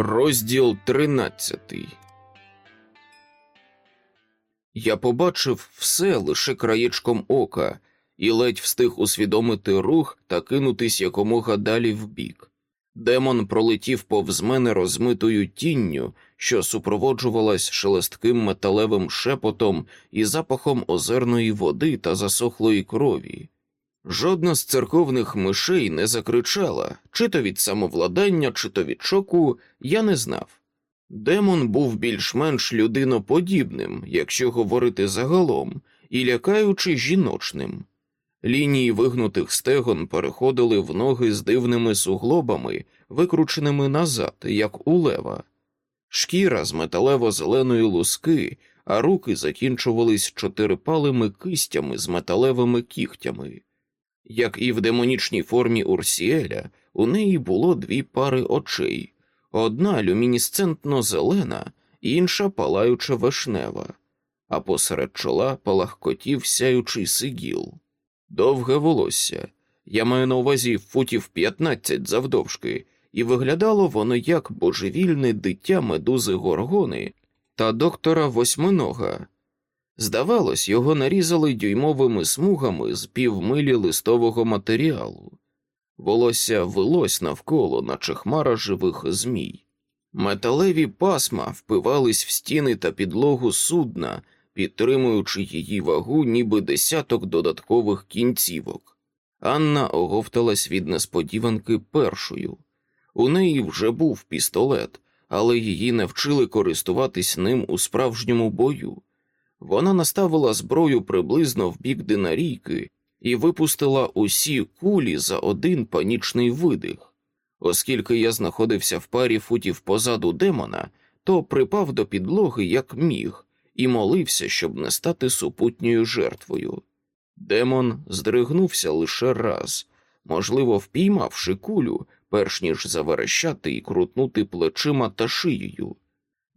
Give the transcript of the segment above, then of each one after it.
Розділ тринадцятий. Я побачив все лише краєчком ока і ледь встиг усвідомити рух та кинутись якомога далі вбік. Демон пролетів повз мене розмитою тінню, що супроводжувалась шелестким металевим шепотом і запахом озерної води та засохлої крові. Жодна з церковних мишей не закричала, чи то від самовладання, чи то від шоку, я не знав. Демон був більш-менш людиноподібним, якщо говорити загалом, і лякаючи жіночним. Лінії вигнутих стегон переходили в ноги з дивними суглобами, викрученими назад, як у лева, шкіра з металево-зеленої луски, а руки закінчувались чотирипалими кистями з металевими кігтями. Як і в демонічній формі Урсіеля, у неї було дві пари очей одна люмінісцентно зелена, інша палаюча вишнева, а посеред чола палахкотів сяючий сигіл. Довге волосся. Я маю на увазі футів 15 завдовжки, і виглядало воно як божевільне дитя медузи горгони та доктора восьминога. Здавалось, його нарізали дюймовими смугами з півмилі листового матеріалу. Волосся вилось навколо, наче хмара живих змій. Металеві пасма впивались в стіни та підлогу судна, підтримуючи її вагу, ніби десяток додаткових кінцівок. Анна оговталась від несподіванки першою. У неї вже був пістолет, але її не вчили користуватись ним у справжньому бою. Вона наставила зброю приблизно в бік динарійки і випустила усі кулі за один панічний видих. Оскільки я знаходився в парі футів позаду демона, то припав до підлоги як міг і молився, щоб не стати супутньою жертвою. Демон здригнувся лише раз, можливо, впіймавши кулю, перш ніж заверещати і крутнути плечима та шиєю.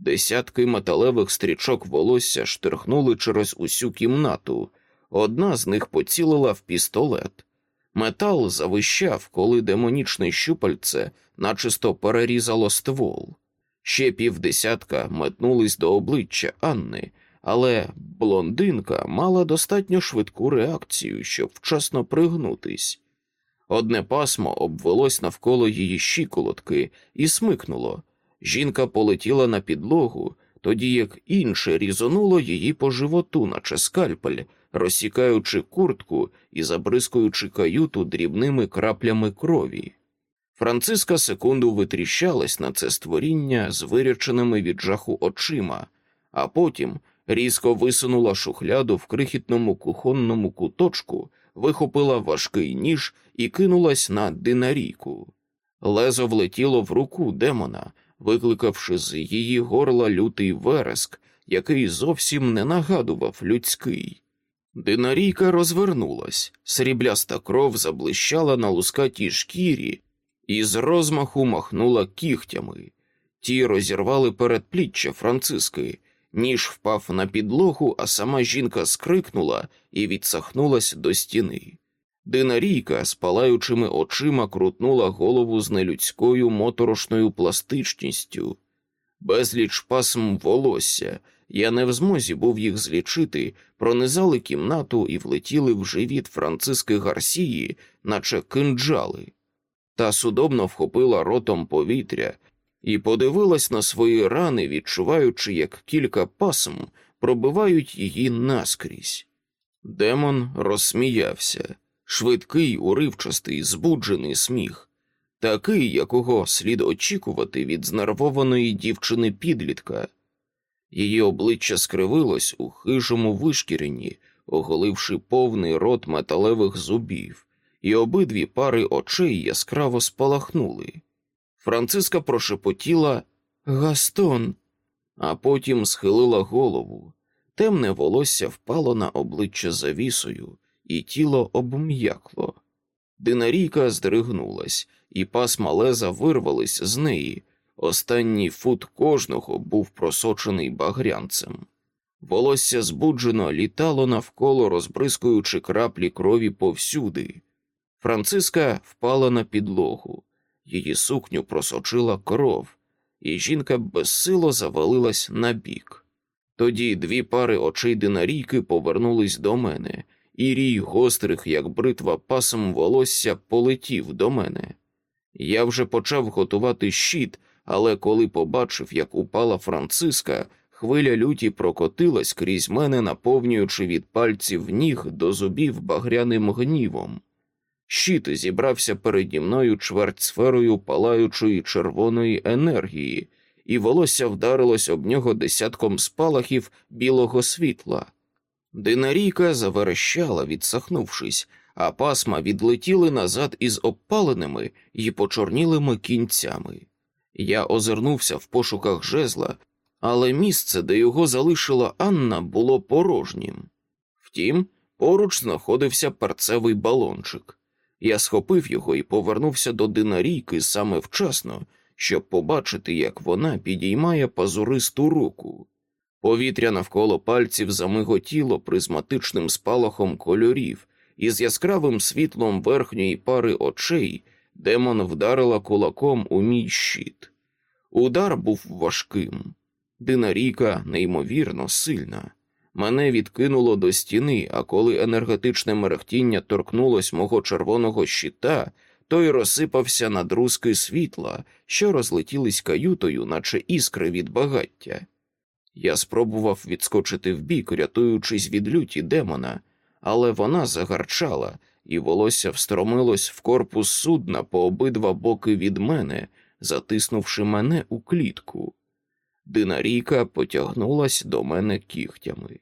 Десятки металевих стрічок волосся штирхнули через усю кімнату, одна з них поцілила в пістолет. Метал завищав, коли демонічне щупальце начисто перерізало ствол. Ще півдесятка метнулись до обличчя Анни, але блондинка мала достатньо швидку реакцію, щоб вчасно пригнутись. Одне пасмо обвелось навколо її щиколотки і смикнуло. Жінка полетіла на підлогу, тоді як інше різонуло її по животу, наче скальпель, розсікаючи куртку і забризкуючи каюту дрібними краплями крові. Франциска секунду витріщалась на це створіння з виряченими від жаху очима, а потім різко висунула шухляду в крихітному кухонному куточку, вихопила важкий ніж і кинулась на динарійку. Лезо влетіло в руку демона, викликавши з її горла лютий вереск, який зовсім не нагадував людський. Динарійка розвернулась, срібляста кров заблищала на лускатій шкірі і з розмаху махнула кігтями. Ті розірвали передпліччя Франциски, ніж впав на підлогу, а сама жінка скрикнула і відсахнулась до стіни. Динарійка з палаючими очима крутнула голову з нелюдською моторошною пластичністю. Безліч пасм волосся, я не в змозі був їх злічити, пронизали кімнату і влетіли в живіт Франциски Гарсії, наче кинджали. Та судомно вхопила ротом повітря і подивилась на свої рани, відчуваючи, як кілька пасм пробивають її наскрізь. Демон розсміявся швидкий, уривчастий, збуджений сміх, такий, якого слід очікувати від знервованої дівчини підлітка. Її обличчя скривилось у хижому вишкіренні, оголивши повний рот металевих зубів, і обидві пари очей яскраво спалахнули. Франциска прошепотіла Гастон, а потім схилила голову. Темне волосся впало на обличчя завісою, і тіло обм'якло. Динарійка здригнулась, і пасма леза вирвались з неї. Останній фут кожного був просочений багрянцем. Волосся збуджено літало навколо, розбризкуючи краплі крові повсюди. Франциска впала на підлогу, її сукню просочила кров, і жінка безсило завалилась на бік. Тоді дві пари очей динарійки повернулись до мене, і рій гострих, як бритва пасом волосся, полетів до мене. Я вже почав готувати щит, але коли побачив, як упала Франциска, хвиля люті прокотилась крізь мене, наповнюючи від пальців ніг до зубів багряним гнівом. Щит зібрався переді мною чвертьсферою палаючої червоної енергії, і волосся вдарилось об нього десятком спалахів білого світла. Динарійка заверещала, відсахнувшись, а пасма відлетіли назад із обпаленими і почорнілими кінцями. Я озирнувся в пошуках жезла, але місце, де його залишила Анна, було порожнім. Втім, поруч знаходився перцевий балончик. Я схопив його і повернувся до динарійки саме вчасно, щоб побачити, як вона підіймає пазуристу руку. Повітря навколо пальців замиготіло призматичним спалахом кольорів, і з яскравим світлом верхньої пари очей демон вдарила кулаком у мій щит. Удар був важким. Динаріка неймовірно сильна. Мене відкинуло до стіни, а коли енергетичне мерехтіння торкнулось мого червоного щита, той розсипався на друзки світла, що розлетілись каютою, наче іскри від багаття. Я спробував відскочити вбік, рятуючись від люті демона, але вона загарчала, і волосся встромилось в корпус судна по обидва боки від мене, затиснувши мене у клітку. Динарійка потягнулась до мене кігтями.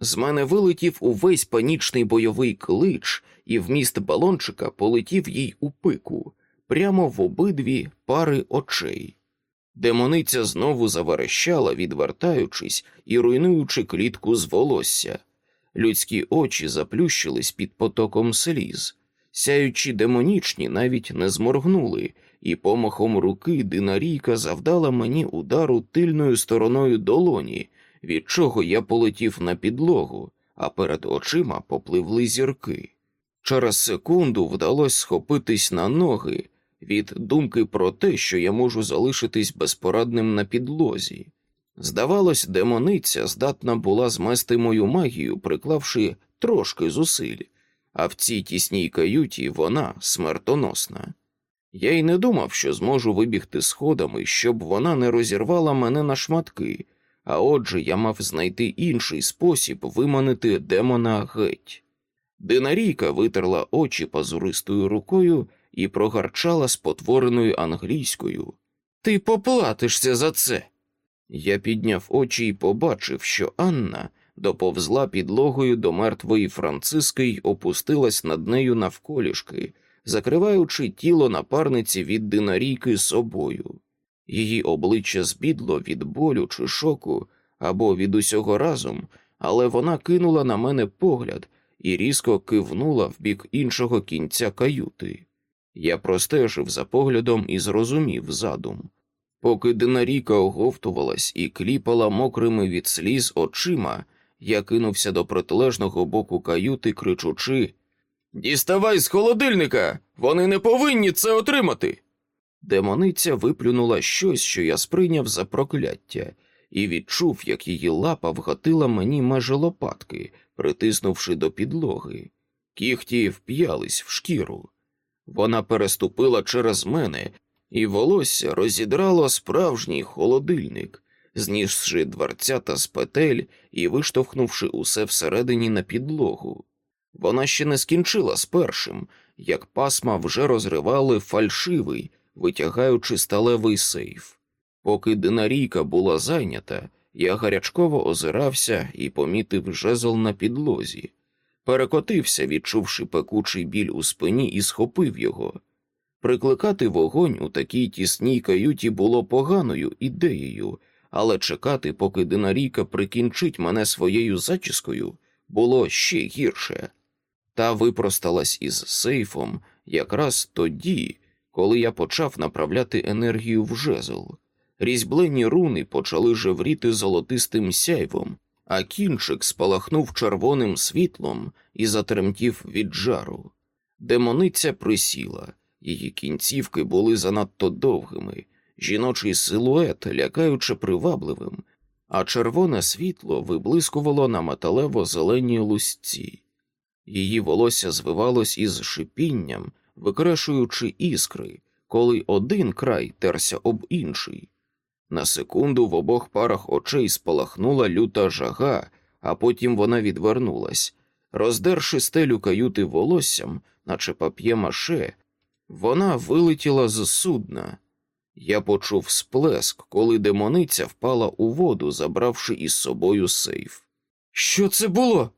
З мене вилетів увесь панічний бойовий клич, і вміст балончика полетів їй у пику, прямо в обидві пари очей. Демониця знову заверещала, відвертаючись і руйнуючи клітку з волосся. Людські очі заплющились під потоком сліз, сяючи демонічні навіть не зморгнули, і помахом руки динарійка завдала мені удару тильною стороною долоні, від чого я полетів на підлогу, а перед очима попливли зірки. Через секунду вдалося схопитись на ноги від думки про те, що я можу залишитись безпорадним на підлозі. Здавалось, демониця здатна була змести мою магію, приклавши трошки зусиль, а в цій тісній каюті вона смертоносна. Я й не думав, що зможу вибігти сходами, щоб вона не розірвала мене на шматки, а отже я мав знайти інший спосіб виманити демона геть. Динарійка витерла очі пазуристою рукою і прогарчала спотвореною англійською. Ти поплатишся за це. Я підняв очі і побачив, що Анна доповзла підлогою до мертвої Франциски й опустилась над нею навколішки, закриваючи тіло напарниці від динарійки собою. Її обличчя збідло від болю чи шоку або від усього разом, але вона кинула на мене погляд і різко кивнула в бік іншого кінця каюти. Я простежив за поглядом і зрозумів задум. Поки Динаріка оговтувалась і кліпала мокрими від сліз очима, я кинувся до протилежного боку каюти, кричучи Діставай з холодильника! Вони не повинні це отримати. Демониця виплюнула щось, що я сприйняв за прокляття, і відчув, як її лапа вгатила мені межі лопатки, притиснувши до підлоги. Кіхті вп'ялись в шкіру. Вона переступила через мене, і волосся розідрало справжній холодильник, знісши дверцята з петель і виштовхнувши усе всередині на підлогу. Вона ще не скінчила з першим, як пасма вже розривали фальшивий, витягаючи сталевий сейф. Поки динарійка була зайнята, я гарячково озирався і помітив жезл на підлозі. Перекотився, відчувши пекучий біль у спині, і схопив його. Прикликати вогонь у такій тісній каюті було поганою ідеєю, але чекати, поки динарійка прикінчить мене своєю зачіскою, було ще гірше. Та випросталась із сейфом якраз тоді, коли я почав направляти енергію в жезл. Різьблені руни почали жевріти золотистим сяйвом, а кінчик спалахнув червоним світлом і затремтів від жару. Демониця присіла, її кінцівки були занадто довгими, жіночий силует лякаюче привабливим, а червоне світло виблискувало на металево зеленій лусці. Її волосся звивалось із шипінням, викрешуючи іскри, коли один край терся об інший. На секунду в обох парах очей спалахнула люта жага, а потім вона відвернулась. Роздерши стелю каюти волоссям, наче пап'є маше, вона вилетіла з судна. Я почув сплеск, коли демониця впала у воду, забравши із собою сейф. Що це було?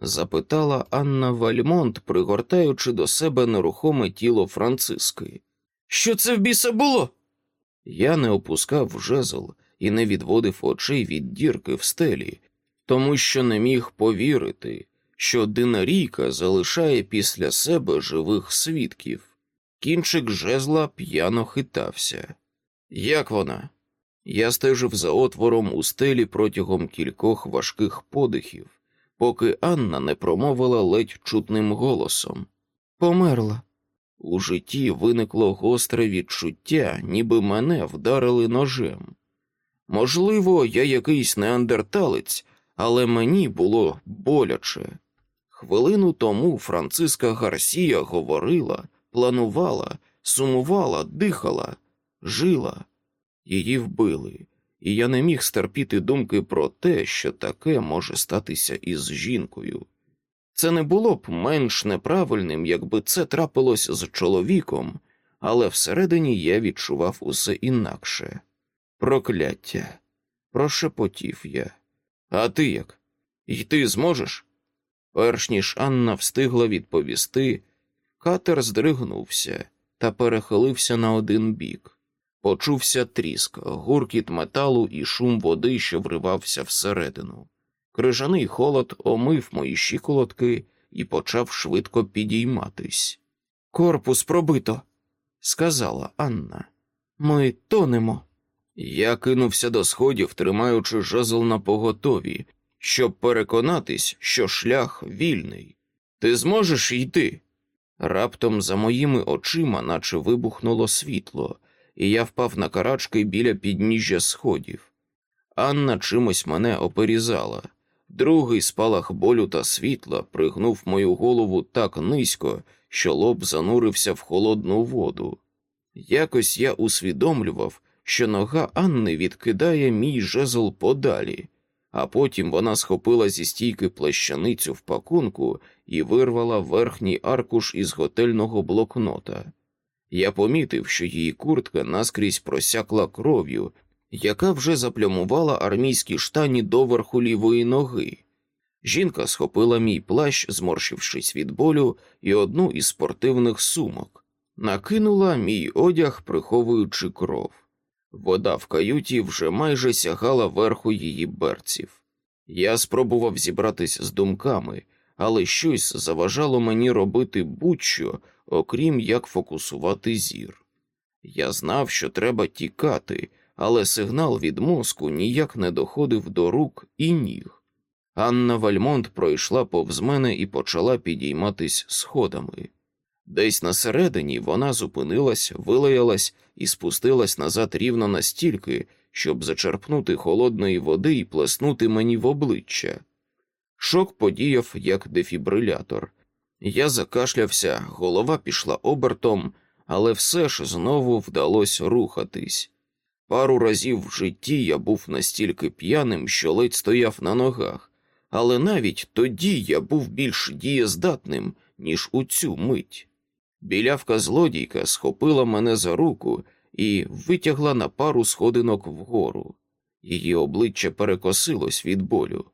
запитала Анна Вальмонт, пригортаючи до себе нерухоме тіло Франциски. Що це в біса було? Я не опускав жезл і не відводив очей від дірки в стелі, тому що не міг повірити, що динарійка залишає після себе живих свідків. Кінчик жезла п'яно хитався. Як вона? Я стежив за отвором у стелі протягом кількох важких подихів, поки Анна не промовила ледь чутним голосом. Померла. У житті виникло гостре відчуття, ніби мене вдарили ножем. Можливо, я якийсь неандерталець, але мені було боляче. Хвилину тому Франциска Гарсія говорила, планувала, сумувала, дихала, жила. Її вбили, і я не міг стерпіти думки про те, що таке може статися із жінкою. Це не було б менш неправильним, якби це трапилось з чоловіком, але всередині я відчував усе інакше. Прокляття, прошепотів я. А ти як? Йти зможеш? Перш ніж Анна встигла відповісти, катер здригнувся та перехилився на один бік. Почувся тріск, гуркіт металу і шум води, що вривався всередину. Крижаний холод омив мої щиколотки і почав швидко підійматись. Корпус пробито, сказала Анна. Ми тонемо. Я кинувся до сходів, тримаючи жезл на поготові, щоб переконатись, що шлях вільний. Ти зможеш йти? Раптом за моїми очима, наче вибухнуло світло, і я впав на карачки біля підніжжя сходів. Анна чимось мене оперізала. Другий спалах болю та світла пригнув мою голову так низько, що лоб занурився в холодну воду. Якось я усвідомлював, що нога Анни відкидає мій жезл подалі, а потім вона схопила зі стійки плащаницю в пакунку і вирвала верхній аркуш із готельного блокнота. Я помітив, що її куртка наскрізь просякла кров'ю, яка вже заплямувала армійські штані доверху лівої ноги. Жінка схопила мій плащ, зморщившись від болю, і одну із спортивних сумок, накинула мій одяг, приховуючи кров. Вода в каюті вже майже сягала верху її берців. Я спробував зібратись з думками, але щось заважало мені робити будь-що, окрім як фокусувати зір. Я знав, що треба тікати, але сигнал від мозку ніяк не доходив до рук і ніг. Анна Вальмонт пройшла повз мене і почала підійматись сходами. Десь на середині вона зупинилась, вилаялась і спустилась назад рівно настільки, щоб зачерпнути холодної води і плеснути мені в обличчя. Шок подіяв як дефібрилятор. Я закашлявся, голова пішла обертом, але все ж знову вдалося рухатись. Пару разів в житті я був настільки п'яним, що ледь стояв на ногах, але навіть тоді я був більш дієздатним, ніж у цю мить. Білявка злодійка схопила мене за руку і витягла на пару сходинок вгору. Її обличчя перекосилось від болю.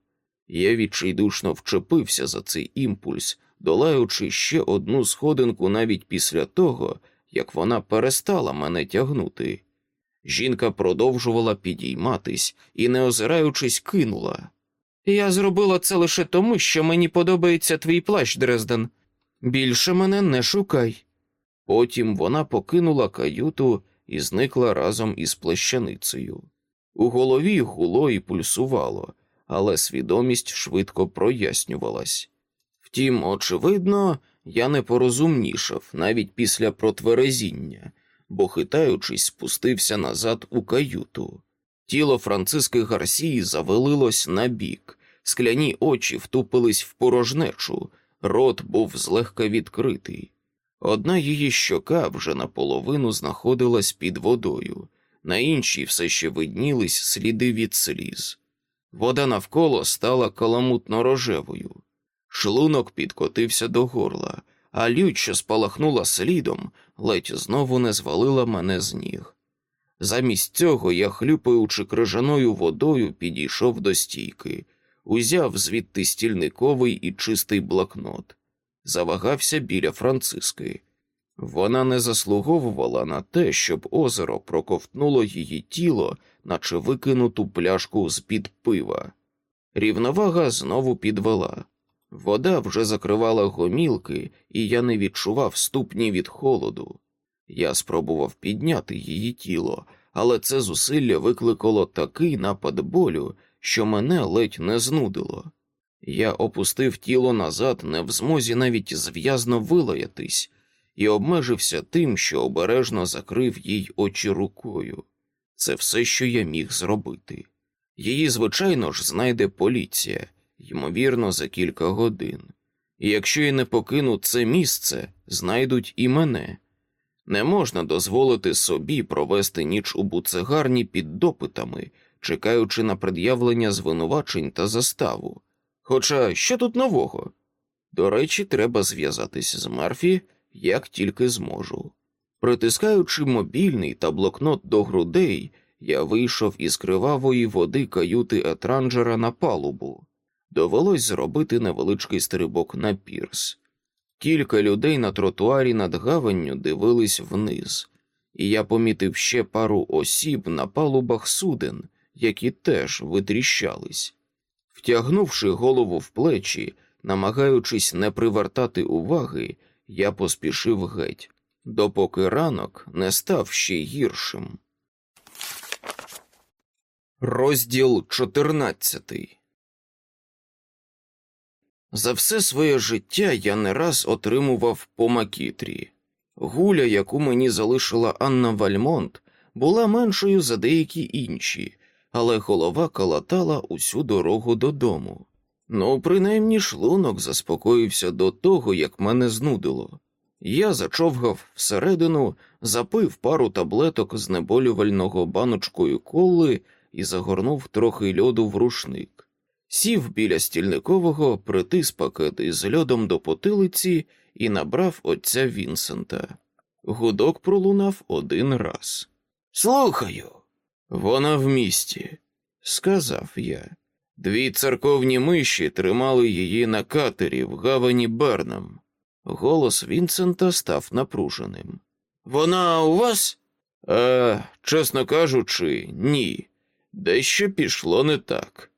Я відчайдушно вчепився за цей імпульс, долаючи ще одну сходинку навіть після того, як вона перестала мене тягнути. Жінка продовжувала підійматись і, не озираючись, кинула. Я зробила це лише тому, що мені подобається твій плащ, Дрезден. Більше мене не шукай. Потім вона покинула каюту і зникла разом із плащаницею. У голові гуло і пульсувало, але свідомість швидко прояснювалась. Втім, очевидно, я не порозумнішав навіть після протверезіння, бо, хитаючись, спустився назад у каюту. Тіло Франциски Гарсії завалилось на бік, скляні очі втупились в порожнечу, рот був злегка відкритий. Одна її щока вже наполовину знаходилась під водою, на іншій все ще виднілись сліди від сліз. Вода навколо стала каламутно рожевою. Шлунок підкотився до горла, а лють, що спалахнула слідом, ледь знову не звалила мене з ніг. Замість цього я, хлюпаючи крижаною водою, підійшов до стійки, узяв звідти стільниковий і чистий блокнот, завагався біля Франциски. Вона не заслуговувала на те, щоб озеро проковтнуло її тіло, наче викинуту пляшку з під пива. Рівновага знову підвела. Вода вже закривала гомілки, і я не відчував ступні від холоду. Я спробував підняти її тіло, але це зусилля викликало такий напад болю, що мене ледь не знудило. Я опустив тіло назад, не в змозі навіть зв'язно вилаятись, і обмежився тим, що обережно закрив їй очі рукою. Це все, що я міг зробити. Її, звичайно ж, знайде поліція, ймовірно, за кілька годин. І якщо я не покину це місце, знайдуть і мене. Не можна дозволити собі провести ніч у буцегарні під допитами, чекаючи на пред'явлення звинувачень та заставу. Хоча що тут нового? До речі, треба зв'язатись з Мерфі, як тільки зможу. Притискаючи мобільний та блокнот до грудей, я вийшов із кривавої води каюти Етранджера на палубу. Довелось зробити невеличкий стрибок на пірс. Кілька людей на тротуарі над гаванню дивились вниз, і я помітив ще пару осіб на палубах суден, які теж витріщались. Втягнувши голову в плечі, намагаючись не привертати уваги, я поспішив геть, допоки ранок не став ще гіршим. Розділ чотирнадцятий за все своє життя я не раз отримував по макітрі. Гуля, яку мені залишила Анна Вальмонт, була меншою за деякі інші, але голова калатала усю дорогу додому. Ну, принаймні шлунок заспокоївся до того, як мене знудило. Я зачовгав всередину, запив пару таблеток знеболювального баночкою коли і загорнув трохи льоду в рушник сів біля стільникового, притис пакет із льодом до потилиці і набрав отця Вінсента. Гудок пролунав один раз. Слухаю. Вона в місті, сказав я. Дві церковні миші тримали її на катері в гавані Бернам. Голос Вінсента став напруженим. Вона у вас? «А, Чесно кажучи, ні. Дещо пішло не так.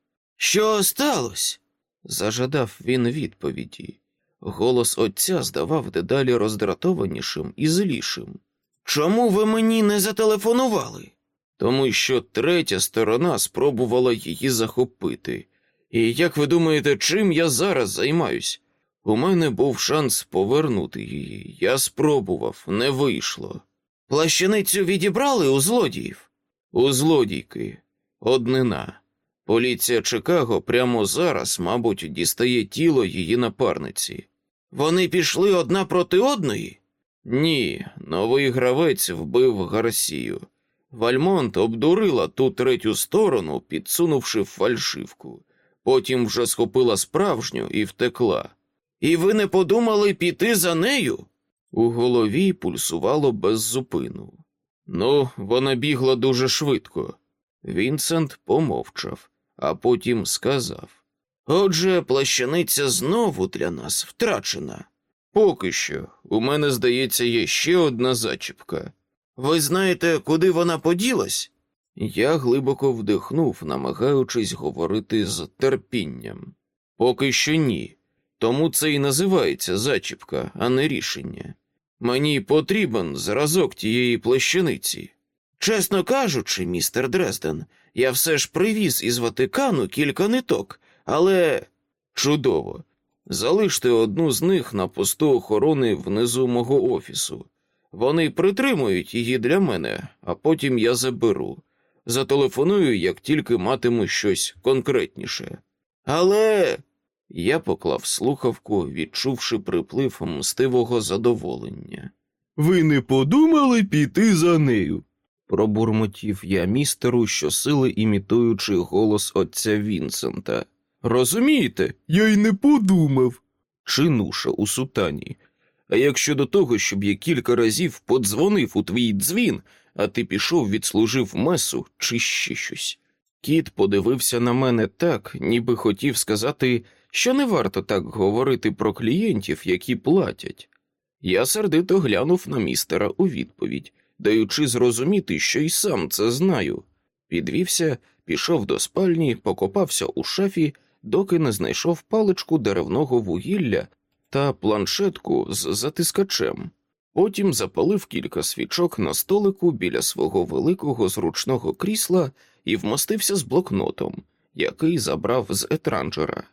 Що сталося? зажадав він відповіді. Голос отця здавав дедалі роздратованішим і злішим. Чому ви мені не зателефонували? Тому що третя сторона спробувала її захопити. І як ви думаєте, чим я зараз займаюсь? У мене був шанс повернути її. Я спробував, не вийшло. Плащаницю відібрали у злодіїв? У злодійки, однина. Поліція Чикаго прямо зараз, мабуть, дістає тіло її напарниці. Вони пішли одна проти одної? Ні, новий гравець вбив Гарсію. Вальмонт обдурила ту третю сторону, підсунувши фальшивку. Потім вже схопила справжню і втекла. І ви не подумали піти за нею? У голові пульсувало без зупину. Ну, вона бігла дуже швидко. Вінсент помовчав а потім сказав: Отже, плащаниця знову для нас втрачена. Поки що, у мене, здається, є ще одна зачіпка. Ви знаєте, куди вона поділась? Я глибоко вдихнув, намагаючись говорити з терпінням. Поки що ні. Тому це і називається зачіпка, а не рішення. Мені потрібен зразок тієї плащаниці. Чесно кажучи, містер Дрезден, я все ж привіз із Ватикану кілька ниток, але чудово. Залиште одну з них на посту охорони внизу мого офісу. Вони притримують її для мене, а потім я заберу. Зателефоную, як тільки матиму щось конкретніше. Але. Я поклав слухавку, відчувши приплив мстивого задоволення. Ви не подумали піти за нею? Пробурмотів я містеру, щосили імітуючи голос отця Вінсента. Розумієте, я й не подумав. Чинуша у сутані. А як щодо того, щоб я кілька разів подзвонив у твій дзвін, а ти пішов, відслужив месу чи ще щось. Кіт подивився на мене так, ніби хотів сказати, що не варто так говорити про клієнтів, які платять. Я сердито глянув на містера у відповідь, даючи зрозуміти, що й сам це знаю. Підвівся, пішов до спальні, покопався у шафі, доки не знайшов паличку деревного вугілля та планшетку з затискачем. Потім запалив кілька свічок на столику біля свого великого зручного крісла і вмостився з блокнотом, який забрав з етранджера.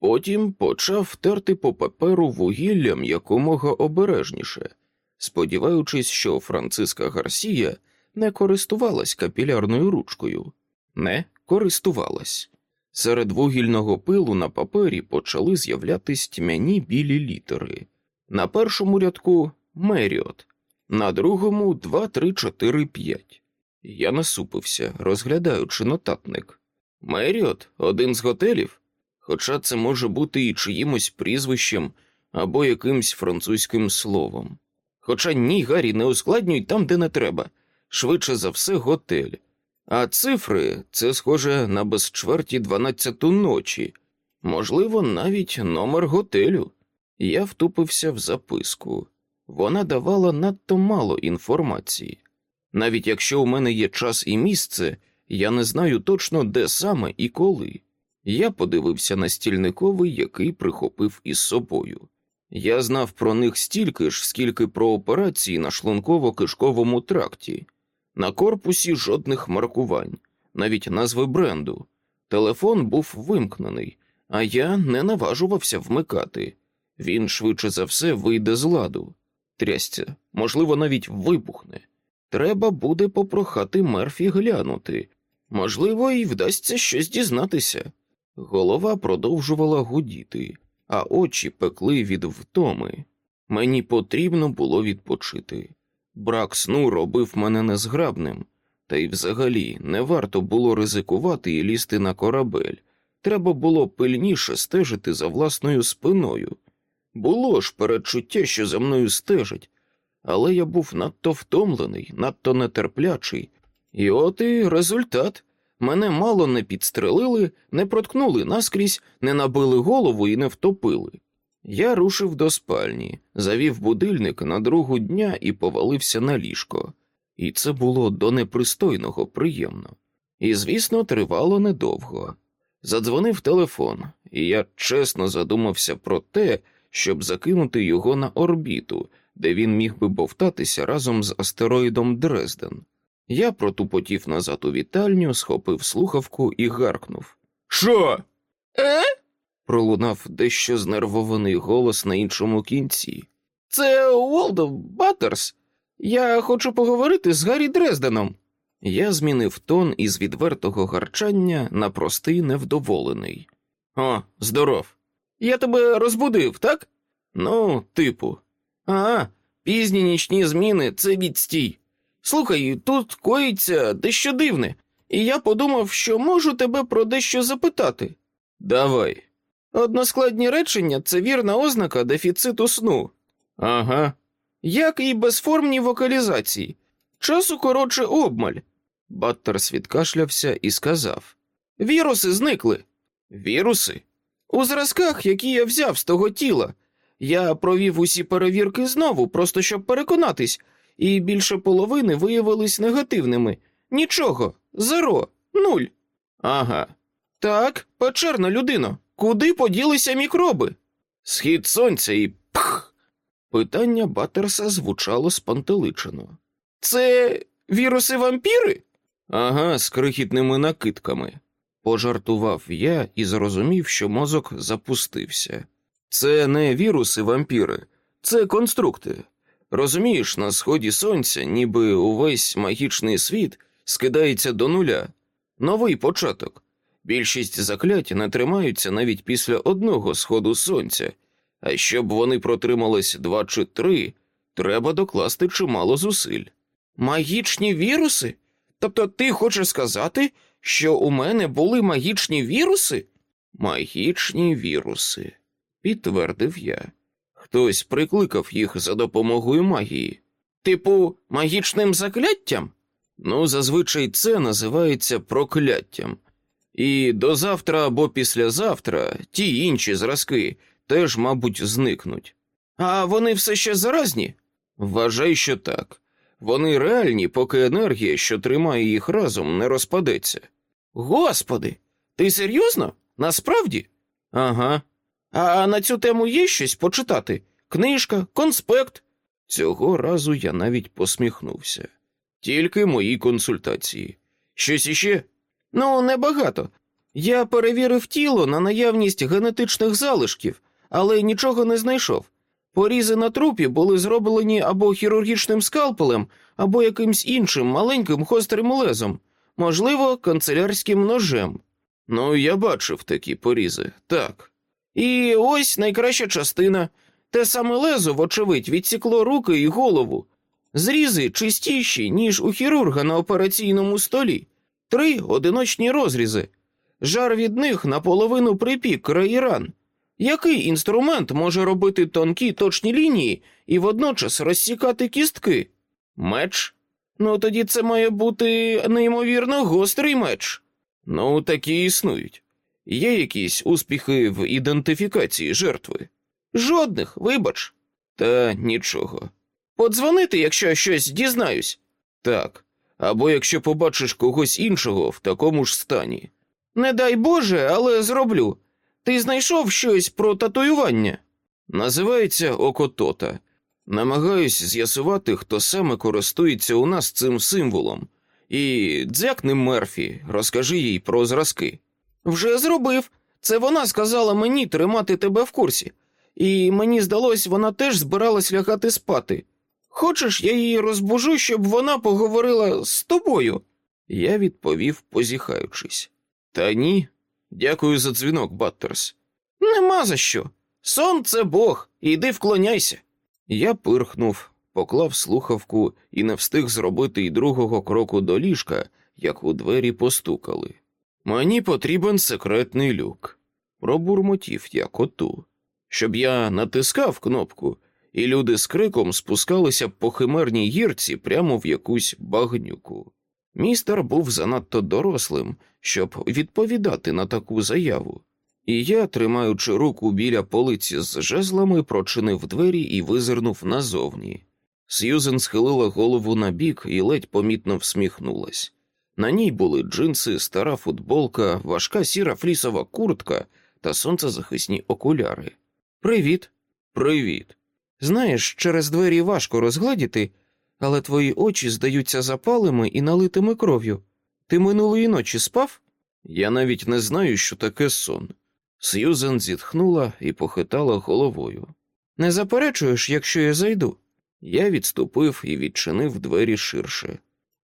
Потім почав терти по паперу вугіллям якомога обережніше, сподіваючись, що Франциска Гарсія не користувалась капілярною ручкою, не користувалась. Серед вугільного пилу на папері почали з'являтись тьмяні білі літери. На першому рядку Меріот, на другому 2, 3, 4, 5. Я насупився, розглядаючи нотатник. Меріот один з готелів, хоча це може бути і чиїмось прізвищем або якимсь французьким словом. Хоча ні, Гаррі, не ускладнюй там, де не треба, швидше за все, готель. А цифри це схоже на без чверті дванадцяту ночі, можливо, навіть номер готелю. Я втупився в записку. Вона давала надто мало інформації. Навіть якщо у мене є час і місце, я не знаю точно, де саме і коли. Я подивився на стільниковий, який прихопив із собою. Я знав про них стільки ж, скільки про операції на шлунково-кишковому тракті. На корпусі жодних маркувань, навіть назви бренду. Телефон був вимкнений, а я не наважувався вмикати. Він швидше за все вийде з ладу. Трясця, можливо, навіть вибухне. Треба буде попрохати Мерфі глянути. Можливо, і вдасться щось дізнатися. Голова продовжувала гудіти, а очі пекли від втоми. Мені потрібно було відпочити. Брак сну робив мене незграбним, та й взагалі не варто було ризикувати і лізти на корабель. Треба було пильніше стежити за власною спиною. Було ж передчуття, що за мною стежать, але я був надто втомлений, надто нетерплячий, і от і результат. Мене мало не підстрелили, не проткнули наскрізь, не набили голову і не втопили. Я рушив до спальні, завів будильник на другу дня і повалився на ліжко, і це було до непристойного приємно. І, звісно, тривало недовго. Задзвонив телефон, і я чесно задумався про те, щоб закинути його на орбіту, де він міг би бовтатися разом з астероїдом Дрезден. Я протупотів назад у вітальню, схопив слухавку і гаркнув. Що? Е? Пролунав дещо знервований голос на іншому кінці. Це Уолдо Баттерс. Я хочу поговорити з Гаррі Дрезденом. Я змінив тон із відвертого гарчання на простий невдоволений. О, здоров. Я тебе розбудив, так? Ну, типу. А, пізні нічні зміни це відстій. Слухай, тут коїться дещо дивне, і я подумав, що можу тебе про дещо запитати. Давай. Односкладні речення це вірна ознака дефіциту сну. Ага. Як і безформні вокалізації. Часу коротше обмаль. Баттерс відкашлявся і сказав: Віруси зникли. Віруси? У зразках, які я взяв з того тіла. Я провів усі перевірки знову, просто щоб переконатись, і більше половини виявились негативними. Нічого, зеро, нуль. Ага. Так, печерна людино, куди поділися мікроби? Схід сонця і пх. Питання Баттерса звучало спантеличено. Це віруси вампіри? Ага, з крихітними накидками. Пожартував я і зрозумів, що мозок запустився. Це не віруси вампіри, це конструкти. Розумієш, на сході сонця, ніби увесь магічний світ скидається до нуля. Новий початок. Більшість заклять не тримаються навіть після одного сходу сонця, а щоб вони протримались два чи три, треба докласти чимало зусиль. Магічні віруси? Тобто ти хочеш сказати, що у мене були магічні віруси? Магічні віруси, підтвердив я. Хтось прикликав їх за допомогою магії. Типу, магічним закляттям? Ну, зазвичай це називається прокляттям. І до завтра або післязавтра ті інші зразки теж, мабуть, зникнуть. А вони все ще заразні? Вважай, що так. Вони реальні, поки енергія, що тримає їх разом, не розпадеться. Господи, ти серйозно? Насправді? Ага. А на цю тему є щось почитати? Книжка, конспект? Цього разу я навіть посміхнувся. Тільки мої консультації. Щось іще? Ну, небагато. Я перевірив тіло на наявність генетичних залишків, але нічого не знайшов. Порізи на трупі були зроблені або хірургічним скалпелем, або якимсь іншим маленьким гострим лезом, можливо, канцелярським ножем. Ну, я бачив такі порізи, так. І ось найкраща частина. Те саме лезо, вочевидь, відсікло руки і голову. Зрізи чистіші, ніж у хірурга на операційному столі. Три одиночні розрізи. Жар від них наполовину припік краї ран. Який інструмент може робити тонкі точні лінії і водночас розсікати кістки? Меч? Ну тоді це має бути неймовірно гострий меч. Ну, такі існують. Є якісь успіхи в ідентифікації жертви? Жодних, вибач. Та нічого. Подзвонити, якщо щось дізнаюсь. Так. Або якщо побачиш когось іншого в такому ж стані. Не дай Боже, але зроблю. Ти знайшов щось про татуювання? Називається Окотота. Намагаюсь з'ясувати, хто саме користується у нас цим символом. І дзякни Мерфі, розкажи їй про зразки. Вже зробив. Це вона сказала мені тримати тебе в курсі. І мені здалось, вона теж збиралась лягати спати. Хочеш, я її розбужу, щоб вона поговорила з тобою? Я відповів, позіхаючись. Та ні. Дякую за дзвінок, Баттерс. Нема за що. Сон це Бог, іди вклоняйся. Я пирхнув, поклав слухавку і не встиг зробити й другого кроку до ліжка, як у двері постукали. Мені потрібен секретний люк. Пробурмотів я коту, щоб я натискав кнопку, і люди з криком спускалися по химерній гірці прямо в якусь багнюку. Містер був занадто дорослим, щоб відповідати на таку заяву, і я, тримаючи руку біля полиці з жезлами, прочинив двері і визирнув назовні. Сьюзен схилила голову на бік і ледь помітно всміхнулась. На ній були джинси, стара футболка, важка сіра флісова куртка та сонцезахисні окуляри. Привіт. Привіт. Знаєш, через двері важко розгледіти, але твої очі здаються запалими і налитими кров'ю. Ти минулої ночі спав? Я навіть не знаю, що таке сон. Сьюзен зітхнула і похитала головою. Не заперечуєш, якщо я зайду? Я відступив і відчинив двері ширше.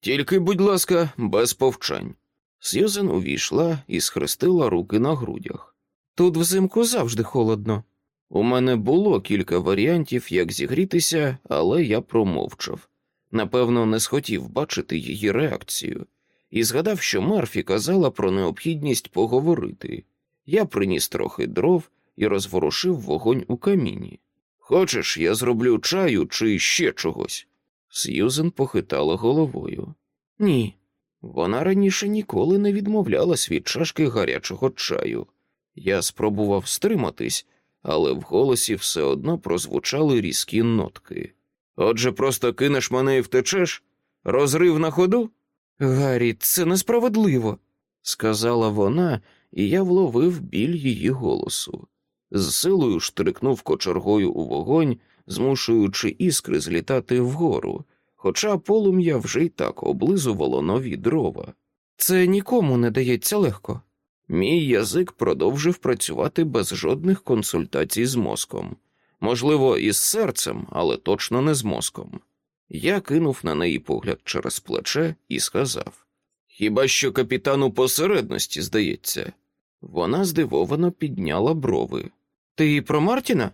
Тільки, будь ласка, без повчань. Сьюзен увійшла і схрестила руки на грудях. Тут взимку завжди холодно. У мене було кілька варіантів, як зігрітися, але я промовчав. Напевно, не схотів бачити її реакцію, і згадав, що Марфі казала про необхідність поговорити. Я приніс трохи дров і розворушив вогонь у каміні. Хочеш, я зроблю чаю чи ще чогось? Сьюзен похитала головою. Ні. Вона раніше ніколи не відмовлялась від чашки гарячого чаю. Я спробував стриматись, але в голосі все одно прозвучали різкі нотки. Отже, просто кинеш мене і втечеш? Розрив на ходу? Гаррі, це несправедливо, сказала вона, і я вловив біль її голосу. З силою штрикнув кочергою у вогонь, змушуючи іскри злітати вгору, хоча полум'я вже й так облизувало нові дрова. Це нікому не дається легко. Мій язик продовжив працювати без жодних консультацій з мозком. Можливо, із серцем, але точно не з мозком. Я кинув на неї погляд через плече і сказав: Хіба що капітану посередності, здається. Вона здивовано підняла брови. Ти про Мартіна?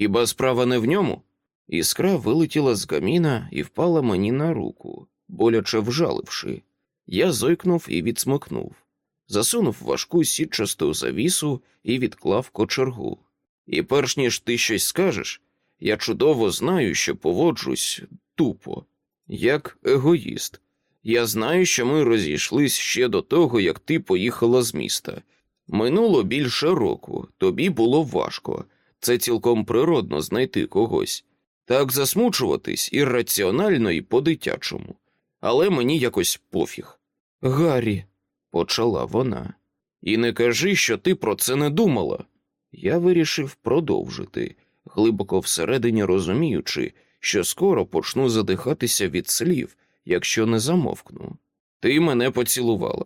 Хіба справа не в ньому? Іскра вилетіла з каміна і впала мені на руку, боляче вжаливши. Я зойкнув і відсмикнув, засунув важку сітчасту завісу і відклав кочергу. І перш ніж ти щось скажеш, я чудово знаю, що поводжусь тупо, як егоїст. Я знаю, що ми розійшлись ще до того, як ти поїхала з міста. Минуло більше року, тобі було важко. Це цілком природно знайти когось. Так засмучуватись ірраціонально і по-дитячому. Але мені якось пофіг. Гаррі, почала вона. І не кажи, що ти про це не думала. Я вирішив продовжити, глибоко всередині розуміючи, що скоро почну задихатися від слів, якщо не замовкну. Ти мене поцілувала.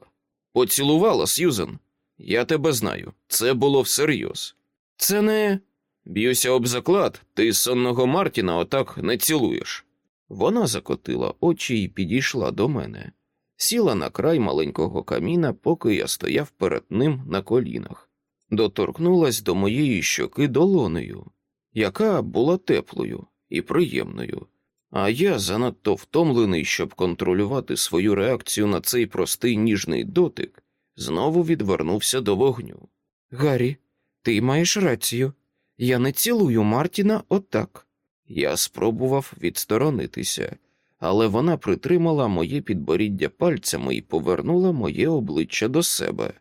Поцілувала, Сьюзен. Я тебе знаю. Це було всерйоз. це не. Б'юся об заклад, ти сонного Мартіна отак не цілуєш. Вона закотила очі і підійшла до мене, сіла на край маленького каміна, поки я стояв перед ним на колінах, доторкнулась до моєї щоки долонею, яка була теплою і приємною, а я занадто втомлений, щоб контролювати свою реакцію на цей простий ніжний дотик, знову відвернувся до вогню. Гаррі, ти маєш рацію. Я не цілую Мартіна отак. Я спробував відсторонитися, але вона притримала моє підборіддя пальцями і повернула моє обличчя до себе.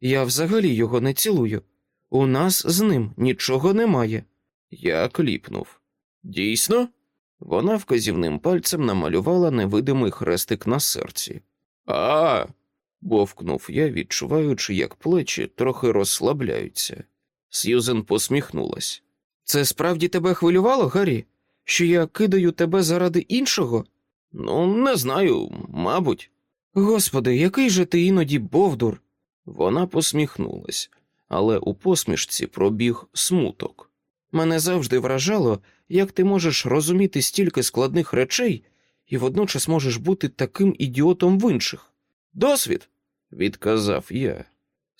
Я взагалі його не цілую. У нас з ним нічого немає. Я кліпнув. Дійсно? Вона вказівним пальцем намалювала невидимий хрестик на серці. А. бовкнув я, відчуваючи, як плечі трохи розслабляються. Сьюзен посміхнулась. Це справді тебе хвилювало, Гаррі? Що я кидаю тебе заради іншого? Ну, не знаю, мабуть. Господи, який же ти іноді бовдур. Вона посміхнулась, але у посмішці пробіг смуток. Мене завжди вражало, як ти можеш розуміти стільки складних речей і водночас можеш бути таким ідіотом в інших. Досвід, відказав я.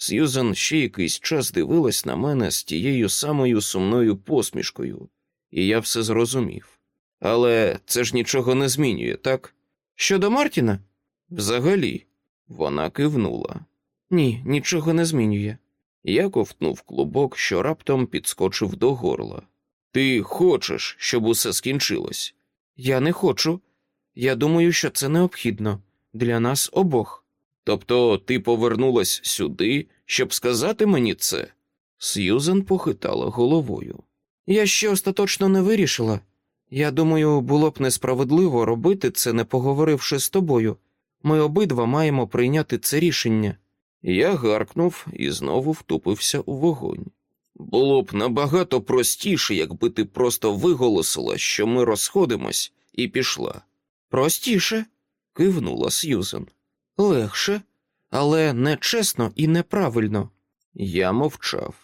Сьюзен ще якийсь час дивилась на мене з тією самою сумною посмішкою, і я все зрозумів. Але це ж нічого не змінює, так? Щодо Мартіна? Взагалі, вона кивнула. Ні, нічого не змінює. Я ковтнув клубок, що раптом підскочив до горла. Ти хочеш, щоб усе скінчилось? Я не хочу. Я думаю, що це необхідно для нас обох. Тобто ти повернулась сюди, щоб сказати мені це? Сьюзен похитала головою. Я ще остаточно не вирішила. Я думаю, було б несправедливо робити це, не поговоривши з тобою. Ми обидва маємо прийняти це рішення. Я гаркнув і знову втупився у вогонь. Було б набагато простіше, якби ти просто виголосила, що ми розходимось, і пішла. Простіше, кивнула Сьюзен. Легше, але нечесно і неправильно. Я мовчав.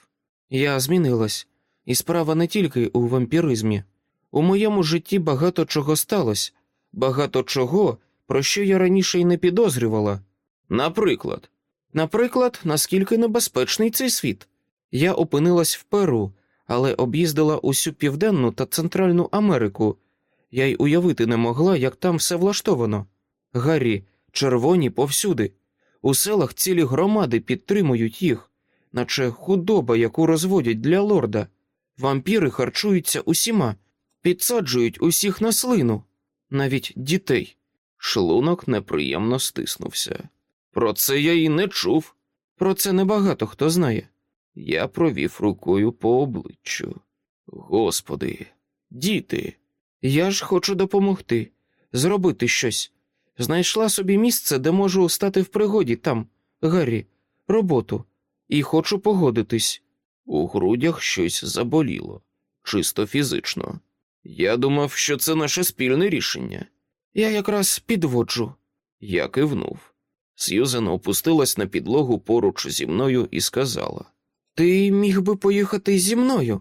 Я змінилась, і справа не тільки у вампіризмі. У моєму житті багато чого сталося, багато чого, про що я раніше й не підозрювала. Наприклад, Наприклад, наскільки небезпечний цей світ. Я опинилась в Перу, але об'їздила усю Південну та Центральну Америку. Я й уявити не могла, як там все влаштовано. Гаррі, червоні повсюди. У селах цілі громади підтримують їх, наче худоба, яку розводять для лорда. Вампіри харчуються усіма, підсаджують усіх на слину, навіть дітей. шлунок неприємно стиснувся. Про це я і не чув. Про це небагато хто знає. Я провів рукою по обличчю. Господи, діти. Я ж хочу допомогти, зробити щось. Знайшла собі місце, де можу стати в пригоді там, Гаррі, роботу, і хочу погодитись. У грудях щось заболіло, чисто фізично. Я думав, що це наше спільне рішення. Я якраз підводжу. Я кивнув. Сьюзен опустилась на підлогу поруч зі мною і сказала: Ти міг би поїхати зі мною.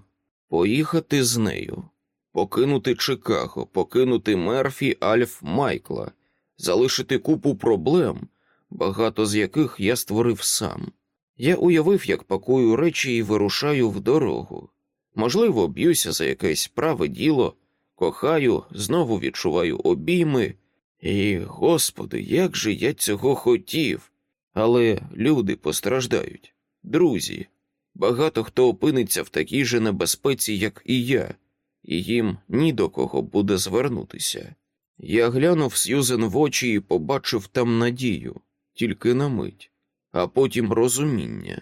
Поїхати з нею, покинути Чикаго, покинути Мерфі, Альф, Майкла, залишити купу проблем, багато з яких я створив сам. Я уявив, як пакую речі і вирушаю в дорогу. Можливо, б'юся за якесь праве діло, кохаю, знову відчуваю обійми. І, господи, як же я цього хотів. Але люди постраждають, друзі. Багато хто опиниться в такій же небезпеці, як і я, і їм ні до кого буде звернутися. Я глянув Сьюзен в очі і побачив там надію, тільки на мить, а потім розуміння.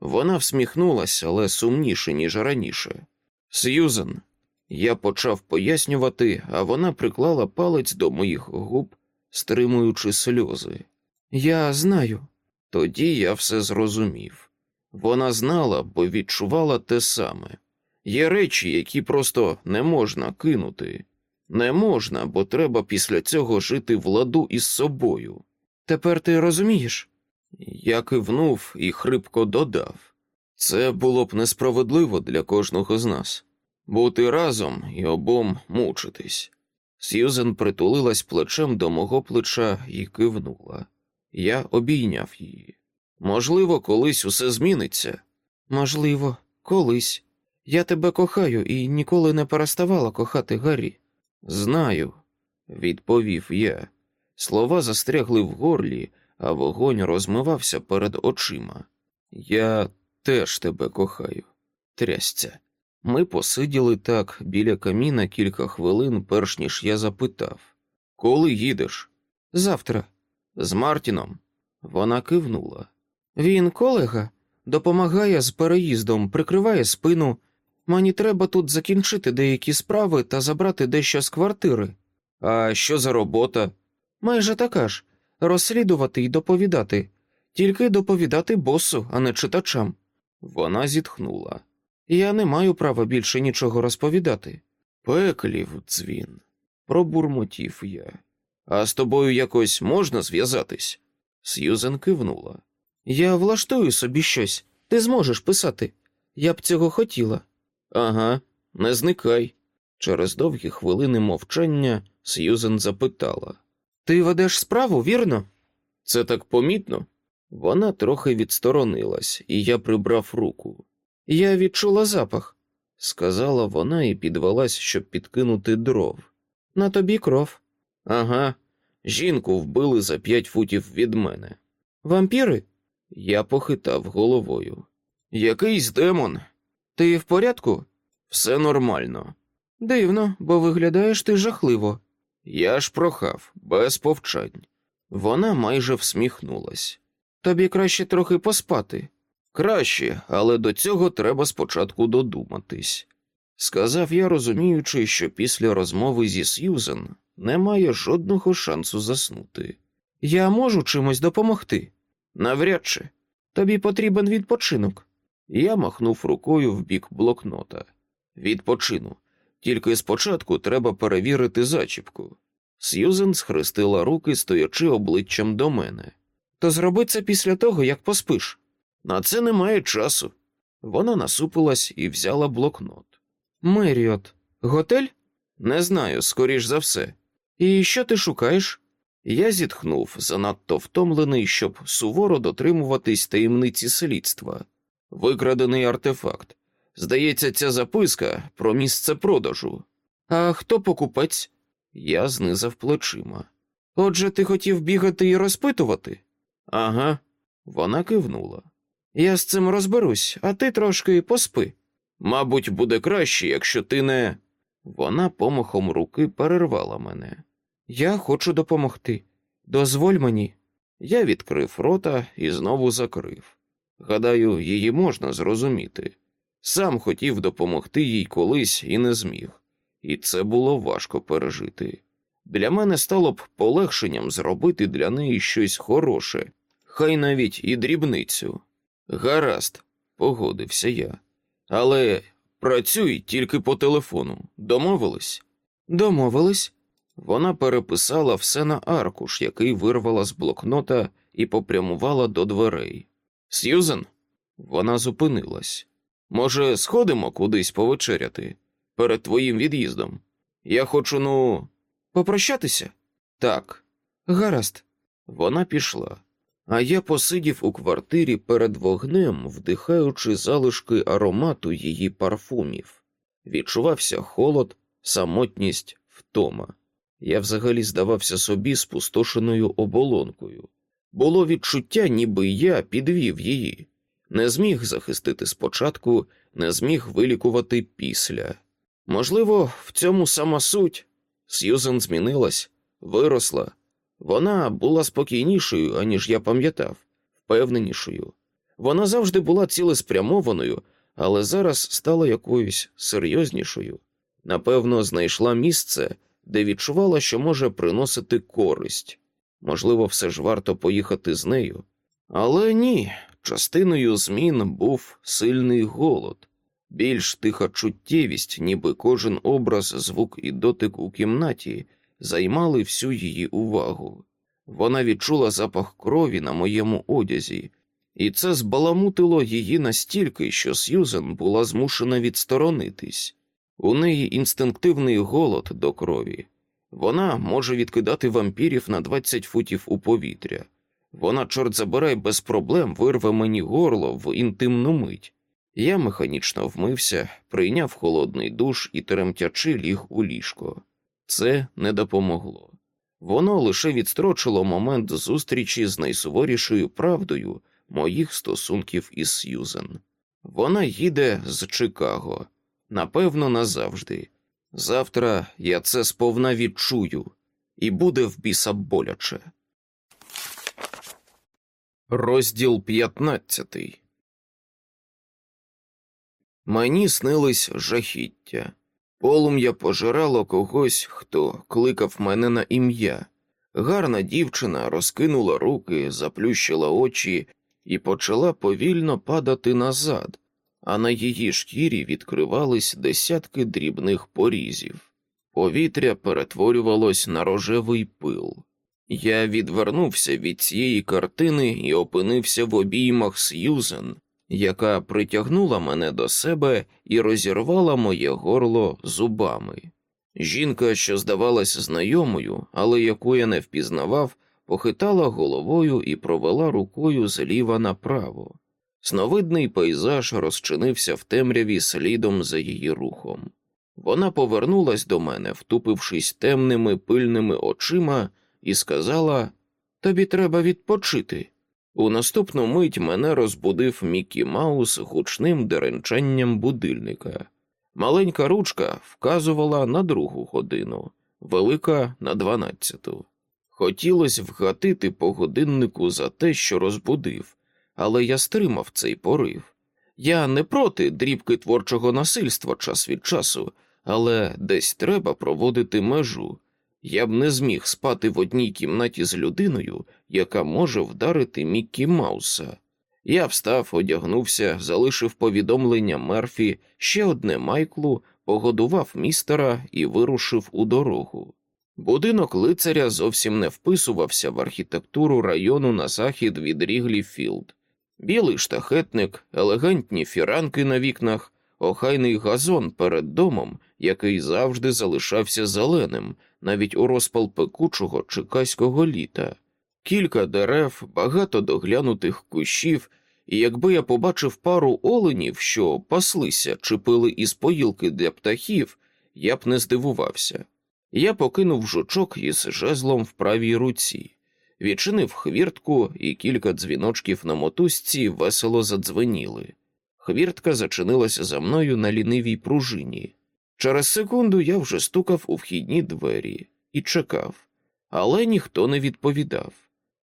Вона всміхнулася, але сумніше, ніж раніше. Сьюзен, я почав пояснювати, а вона приклала палець до моїх губ, стримуючи сльози. Я знаю. Тоді я все зрозумів. Вона знала, бо відчувала те саме. Є речі, які просто не можна кинути. Не можна, бо треба після цього жити в ладу із собою. Тепер ти розумієш? Я кивнув і хрипко додав це було б несправедливо для кожного з нас бути разом і обом мучитись. Сьюзен притулилась плечем до мого плеча і кивнула. Я обійняв її. Можливо, колись усе зміниться. Можливо, колись. Я тебе кохаю і ніколи не переставала кохати Гаррі. Знаю, відповів я. Слова застрягли в горлі, а вогонь розмивався перед очима. Я теж тебе кохаю. Трясця. Ми посиділи так біля каміна кілька хвилин, перш ніж я запитав Коли їдеш? Завтра. З Мартіном. Вона кивнула. Він колега, допомагає з переїздом, прикриває спину. Мені треба тут закінчити деякі справи та забрати дещо з квартири. А що за робота? Майже така ж розслідувати і доповідати, тільки доповідати босу, а не читачам. Вона зітхнула. Я не маю права більше нічого розповідати. Пеклів дзвін, пробурмотів я. А з тобою якось можна зв'язатись? Сьюзен кивнула. Я влаштую собі щось, ти зможеш писати. Я б цього хотіла. Ага, не зникай. Через довгі хвилини мовчання Сьюзен запитала Ти ведеш справу, вірно? Це так помітно? Вона трохи відсторонилась, і я прибрав руку. Я відчула запах, сказала вона і підвелась, щоб підкинути дров. На тобі кров. Ага, жінку вбили за п'ять футів від мене. Вампіри? Я похитав головою. Якийсь демон. Ти в порядку? Все нормально. Дивно, бо виглядаєш ти жахливо. Я ж прохав, без повчань. Вона майже всміхнулась. Тобі краще трохи поспати. Краще, але до цього треба спочатку додуматись. Сказав я, розуміючи, що після розмови зі Сьюзен немає жодного шансу заснути. Я можу чимось допомогти. Навряд чи. Тобі потрібен відпочинок. Я махнув рукою в бік блокнота. Відпочину. Тільки спочатку треба перевірити зачіпку. Сьюзен схрестила руки, стоячи обличчям до мене. То зроби це після того, як поспиш. На це немає часу. Вона насупилась і взяла блокнот. Меріот, готель? Не знаю, скоріш за все. І що ти шукаєш? Я зітхнув, занадто втомлений, щоб суворо дотримуватись таємниці слідства. Викрадений артефакт. Здається, ця записка про місце продажу. А хто покупець? Я знизав плечима. Отже, ти хотів бігати і розпитувати? Ага, вона кивнула. Я з цим розберусь, а ти трошки поспи. Мабуть, буде краще, якщо ти не. Вона помахом руки перервала мене. Я хочу допомогти. Дозволь мені. Я відкрив рота і знову закрив. Гадаю, її можна зрозуміти. Сам хотів допомогти їй колись і не зміг, і це було важко пережити. Для мене стало б полегшенням зробити для неї щось хороше, хай навіть і дрібницю. Гаразд, погодився я. Але працюй тільки по телефону. Домовились? Домовились. Вона переписала все на аркуш, який вирвала з блокнота і попрямувала до дверей. Сьюзен? Вона зупинилась. Може, сходимо кудись повечеряти перед твоїм від'їздом? Я хочу, ну, Попрощатися? так. Гаразд. Вона пішла, а я посидів у квартирі перед вогнем, вдихаючи залишки аромату її парфумів. Відчувався холод, самотність, втома. Я взагалі здавався собі спустошеною оболонкою. Було відчуття, ніби я підвів її, не зміг захистити спочатку, не зміг вилікувати після. Можливо, в цьому сама суть. Сьюзен змінилась, виросла. Вона була спокійнішою, аніж я пам'ятав, впевненішою. Вона завжди була цілеспрямованою, але зараз стала якоюсь серйознішою. Напевно, знайшла місце, де відчувала, що може приносити користь. Можливо, все ж варто поїхати з нею. Але ні, частиною змін був сильний голод, більш тиха чуттєвість, ніби кожен образ, звук і дотик у кімнаті займали всю її увагу. Вона відчула запах крові на моєму одязі, і це збаламутило її настільки, що Сьюзен була змушена відсторонитись. У неї інстинктивний голод до крові. Вона може відкидати вампірів на 20 футів у повітря. Вона, чорт забирай, без проблем вирве мені горло в інтимну мить. Я механічно вмився, прийняв холодний душ і теремтячи ліг у ліжко. Це не допомогло. Воно лише відстрочило момент зустрічі з найсуворішою правдою моїх стосунків із Сьюзен. Вона їде з Чикаго, напевно, назавжди. Завтра я це сповна відчую, і буде в біса боляче. Розділ п'ятнадцятий Мені снились жахіття. Полум'я пожирало когось, хто кликав мене на ім'я. Гарна дівчина розкинула руки, заплющила очі і почала повільно падати назад, а на її шкірі відкривались десятки дрібних порізів. Повітря перетворювалось на рожевий пил. Я відвернувся від цієї картини і опинився в обіймах Сьюзен, яка притягнула мене до себе і розірвала моє горло зубами. Жінка, що здавалась знайомою, але яку я не впізнавав, похитала головою і провела рукою зліва направо. Сновидний пейзаж розчинився в темряві слідом за її рухом. Вона повернулась до мене, втупившись темними пильними очима, і сказала Тобі треба відпочити. У наступну мить мене розбудив Мікі Маус гучним деренчанням будильника. Маленька ручка вказувала на другу годину, велика на дванадцяту. Хотілося вгатити по годиннику за те, що розбудив, але я стримав цей порив. Я не проти дрібки творчого насильства час від часу, але десь треба проводити межу. Я б не зміг спати в одній кімнаті з людиною, яка може вдарити Міккі Мауса. Я встав, одягнувся, залишив повідомлення Мерфі, ще одне Майклу, погодував Містера і вирушив у дорогу. Будинок лицаря зовсім не вписувався в архітектуру району на захід від Ріглі Філд. Білий штахетник, елегантні фіранки на вікнах, охайний газон перед домом, який завжди залишався зеленим, навіть у розпал пекучого чекаського літа, кілька дерев, багато доглянутих кущів, і якби я побачив пару оленів, що паслися чи пили із поїлки для птахів, я б не здивувався. Я покинув жучок із жезлом в правій руці, відчинив хвіртку, і кілька дзвіночків на мотузці весело задзвеніли. Хвіртка зачинилася за мною на лінивій пружині. Через секунду я вже стукав у вхідні двері і чекав, але ніхто не відповідав.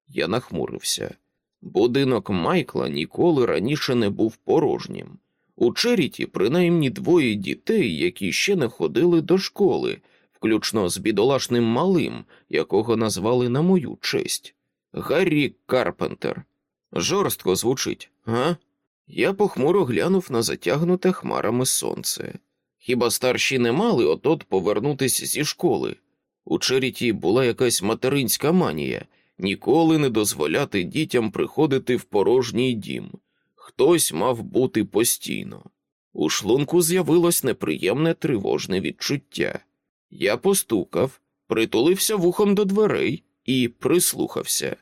Я нахмурився. Будинок Майкла ніколи раніше не був порожнім. У Черіті принаймні двоє дітей, які ще не ходили до школи, включно з бідолашним малим, якого назвали на мою честь Гаррі Карпентер. Жорстко звучить, га? Я похмуро глянув на затягнуте хмарами сонце. Хіба старші не мали от-от повернутися зі школи? У Черіті була якась материнська манія ніколи не дозволяти дітям приходити в порожній дім. Хтось мав бути постійно. У шлунку з'явилось неприємне тривожне відчуття. Я постукав, притулився вухом до дверей і прислухався.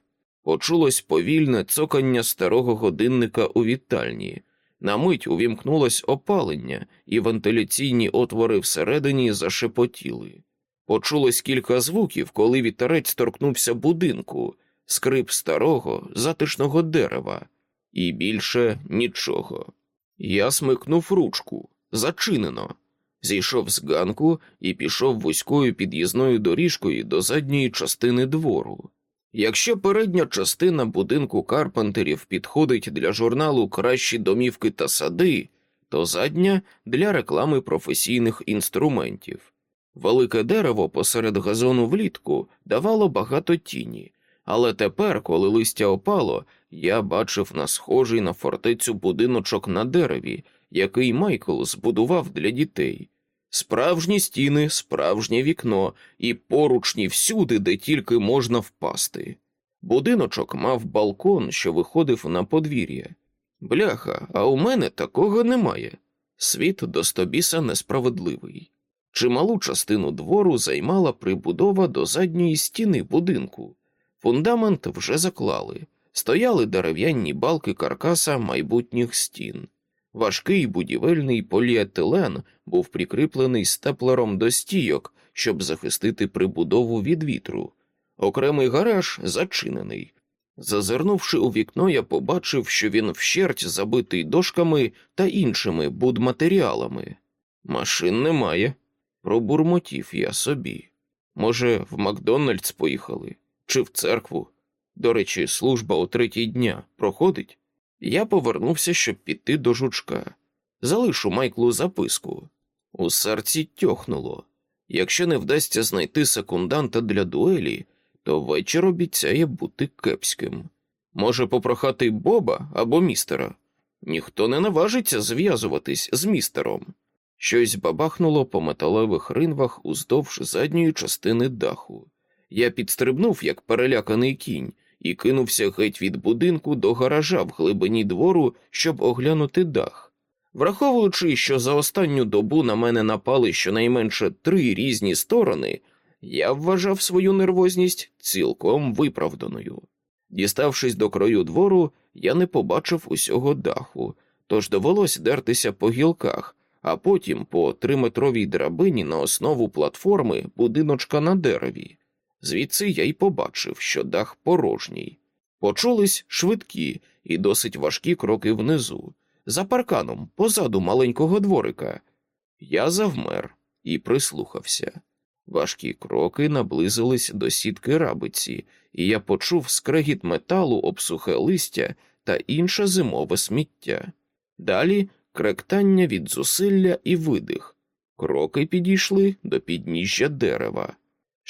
Почулось повільне цокання старого годинника у вітальні. На мить увімкнулось опалення, і вентиляційні отвори всередині зашепотіли. Почулось кілька звуків, коли вітерець торкнувся будинку, скрип старого, затишного дерева, і більше нічого. Я смикнув ручку, зачинено, зійшов з ганку і пішов вузькою під'їзною доріжкою до задньої частини двору. Якщо передня частина будинку Карпентерів підходить для журналу Кращі домівки та сади, то задня для реклами професійних інструментів. Велике дерево посеред газону влітку давало багато тіні, але тепер, коли листя опало, я бачив на схожий на фортецю будиночок на дереві, який Майкл збудував для дітей. Справжні стіни, справжнє вікно і поручні всюди, де тільки можна впасти. Будиночок мав балкон, що виходив на подвір'я. Бляха, а у мене такого немає. Світ до стобіса несправедливий. Чималу частину двору займала прибудова до задньої стіни будинку. Фундамент вже заклали, стояли дерев'яні балки каркаса майбутніх стін. Важкий будівельний поліетилен був прикріплений степлером до стійок, щоб захистити прибудову від вітру. Окремий гараж зачинений. Зазирнувши у вікно, я побачив, що він вщерть забитий дошками та іншими будматеріалами. Машин немає. Пробурмотів я собі. Може, в Макдональдс поїхали чи в церкву. До речі, служба о третій дня проходить. Я повернувся, щоб піти до жучка. Залишу Майклу записку. У серці тьохнуло. Якщо не вдасться знайти секунданта для дуелі, то вечір обіцяє бути кепським. Може попрохати Боба або містера. Ніхто не наважиться зв'язуватись з містером. Щось бабахнуло по металевих ринвах уздовж задньої частини даху. Я підстрибнув, як переляканий кінь, і кинувся геть від будинку до гаража в глибині двору, щоб оглянути дах. Враховуючи, що за останню добу на мене напали щонайменше три різні сторони, я вважав свою нервозність цілком виправданою. Діставшись до краю двору, я не побачив усього даху, тож довелось дертися по гілках, а потім по триметровій драбині на основу платформи будиночка на дереві. Звідси я й побачив, що дах порожній. Почулись швидкі і досить важкі кроки внизу, за парканом, позаду маленького дворика. Я завмер і прислухався. Важкі кроки наблизились до сітки рабиці, і я почув скрегіт металу об сухе листя та інше зимове сміття. Далі кректання від зусилля і видих. Кроки підійшли до підніжжя дерева.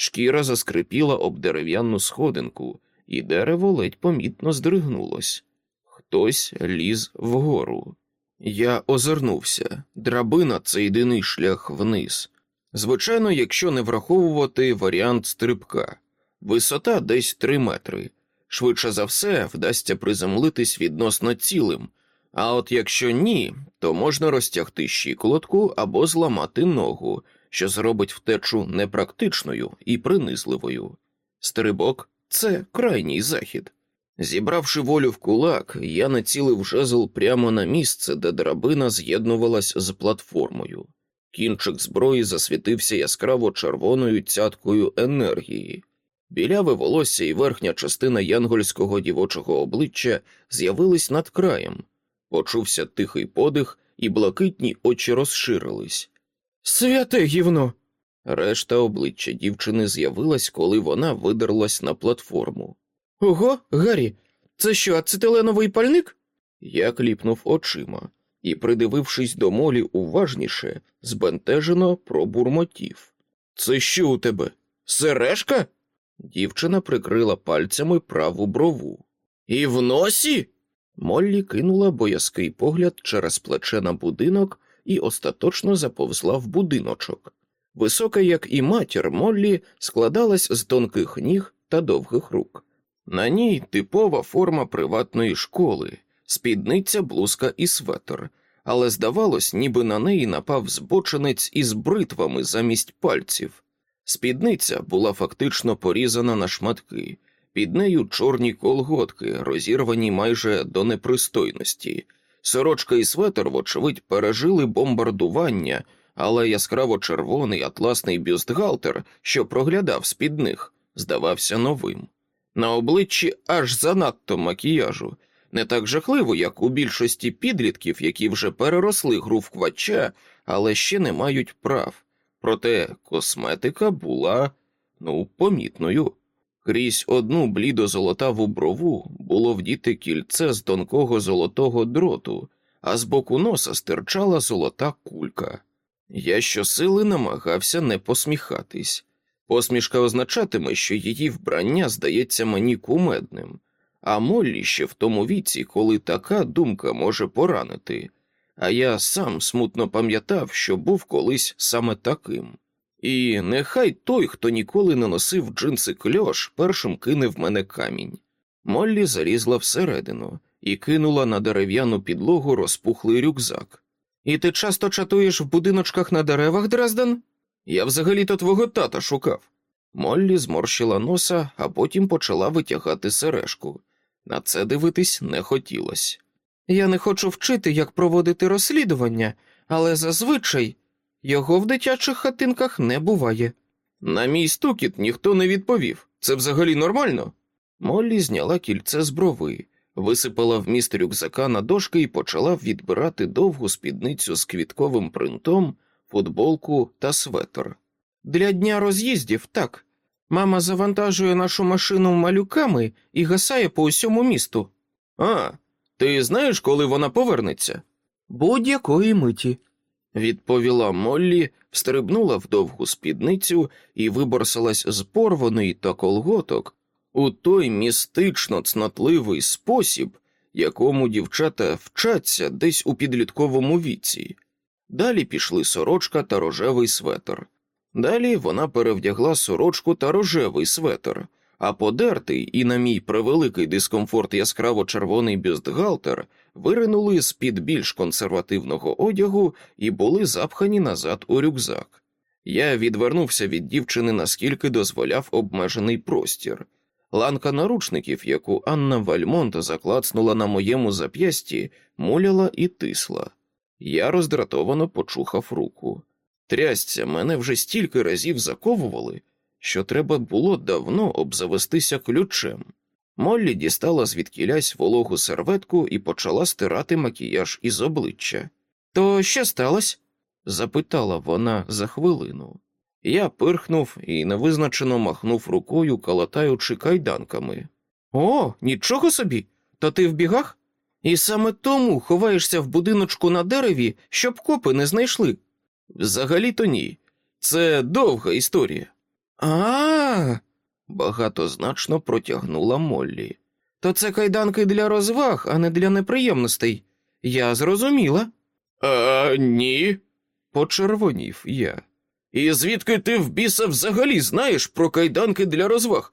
Шкіра заскрипіла об дерев'яну сходинку, і дерево ледь помітно здригнулось. Хтось ліз вгору. Я озирнувся. Драбина це єдиний шлях вниз. Звичайно, якщо не враховувати варіант стрибка, висота десь три метри. Швидше за все, вдасться приземлитись відносно цілим, а от якщо ні, то можна розтягти щиколотку або зламати ногу, що зробить втечу непрактичною і принизливою. Стрибок це крайній захід. Зібравши волю в кулак, я націлив жезл прямо на місце, де драбина з'єднувалась з платформою. Кінчик зброї засвітився яскраво червоною цяткою енергії. Біляве волосся і верхня частина янгольського дівочого обличчя з'явились над краєм. Почувся тихий подих, і блакитні очі розширились. Святе гівно. Решта обличчя дівчини з'явилась, коли вона видерлась на платформу. Ого, Гаррі, це що, ацетиленовий пальник? Я кліпнув очима і, придивившись до молі уважніше, збентежено пробурмотів. Це що у тебе? Сережка? Дівчина прикрила пальцями праву брову. І в носі? Моллі кинула боязкий погляд через плече на будинок і остаточно заповзла в будиночок. Висока, як і матір Моллі, складалась з тонких ніг та довгих рук. На ній типова форма приватної школи, спідниця, блузка і светр, але здавалось, ніби на неї напав збочинець із бритвами замість пальців. Спідниця була фактично порізана на шматки, під нею чорні колготки, розірвані майже до непристойності. Сорочка і светр, вочевидь, пережили бомбардування, але яскраво червоний атласний бюстгальтер, що проглядав з під них, здавався новим. На обличчі аж занадто макіяжу, не так жахливо, як у більшості підлітків, які вже переросли гру в квача, але ще не мають прав. Проте косметика була, ну, помітною. Крізь одну блідо-золотаву брову було вдіти кільце з тонкого золотого дроту, а з боку носа стирчала золота кулька. Я щосили намагався не посміхатись. Посмішка означатиме, що її вбрання здається мені кумедним, а Моллі ще в тому віці, коли така думка може поранити, а я сам смутно пам'ятав, що був колись саме таким. І нехай той, хто ніколи не носив джинси кльош, першим кине в мене камінь. Моллі залізла всередину і кинула на дерев'яну підлогу розпухлий рюкзак. І ти часто чатуєш в будиночках на деревах, Дрезден? Я взагалі-то твого тата шукав. Моллі зморщила носа, а потім почала витягати сережку. На це дивитись не хотілося. Я не хочу вчити, як проводити розслідування, але зазвичай його в дитячих хатинках не буває. На мій стукіт ніхто не відповів. Це взагалі нормально? Моллі зняла кільце з брови, висипала вміст рюкзака на дошки і почала відбирати довгу спідницю з квітковим принтом, футболку та светр. Для дня роз'їздів так. Мама завантажує нашу машину малюками і гасає по усьому місту. А, ти знаєш, коли вона повернеться? Будь-якої миті. Відповіла Моллі, встрибнула в довгу спідницю і виборсалась з порваної та колготок у той містично цнотливий спосіб, якому дівчата вчаться десь у підлітковому віці. Далі пішли сорочка та рожевий светр. Далі вона перевдягла сорочку та рожевий светр, а подертий і, на мій превеликий дискомфорт яскраво червоний бюстгальтер виринули з під більш консервативного одягу і були запхані назад у рюкзак. Я відвернувся від дівчини, наскільки дозволяв обмежений простір. Ланка наручників, яку Анна Вальмонт заклацнула на моєму зап'ясті, муляла і тисла. Я роздратовано почухав руку. Трясця мене вже стільки разів заковували, що треба було давно обзавестися ключем. Моллі дістала звідкілясь вологу серветку і почала стирати макіяж із обличчя. То що сталося? запитала вона за хвилину. Я пирхнув і невизначено махнув рукою, калатаючи кайданками. О, нічого собі. То ти в бігах? І саме тому ховаєшся в будиночку на дереві, щоб копи не знайшли. Взагалі то ні. Це довга історія. А, багатозначно протягнула Моллі. То це кайданки для розваг, а не для неприємностей. Я зрозуміла. А ні, почервонів я. І звідки ти в біса взагалі знаєш про кайданки для розваг?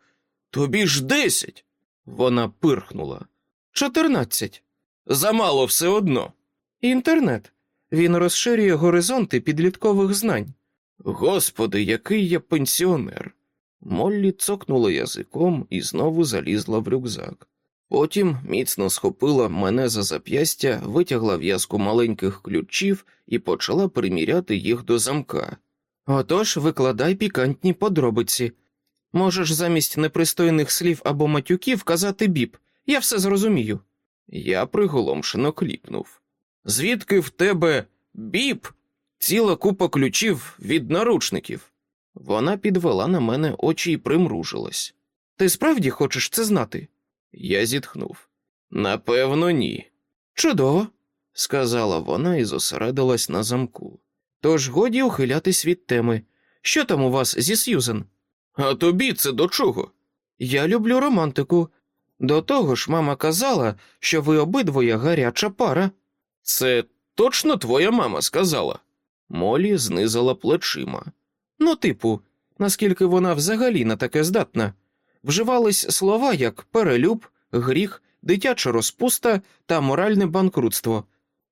Тобі ж десять. Вона пирхнула. Чотирнадцять. Замало все одно. Інтернет. Він розширює горизонти підліткових знань. Господи, який я пенсіонер. Моллі цокнула язиком і знову залізла в рюкзак. Потім міцно схопила мене за зап'ястя, витягла в'язку маленьких ключів і почала приміряти їх до замка. Отож, викладай пікантні подробиці. Можеш замість непристойних слів або матюків казати біб. Я все зрозумію. Я приголомшено кліпнув. Звідки в тебе біб? Ціла купа ключів від наручників. Вона підвела на мене очі і примружилась. Ти справді хочеш це знати? Я зітхнув. Напевно, ні. Чудово, сказала вона і зосередилась на замку. Тож годі ухилятись від теми. Що там у вас зі Сьюзен? А тобі це до чого? Я люблю романтику. До того ж, мама казала, що ви обидвоє гаряча пара. Це точно твоя мама сказала? Молі знизила плечима. Ну, типу, наскільки вона взагалі на таке здатна. Вживались слова як перелюб, гріх, дитяча розпуста та моральне банкрутство.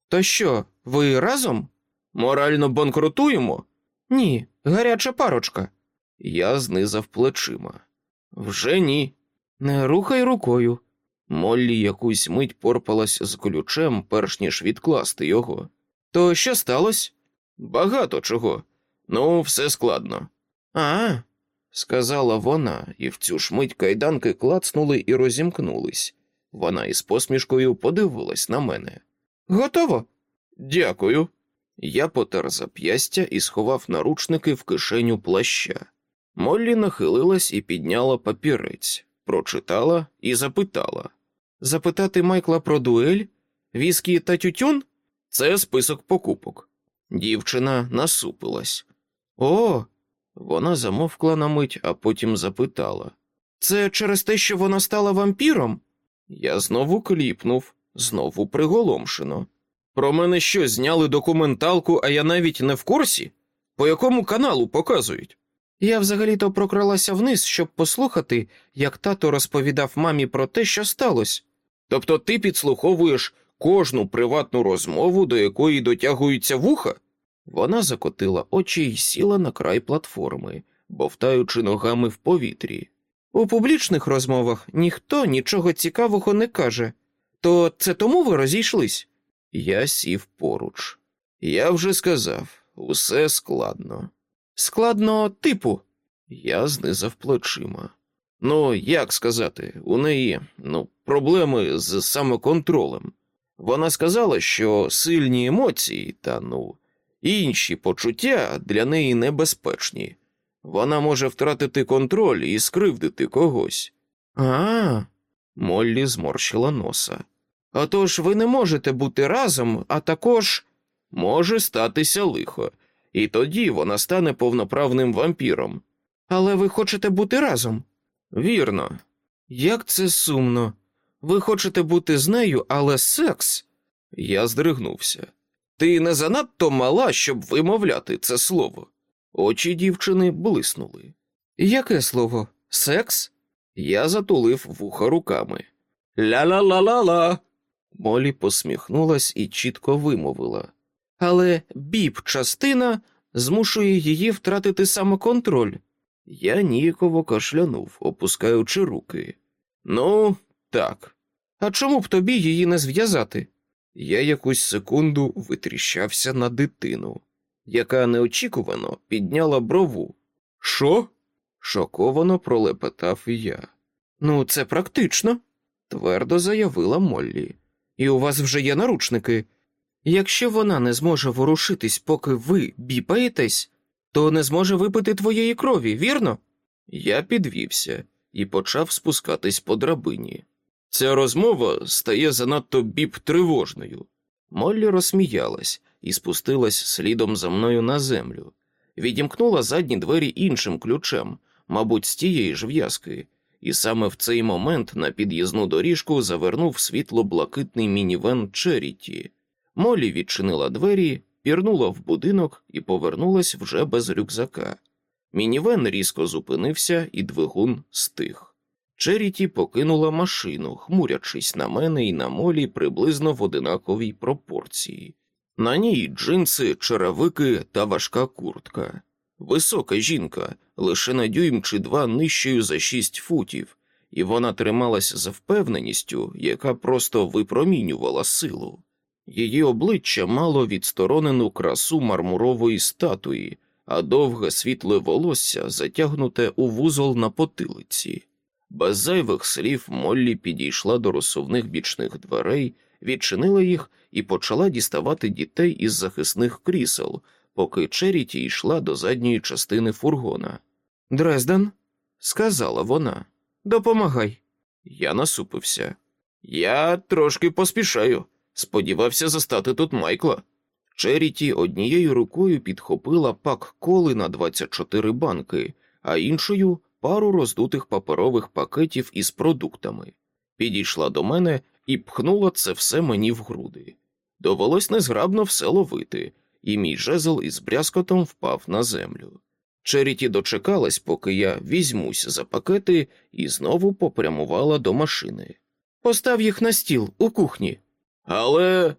То що, ви разом? Морально банкрутуємо? Ні, гаряча парочка. Я знизав плечима. Вже ні. Не рухай рукою. Моллі якусь мить порпалась з ключем, перш ніж відкласти його. То що сталося? Багато чого. Ну, все складно. А, сказала вона, і в цю ж мить кайданки клацнули і розімкнулись. Вона із посмішкою подивилась на мене. готово. Дякую. Я потер зап'ястя і сховав наручники в кишеню плаща. Моллі нахилилась і підняла папірець, прочитала і запитала. Запитати Майкла про дуель? Віскі та тютюн? Це список покупок. Дівчина насупилась. О, Вона замовкла на мить, а потім запитала. це через те, що вона стала вампіром? Я знову кліпнув, знову приголомшено. Про мене що, зняли документалку, а я навіть не в курсі? По якому каналу показують? Я взагалі-то прокралася вниз, щоб послухати, як тато розповідав мамі про те, що сталося. Тобто ти підслуховуєш кожну приватну розмову, до якої дотягуються вуха? Вона закотила очі й сіла на край платформи, бовтаючи ногами в повітрі. У публічних розмовах ніхто нічого цікавого не каже. То це тому ви розійшлись? Я сів поруч. Я вже сказав, усе складно. Складно типу. Я знизав плечима. Ну, як сказати, у неї ну, проблеми з самоконтролем. Вона сказала, що сильні емоції та ну, інші почуття для неї небезпечні. Вона може втратити контроль і скривдити когось. А, Моллі зморщила носа. а то ви не можете бути разом, а також. Може статися лихо, і тоді вона стане повноправним вампіром. Але ви хочете бути разом. Вірно, Як це сумно. Ви хочете бути з нею, але секс. я здригнувся. Ти не занадто мала, щоб вимовляти це слово. Очі дівчини блиснули. Яке слово? Секс? Я затулив вуха руками. Ля-ла-ла-ла-ла. Молі посміхнулась і чітко вимовила. Але біп частина змушує її втратити самоконтроль. Я ніяково кашлянув, опускаючи руки. Ну, так. А чому б тобі її не зв'язати? Я якусь секунду витріщався на дитину, яка неочікувано підняла брову. Що? шоковано пролепетав я. Ну, це практично, Твердо заявила Моллі. і у вас вже є наручники. Якщо вона не зможе ворушитись, поки ви біпаєтесь, то не зможе випити твоєї крові, вірно? Я підвівся і почав спускатись по драбині. Ця розмова стає занадто біп тривожною. Моллі розсміялась і спустилась слідом за мною на землю, відімкнула задні двері іншим ключем, мабуть, з тієї ж в'язки, і саме в цей момент на під'їзну доріжку завернув світло-блакитний мінівен Черіті. Моллі відчинила двері, пірнула в будинок і повернулась вже без рюкзака. Мінівен різко зупинився, і двигун стих. Черіті покинула машину, хмурячись на мене і на молі приблизно в одинаковій пропорції. На ній джинси, черевики та важка куртка. Висока жінка, лише на дюйм чи два нижчою за шість футів, і вона трималась за впевненістю, яка просто випромінювала силу. Її обличчя мало відсторонену красу мармурової статуї, а довге світле волосся затягнуте у вузол на потилиці. Без зайвих слів Моллі підійшла до розсувних бічних дверей, відчинила їх і почала діставати дітей із захисних крісел, поки Черіті йшла до задньої частини фургона. Дрезден, Сказала вона. допомагай. Я насупився. Я трошки поспішаю. Сподівався застати тут Майкла. Черіті однією рукою підхопила пак коли на 24 банки, а іншою пару роздутих паперових пакетів із продуктами. Підійшла до мене і пхнула це все мені в груди. Довелось незграбно все ловити, і мій жезл із брязкотом впав на землю. Черіті дочекалась, поки я візьмусь за пакети, і знову попрямувала до машини. Постав їх на стіл у кухні. Але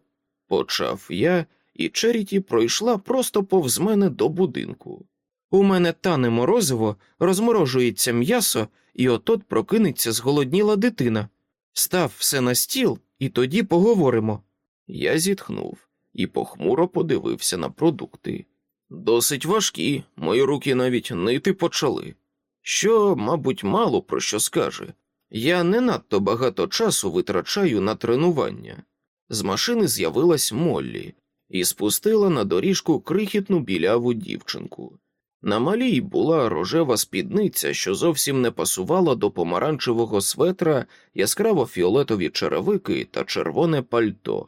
Почав я, і Черіті пройшла просто повз мене до будинку. У мене тане морозиво, розморожується м'ясо, і отот прокинеться зголодніла дитина. Став все на стіл, і тоді поговоримо. Я зітхнув і похмуро подивився на продукти. Досить важкі, мої руки навіть нити почали. Що, мабуть, мало про що скаже. Я не надто багато часу витрачаю на тренування. З машини з'явилась Моллі і спустила на доріжку крихітну біляву дівчинку. На малій була рожева спідниця, що зовсім не пасувала до помаранчевого светра, яскраво фіолетові черевики та червоне пальто.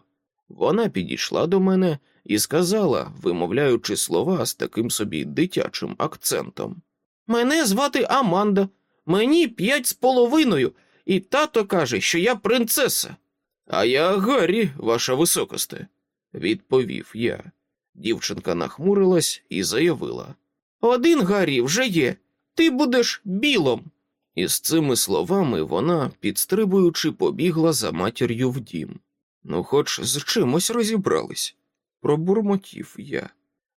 Вона підійшла до мене і сказала, вимовляючи слова з таким собі дитячим акцентом: Мене звати Аманда, мені п'ять з половиною, і тато каже, що я принцеса. А я Гаррі, ваша високосте, відповів я. Дівчинка нахмурилась і заявила. Один Гаррі вже є, ти будеш білом. І з цими словами вона, підстрибуючи, побігла за матір'ю в дім. Ну, хоч з чимось розібрались, пробурмотів я.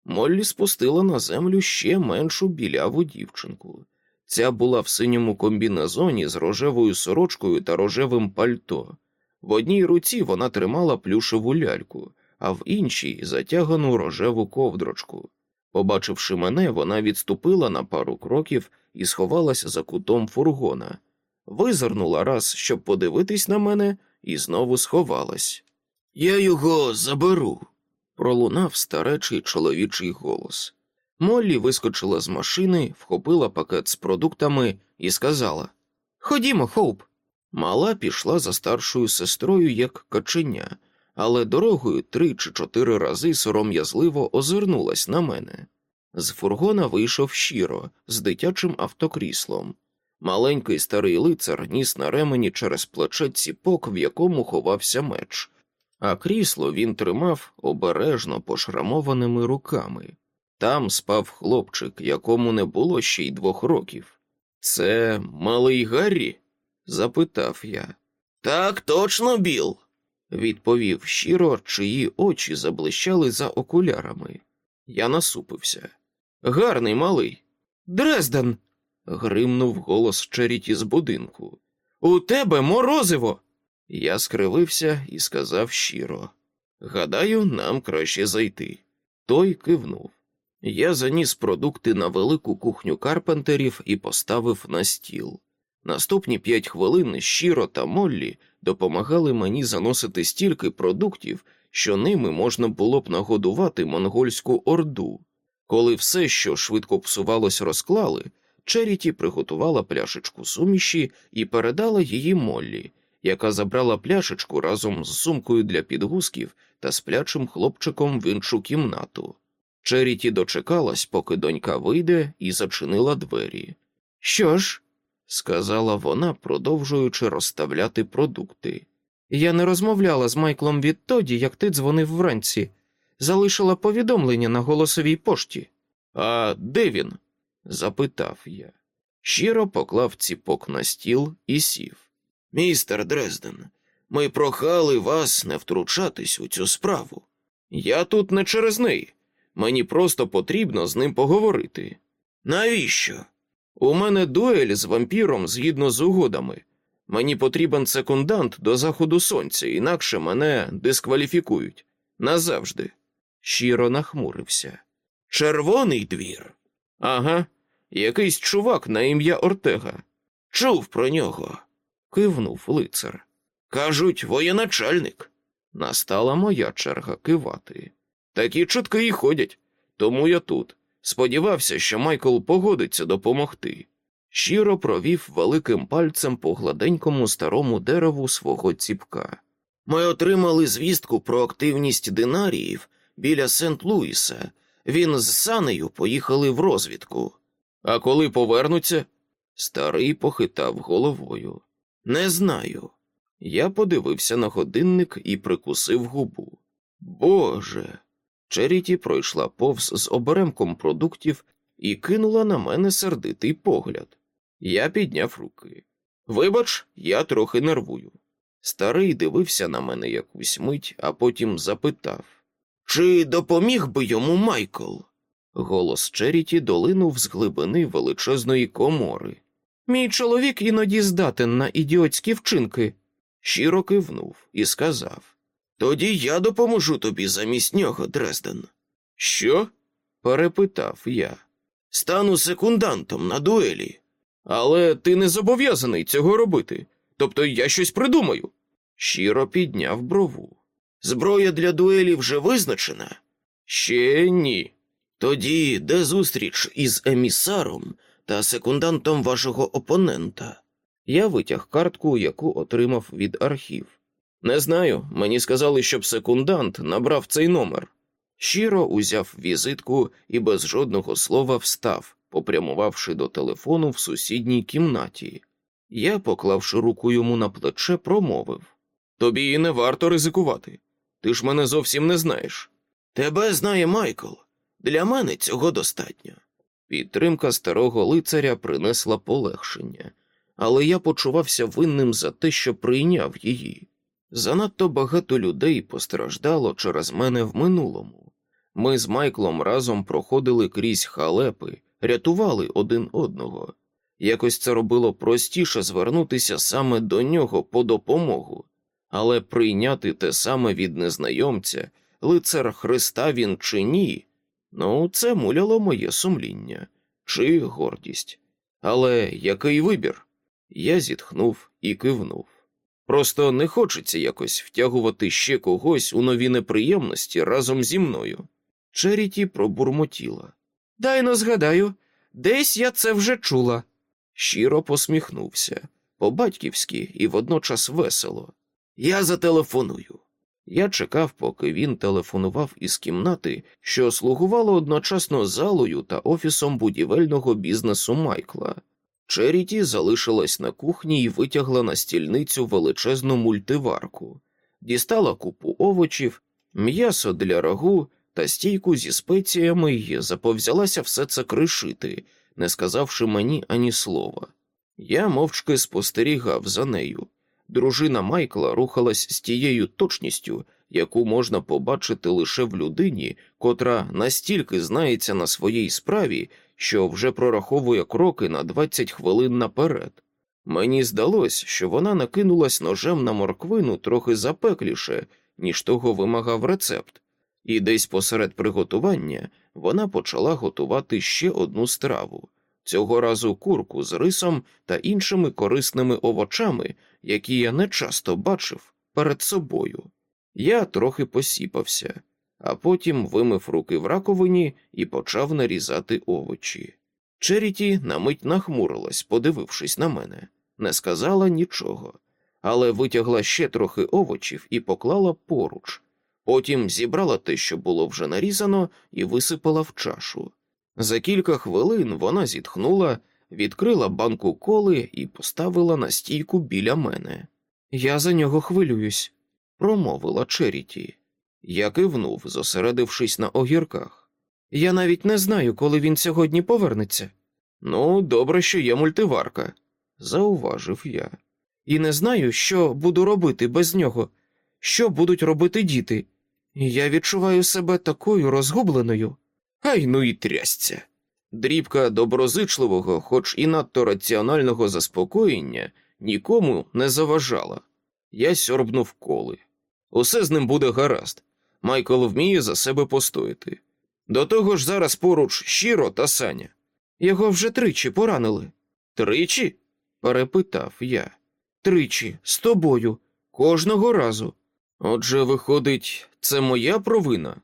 Моллі спустила на землю ще меншу біляву дівчинку. Ця була в синьому комбінезоні з рожевою сорочкою та рожевим пальто. В одній руці вона тримала плюшеву ляльку, а в іншій затягану рожеву ковдрочку. Побачивши мене, вона відступила на пару кроків і сховалась за кутом фургона. Визирнула раз, щоб подивитись на мене, і знову сховалась. Я його заберу, пролунав старечий чоловічий голос. Моллі вискочила з машини, вхопила пакет з продуктами і сказала Ходімо, Хоуп. Мала пішла за старшою сестрою як каченя, але дорогою три чи чотири рази сором'язливо озирнулась на мене. З фургона вийшов щиро з дитячим автокріслом. Маленький старий лицар ніс на ремені через плече ціпок, в якому ховався меч, а крісло він тримав обережно пошрамованими руками. Там спав хлопчик, якому не було ще й двох років. Це малий Гаррі? запитав я. Так точно, Біл, відповів щиро, чиї очі заблищали за окулярами. Я насупився. Гарний малий. Дрезден. гримнув голос Черіті з будинку. У тебе морозиво. Я скривився і сказав щиро. Гадаю, нам краще зайти. Той кивнув. Я заніс продукти на велику кухню карпентерів і поставив на стіл. Наступні п'ять хвилин щиро та Моллі допомагали мені заносити стільки продуктів, що ними можна було б нагодувати монгольську орду. Коли все, що швидко псувалось, розклали, Черіті приготувала пляшечку суміші і передала її Моллі, яка забрала пляшечку разом з сумкою для підгузків та сплячим хлопчиком в іншу кімнату. Черіті дочекалась, поки донька вийде, і зачинила двері. Що ж, сказала вона, продовжуючи розставляти продукти. Я не розмовляла з Майклом відтоді, як ти дзвонив вранці, залишила повідомлення на голосовій пошті. А де він? запитав я. Щиро поклав ціпок на стіл і сів. Містер Дрезден, ми прохали вас не втручатись у цю справу. Я тут не через неї. Мені просто потрібно з ним поговорити. Навіщо? У мене дуель з вампіром згідно з угодами. Мені потрібен секундант до заходу сонця, інакше мене дискваліфікують. Назавжди. Щиро нахмурився. Червоний двір. Ага, якийсь чувак на ім'я Ортега. Чув про нього. Кивнув лицар. Кажуть, воєначальник. Настала моя черга кивати. Такі чутки і ходять, тому я тут. Сподівався, що Майкл погодиться допомогти. Щиро провів великим пальцем по гладенькому старому дереву свого ціпка. Ми отримали звістку про активність динаріїв біля Сент-Луіса. Він з санею поїхали в розвідку. А коли повернуться? Старий похитав головою. Не знаю. Я подивився на годинник і прикусив губу. Боже. Черіті пройшла повз з оберемком продуктів і кинула на мене сердитий погляд. Я підняв руки. Вибач, я трохи нервую. Старий дивився на мене якусь мить, а потім запитав Чи допоміг би йому Майкл? Голос Черіті долинув з глибини величезної комори. Мій чоловік іноді здатен на ідіотські вчинки. Щиро кивнув і сказав Тоді я допоможу тобі замість нього, Дрезден. Що? перепитав я. Стану секундантом на дуелі. Але ти не зобов'язаний цього робити. Тобто я щось придумаю. Щиро підняв брову. Зброя для дуелі вже визначена? Ще ні. Тоді де зустріч із емісаром та секундантом вашого опонента? Я витяг картку, яку отримав від архів. Не знаю, мені сказали, щоб секундант набрав цей номер. Щиро узяв візитку і без жодного слова встав, попрямувавши до телефону в сусідній кімнаті. Я, поклавши руку йому на плече, промовив Тобі і не варто ризикувати. Ти ж мене зовсім не знаєш. Тебе знає Майкл. Для мене цього достатньо. Підтримка старого лицаря принесла полегшення, але я почувався винним за те, що прийняв її. Занадто багато людей постраждало через мене в минулому. Ми з Майклом разом проходили крізь халепи, рятували один одного. Якось це робило простіше звернутися саме до нього по допомогу, але прийняти те саме від незнайомця, лицар Христа він чи ні, ну, це муляло моє сумління чи гордість. Але який вибір? Я зітхнув і кивнув. Просто не хочеться якось втягувати ще когось у нові неприємності разом зі мною. Черіті пробурмотіла. Дай но згадаю, десь я це вже чула. Щиро посміхнувся, по-батьківськи і водночас весело. Я зателефоную. Я чекав, поки він телефонував із кімнати, що слугувало одночасно залою та офісом будівельного бізнесу Майкла. Черіті залишилась на кухні і витягла на стільницю величезну мультиварку, дістала купу овочів, м'ясо для рагу та стійку зі спеціями і заповзялася все це кришити, не сказавши мені ані слова. Я мовчки спостерігав за нею. Дружина Майкла рухалась з тією точністю, яку можна побачити лише в людині, котра настільки знається на своїй справі, що вже прораховує кроки на 20 хвилин наперед. Мені здалось, що вона накинулась ножем на морквину трохи запекліше, ніж того вимагав рецепт, і десь посеред приготування вона почала готувати ще одну страву цього разу курку з рисом та іншими корисними овочами, які я не часто бачив перед собою. Я трохи посіпався, а потім вимив руки в раковині і почав нарізати овочі. Черіті на мить нахмурилась, подивившись на мене, не сказала нічого, але витягла ще трохи овочів і поклала поруч. Потім зібрала те, що було вже нарізано, і висипала в чашу. За кілька хвилин вона зітхнула, відкрила банку коли і поставила на стійку біля мене. Я за нього хвилююсь, промовила Черіті. Я кивнув, зосередившись на огірках. Я навіть не знаю, коли він сьогодні повернеться. Ну, добре, що є мультиварка, зауважив я. І не знаю, що буду робити без нього, що будуть робити діти. Я відчуваю себе такою розгубленою. Ай ну і трясця. Дрібка доброзичливого, хоч і надто раціонального заспокоєння, нікому не заважала. Я сьорбнув коли. Усе з ним буде гаразд. Майкл вміє за себе постояти. До того ж зараз поруч щиро та Саня. Його вже тричі поранили. Тричі? перепитав я. Тричі, з тобою, кожного разу. Отже, виходить, це моя провина.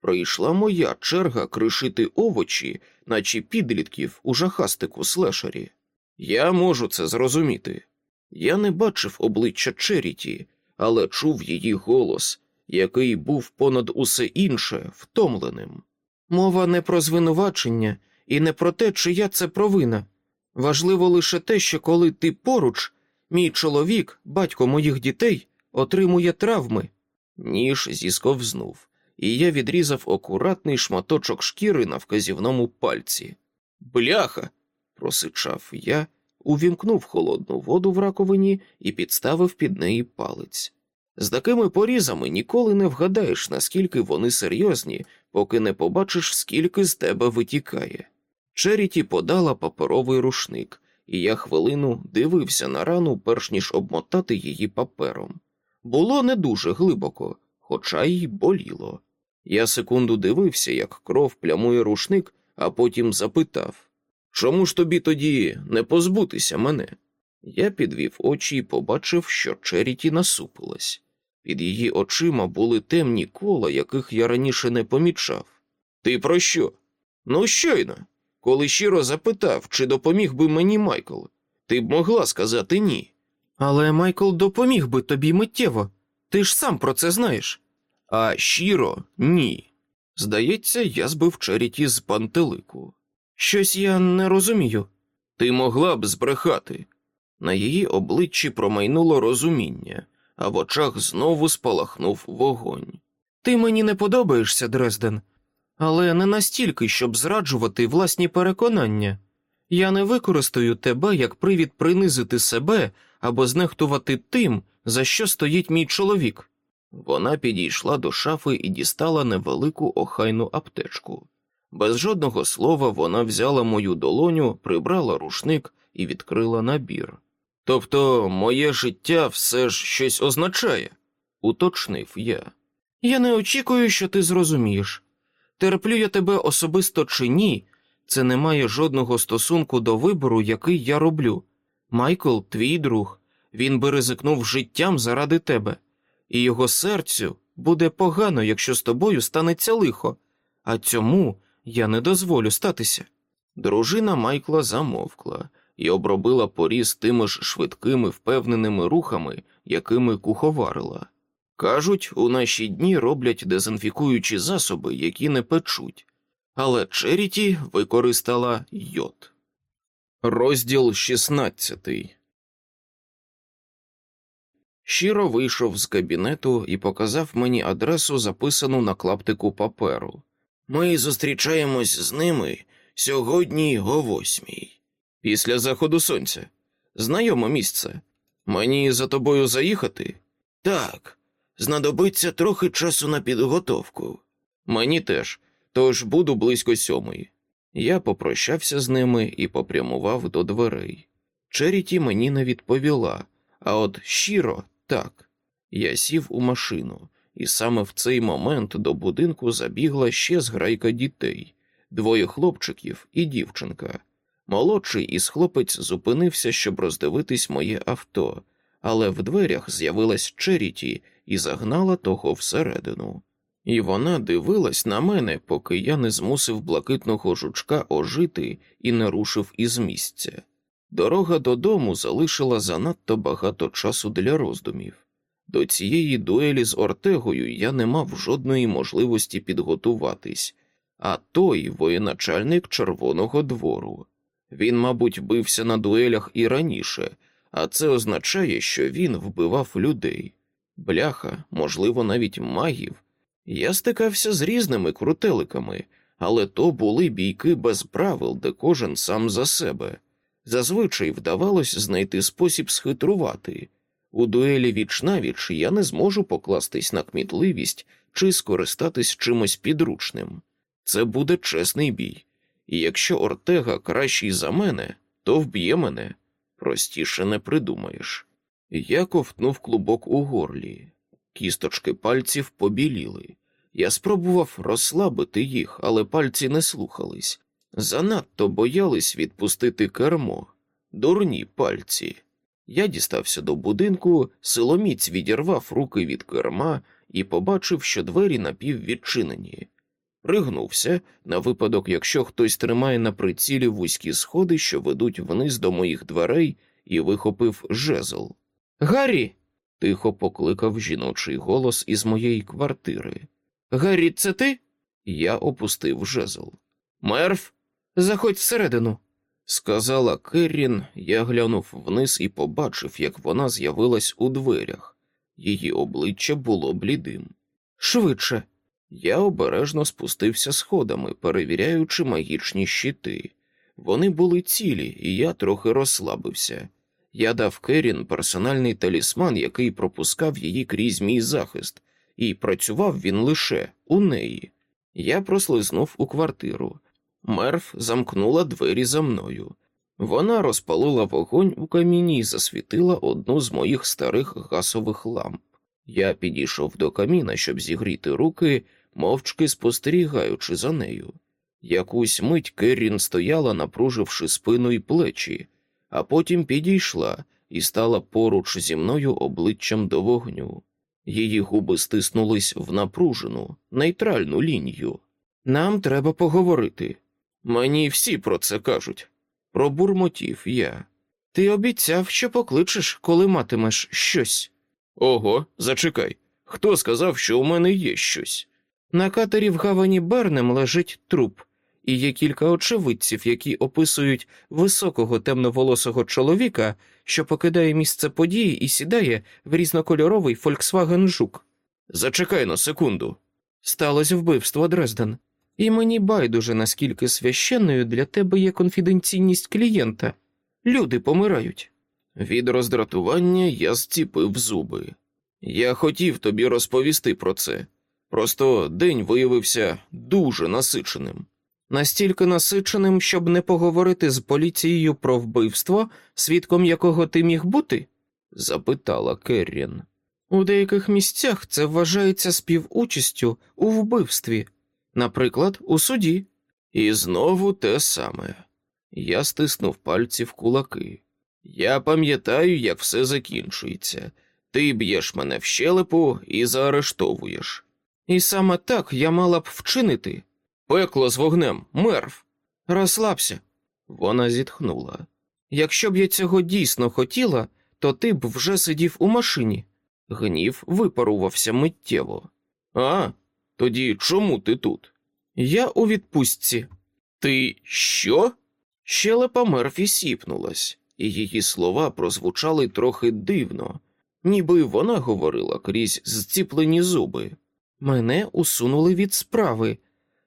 Прийшла моя черга кришити овочі, наче підлітків у жахастику слешері. Я можу це зрозуміти. Я не бачив обличчя Черіті, але чув її голос, який був понад усе інше втомленим. Мова не про звинувачення і не про те, чия це провина. Важливо лише те, що коли ти поруч, мій чоловік, батько моїх дітей, отримує травми. Ніж зісковзнув, і я відрізав акуратний шматочок шкіри на вказівному пальці. Бляха. просичав я, увімкнув холодну воду в раковині і підставив під неї палець. З такими порізами ніколи не вгадаєш, наскільки вони серйозні, поки не побачиш, скільки з тебе витікає. Черіті подала паперовий рушник, і я хвилину дивився на рану, перш ніж обмотати її папером. Було не дуже глибоко, хоча й боліло. Я секунду дивився, як кров плямує рушник, а потім запитав Чому ж тобі тоді не позбутися мене? Я підвів очі і побачив, що Черіті насупилась. Під її очима були темні кола, яких я раніше не помічав. Ти про що? Ну, щойно. Коли щиро запитав, чи допоміг би мені Майкл, ти б могла сказати ні. Але Майкл допоміг би тобі миттєво. Ти ж сам про це знаєш. А щиро ні. Здається, я збив Черіті з пантелику. Щось я не розумію. Ти могла б збрехати. На її обличчі промайнуло розуміння, а в очах знову спалахнув вогонь. Ти мені не подобаєшся, Дрезден, але не настільки, щоб зраджувати власні переконання. Я не використаю тебе як привід принизити себе або знехтувати тим, за що стоїть мій чоловік. Вона підійшла до шафи і дістала невелику охайну аптечку. Без жодного слова вона взяла мою долоню, прибрала рушник і відкрила набір. Тобто моє життя все ж щось означає, уточнив я. Я не очікую, що ти зрозумієш. Терплю я тебе особисто чи ні, це не має жодного стосунку до вибору, який я роблю. Майкл, твій друг, він би ризикнув життям заради тебе, і його серцю буде погано, якщо з тобою станеться лихо, а цьому я не дозволю статися. Дружина Майкла замовкла і обробила поріз тими ж швидкими, впевненими рухами, якими куховарила. Кажуть, у наші дні роблять дезінфікуючі засоби, які не печуть, але Черіті використала йод. Розділ 16 Щиро вийшов з кабінету і показав мені адресу, записану на клаптику паперу. Ми зустрічаємось з ними сьогодні о восьмій. Після заходу сонця. Знайоме місце. Мені за тобою заїхати? Так, знадобиться трохи часу на підготовку. Мені теж, тож буду близько сьомої. Я попрощався з ними і попрямував до дверей. Черіті мені не відповіла, а от щиро так. Я сів у машину, і саме в цей момент до будинку забігла ще зграйка дітей двоє хлопчиків і дівчинка. Молодший із хлопець зупинився, щоб роздивитись моє авто, але в дверях з'явилась Черіті і загнала того всередину. І вона дивилась на мене, поки я не змусив блакитного жучка ожити і не рушив із місця. Дорога додому залишила занадто багато часу для роздумів. До цієї дуелі з Ортегою я не мав жодної можливості підготуватись, а той воєначальник Червоного двору. Він, мабуть, бився на дуелях і раніше, а це означає, що він вбивав людей. Бляха, можливо, навіть магів. Я стикався з різними крутеликами, але то були бійки без правил, де кожен сам за себе. Зазвичай вдавалось знайти спосіб схитрувати. У дуелі віч навіч я не зможу покластись на кмітливість чи скористатись чимось підручним. Це буде чесний бій, і якщо Ортега кращий за мене, то вб'є мене. Простіше не придумаєш. Я ковтнув клубок у горлі, кісточки пальців побіліли. Я спробував розслабити їх, але пальці не слухались. Занадто боялись відпустити кермо, дурні пальці. Я дістався до будинку, силоміць відірвав руки від керма і побачив, що двері напіввідчинені. Пригнувся на випадок, якщо хтось тримає на прицілі вузькі сходи, що ведуть вниз до моїх дверей, і вихопив жезл. Гаррі. тихо покликав жіночий голос із моєї квартири. Гаррі, це ти? Я опустив жезл. Мерф, заходь всередину, сказала Керрін. Я глянув вниз і побачив, як вона з'явилась у дверях. Її обличчя було блідим. Швидше. Я обережно спустився сходами, перевіряючи магічні щити. Вони були цілі, і я трохи розслабився. Я дав Керін персональний талісман, який пропускав її крізь мій захист, і працював він лише у неї. Я прослизнув у квартиру. Мерф замкнула двері за мною. Вона розпалила вогонь у каміні і засвітила одну з моїх старих гасових ламп. Я підійшов до каміна, щоб зігріти руки, мовчки спостерігаючи за нею. Якусь мить Керрін стояла, напруживши спину і плечі, а потім підійшла і стала поруч зі мною обличчям до вогню. Її губи стиснулись в напружену, нейтральну лінію. Нам треба поговорити. Мені всі про це кажуть. Пробурмотів я. Ти обіцяв, що покличеш, коли матимеш щось. Ого, зачекай. Хто сказав, що у мене є щось? На катері в гавані Бернем лежить труп, і є кілька очевидців, які описують високого темноволосого чоловіка, що покидає місце події і сідає в різнокольоровий Volkswagen Жук. Зачекай на секунду. Сталося вбивство Дрезден. І мені байдуже, наскільки священною для тебе є конфіденційність клієнта. Люди помирають. Від роздратування я зціпив зуби. Я хотів тобі розповісти про це. Просто день виявився дуже насиченим. Настільки насиченим, щоб не поговорити з поліцією про вбивство, свідком якого ти міг бути? запитала Керрін. У деяких місцях це вважається співучастю у вбивстві, наприклад, у суді. І знову те саме. Я стиснув пальці в кулаки. Я пам'ятаю, як все закінчується. Ти б'єш мене в щелепу і заарештовуєш. І саме так я мала б вчинити. Пекло з вогнем, мерв. Розслабся. Вона зітхнула. Якщо б я цього дійсно хотіла, то ти б вже сидів у машині. Гнів випарувався миттєво. А, тоді чому ти тут? Я у відпустці. Ти що? Щелепа Мерфі сіпнулась, і її слова прозвучали трохи дивно, ніби вона говорила крізь зціплені зуби. Мене усунули від справи,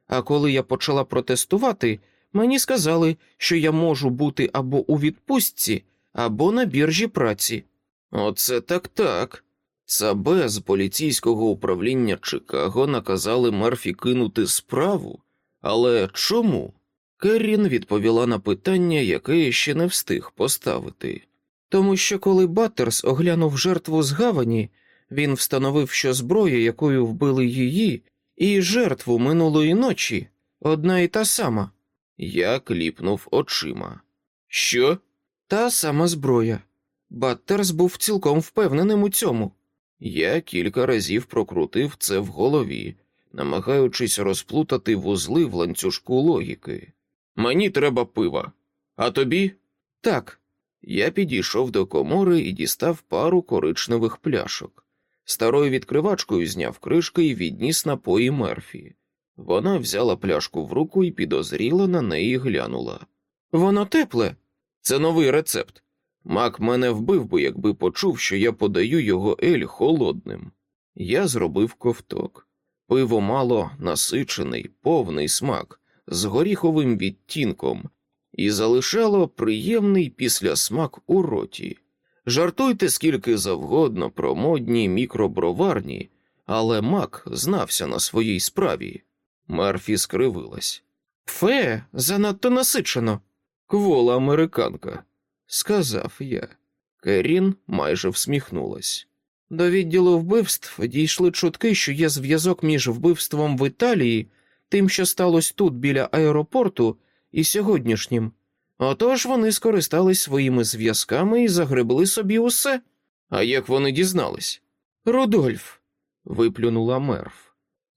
а коли я почала протестувати, мені сказали, що я можу бути або у відпустці, або на біржі праці. Оце так так. Цабе з поліційського управління Чикаго наказали Мерфі кинути справу. Але чому? Керрін відповіла на питання, яке ще не встиг поставити. Тому що коли Баттерс оглянув жертву з гавані, він встановив, що зброя, якою вбили її, і жертву минулої ночі одна і та сама. Я кліпнув очима. Що? Та сама зброя. Баттерс був цілком впевненим у цьому. Я кілька разів прокрутив це в голові, намагаючись розплутати вузли в ланцюжку логіки. Мені треба пива. А тобі? Так. Я підійшов до комори і дістав пару коричневих пляшок. Старою відкривачкою зняв кришки і відніс напої Мерфі. Вона взяла пляшку в руку і підозріло на неї глянула. Воно тепле. Це новий рецепт. Мак мене вбив би, якби почув, що я подаю його ель холодним. Я зробив ковток. Пиво мало насичений, повний смак, з горіховим відтінком, і залишало приємний післясмак у роті. Жартуйте скільки завгодно про модні мікроброварні, але мак знався на своїй справі. Мерфі скривилась. Фе, занадто насичено. Квола американка, сказав я. Керін майже всміхнулась. До відділу вбивств дійшли чутки, що є зв'язок між вбивством в Італії, тим, що сталося тут біля аеропорту, і сьогоднішнім. Отож вони скористались своїми зв'язками і загребли собі усе. А як вони дізнались? Рудольф, виплюнула мерф.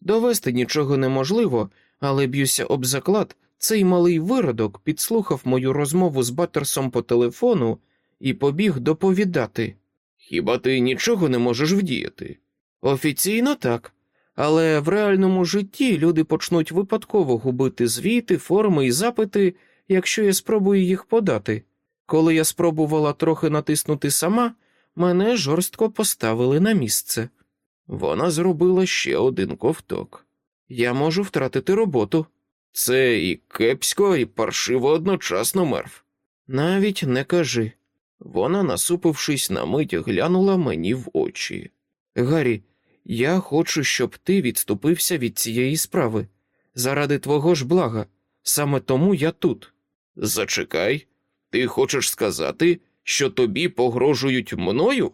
Довести нічого неможливо, але б'юся об заклад, цей малий виродок підслухав мою розмову з Баттерсом по телефону і побіг доповідати. Хіба ти нічого не можеш вдіяти? Офіційно так, але в реальному житті люди почнуть випадково губити звіти, форми і запити, якщо я спробую їх подати. Коли я спробувала трохи натиснути сама, мене жорстко поставили на місце. Вона зробила ще один ковток. Я можу втратити роботу. Це і кепсько, і паршиво одночасно мерв. Навіть не кажи. Вона, насупившись, на мить глянула мені в очі. Гаррі, я хочу, щоб ти відступився від цієї справи. Заради твого ж блага. Саме тому я тут. Зачекай, ти хочеш сказати, що тобі погрожують мною?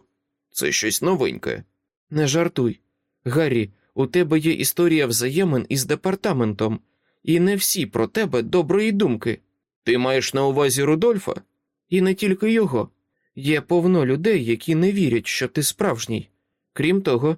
Це щось новеньке. Не жартуй. Гаррі, у тебе є історія взаємин із департаментом, і не всі про тебе доброї думки. Ти маєш на увазі Рудольфа? І не тільки його. Є повно людей, які не вірять, що ти справжній. Крім того,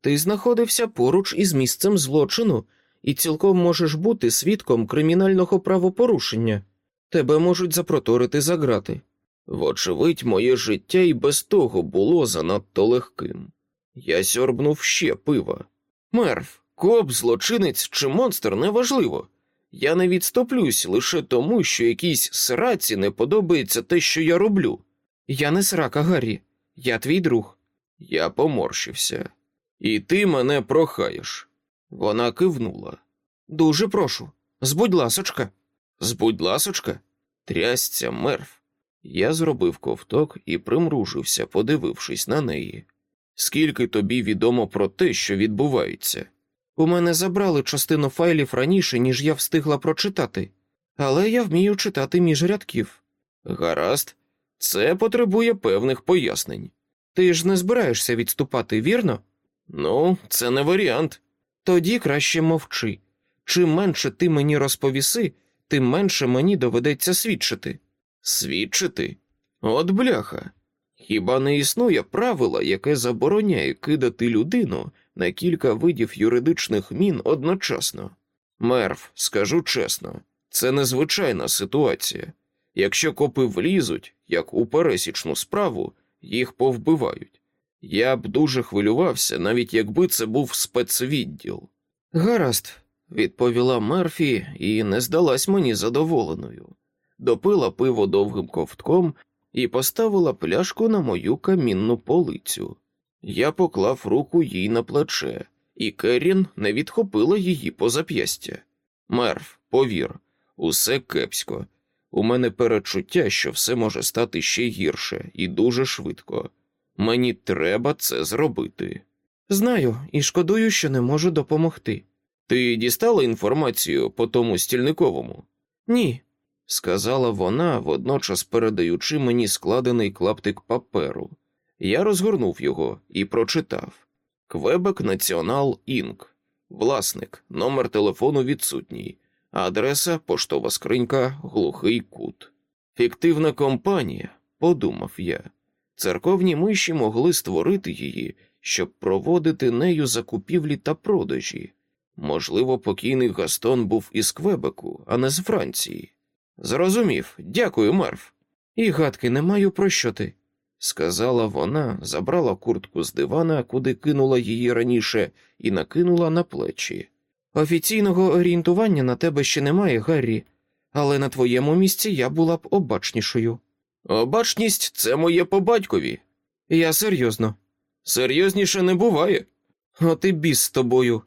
ти знаходився поруч із місцем злочину і цілком можеш бути свідком кримінального правопорушення. Тебе можуть запроторити за грати. Вочевидь, моє життя і без того було занадто легким. Я сьорбнув ще пива. Мерв, коп, злочинець чи монстр неважливо. Я не відстоплюсь лише тому, що якійсь сраці не подобається те, що я роблю. Я не срака, Гаррі, я твій друг. Я поморщився. І ти мене прохаєш. Вона кивнула. Дуже прошу. Збудь ласочка. Збудь ласочка, трясця мерв. Я зробив ковток і примружився, подивившись на неї. Скільки тобі відомо про те, що відбувається? У мене забрали частину файлів раніше, ніж я встигла прочитати, але я вмію читати між рядків. Гаразд, це потребує певних пояснень. Ти ж не збираєшся відступати, вірно? Ну, це не варіант. Тоді краще мовчи. Чим менше ти мені розповіси, тим менше мені доведеться свідчити. Свідчити? От бляха. Хіба не існує правила, яке забороняє кидати людину на кілька видів юридичних мін одночасно? Мерв, скажу чесно, це незвичайна ситуація. Якщо копи влізуть, як у пересічну справу, їх повбивають. Я б дуже хвилювався, навіть якби це був спецвідділ. Гаразд, відповіла Мерфі і не здалась мені задоволеною. Допила пиво довгим ковтком і поставила пляшку на мою камінну полицю. Я поклав руку їй на плече, і Керрін не відхопила її по зап'ястя. Мерв, повір, усе кепсько. У мене перечуття, що все може стати ще гірше і дуже швидко. Мені треба це зробити. Знаю, і шкодую, що не можу допомогти. Ти дістала інформацію по тому стільниковому? Ні, сказала вона, водночас передаючи мені складений клаптик паперу. Я розгорнув його і прочитав Квебек Націонал Інк. Власник, номер телефону відсутній, адреса поштова скринька, глухий кут. Фіктивна компанія, подумав я. Церковні миші могли створити її, щоб проводити нею закупівлі та продажі. Можливо, покійний Гастон був із Квебеку, а не з Франції. Зрозумів, дякую, Мерф. І гадки не маю про що ти, сказала вона, забрала куртку з дивана, куди кинула її раніше, і накинула на плечі. Офіційного орієнтування на тебе ще немає, Гаррі, але на твоєму місці я була б обачнішою. Обачність це моє по батькові. Я серйозно. Серйозніше не буває. От і біс з тобою.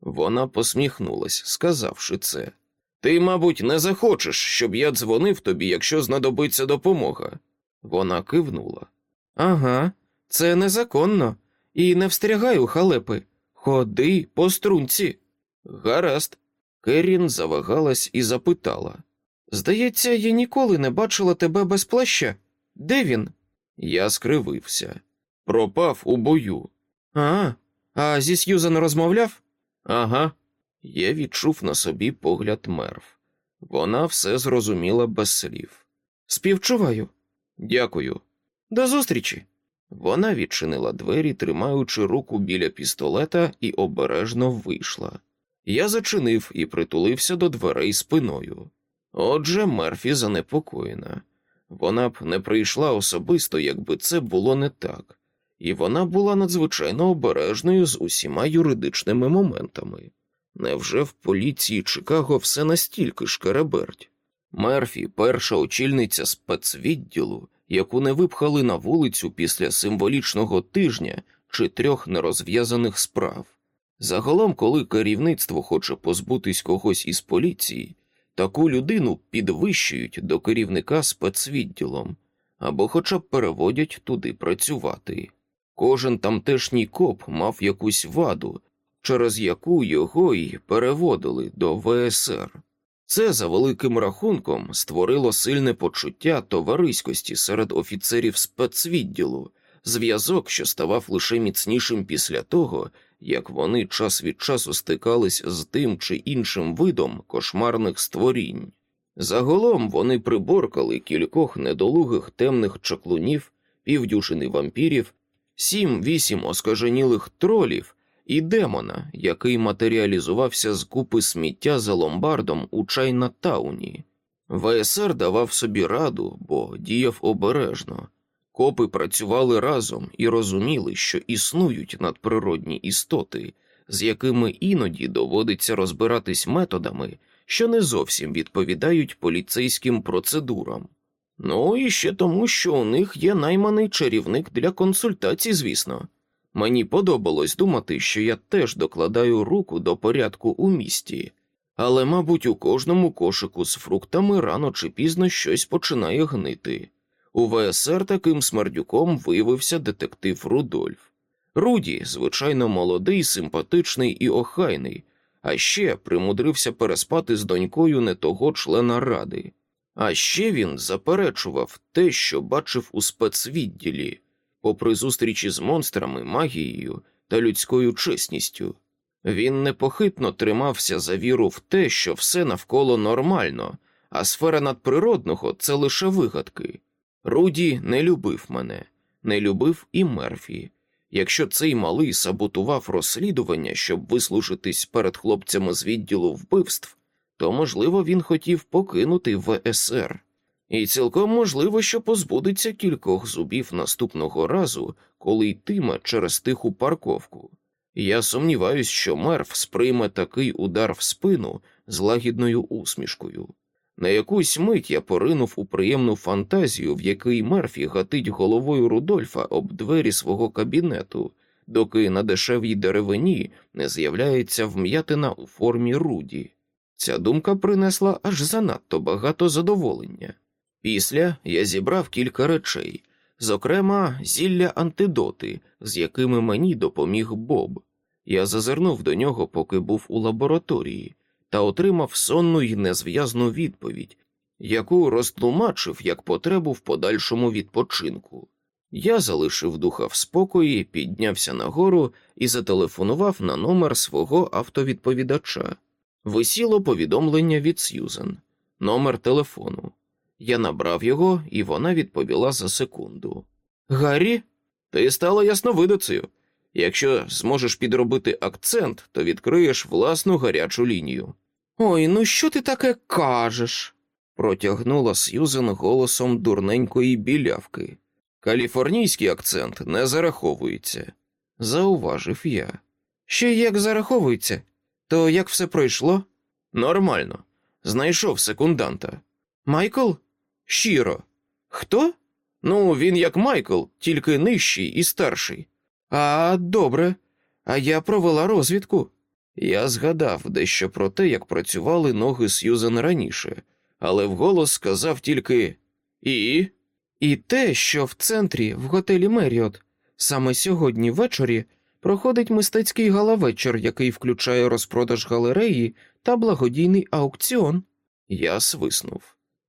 Вона посміхнулась, сказавши це. Ти, мабуть, не захочеш, щоб я дзвонив тобі, якщо знадобиться допомога. Вона кивнула. Ага, це незаконно. І не встрягай у халепи. Ходи по струнці. Гаразд. Керрін завагалась і запитала. Здається, я ніколи не бачила тебе без плаща. Де він? Я скривився. Пропав у бою. А, а зі Сьюзан розмовляв? Ага. Я відчув на собі погляд мерв. Вона все зрозуміла без слів. Співчуваю. Дякую. До зустрічі. Вона відчинила двері, тримаючи руку біля пістолета, і обережно вийшла. Я зачинив і притулився до дверей спиною. Отже, Мерфі занепокоєна. Вона б не прийшла особисто, якби це було не так, і вона була надзвичайно обережною з усіма юридичними моментами. Невже в поліції Чикаго все настільки шкереберть? Мерфі, перша очільниця спецвідділу, яку не випхали на вулицю після символічного тижня чи трьох нерозв'язаних справ. Загалом, коли керівництво хоче позбутись когось із поліції, таку людину підвищують до керівника спецвідділом або хоча б переводять туди працювати. Кожен тамтешній коп мав якусь ваду, через яку його й переводили до ВСР. Це за великим рахунком створило сильне почуття товариськості серед офіцерів спецвідділу, зв'язок, що ставав лише міцнішим після того, як вони час від часу стикались з тим чи іншим видом кошмарних створінь. Загалом вони приборкали кількох недолугих темних чаклунів, півдюжини вампірів, сім-вісім оскаженілих тролів і демона, який матеріалізувався з купи сміття за ломбардом у Чайнатауні. ВСР давав собі раду, бо діяв обережно. Копи працювали разом і розуміли, що існують надприродні істоти, з якими іноді доводиться розбиратись методами, що не зовсім відповідають поліцейським процедурам. Ну і ще тому, що у них є найманий чарівник для консультацій, звісно. Мені подобалось думати, що я теж докладаю руку до порядку у місті, але, мабуть, у кожному кошику з фруктами рано чи пізно щось починає гнити. У ВСР таким смердюком виявився детектив Рудольф. Руді, звичайно, молодий, симпатичний і охайний, а ще примудрився переспати з донькою не того члена ради. А ще він заперечував те, що бачив у спецвідділі, попри зустрічі з монстрами, магією та людською чесністю. Він непохитно тримався за віру в те, що все навколо нормально, а сфера надприродного це лише вигадки. Руді не любив мене, не любив і Мерфі. Якщо цей малий саботував розслідування, щоб вислужитись перед хлопцями з відділу вбивств, то, можливо, він хотів покинути ВСР. І цілком можливо, що позбудеться кількох зубів наступного разу, коли йтиме через тиху парковку. Я сумніваюсь, що мерф сприйме такий удар в спину з лагідною усмішкою. На якусь мить я поринув у приємну фантазію, в якій Мерфі гатить головою Рудольфа об двері свого кабінету, доки на дешевій деревині не з'являється вм'ятина у формі руді. Ця думка принесла аж занадто багато задоволення. Після я зібрав кілька речей, зокрема, зілля антидоти, з якими мені допоміг Боб. Я зазирнув до нього, поки був у лабораторії та отримав сонну й незв'язну відповідь, яку розтлумачив як потребу в подальшому відпочинку. Я залишив духа в спокої, піднявся нагору і зателефонував на номер свого автовідповідача. Висіло повідомлення від Сьюзен, номер телефону. Я набрав його, і вона відповіла за секунду. Гаррі, ти стала ясновидицею. Якщо зможеш підробити акцент, то відкриєш власну гарячу лінію. Ой, ну що ти таке кажеш? протягнула Сьюзен голосом дурненької білявки. Каліфорнійський акцент не зараховується, зауважив я. Ще як зараховується, то як все пройшло? Нормально. Знайшов секунданта. Майкл? Щиро. Хто? Ну, він як Майкл, тільки нижчий і старший. А, добре, а я провела розвідку. Я згадав дещо про те, як працювали ноги Сьюзен раніше, але вголос сказав тільки і. І те, що в центрі, в готелі Меріот, саме сьогодні ввечері проходить мистецький галавечір, який включає розпродаж галереї та благодійний аукціон. Я свиснув.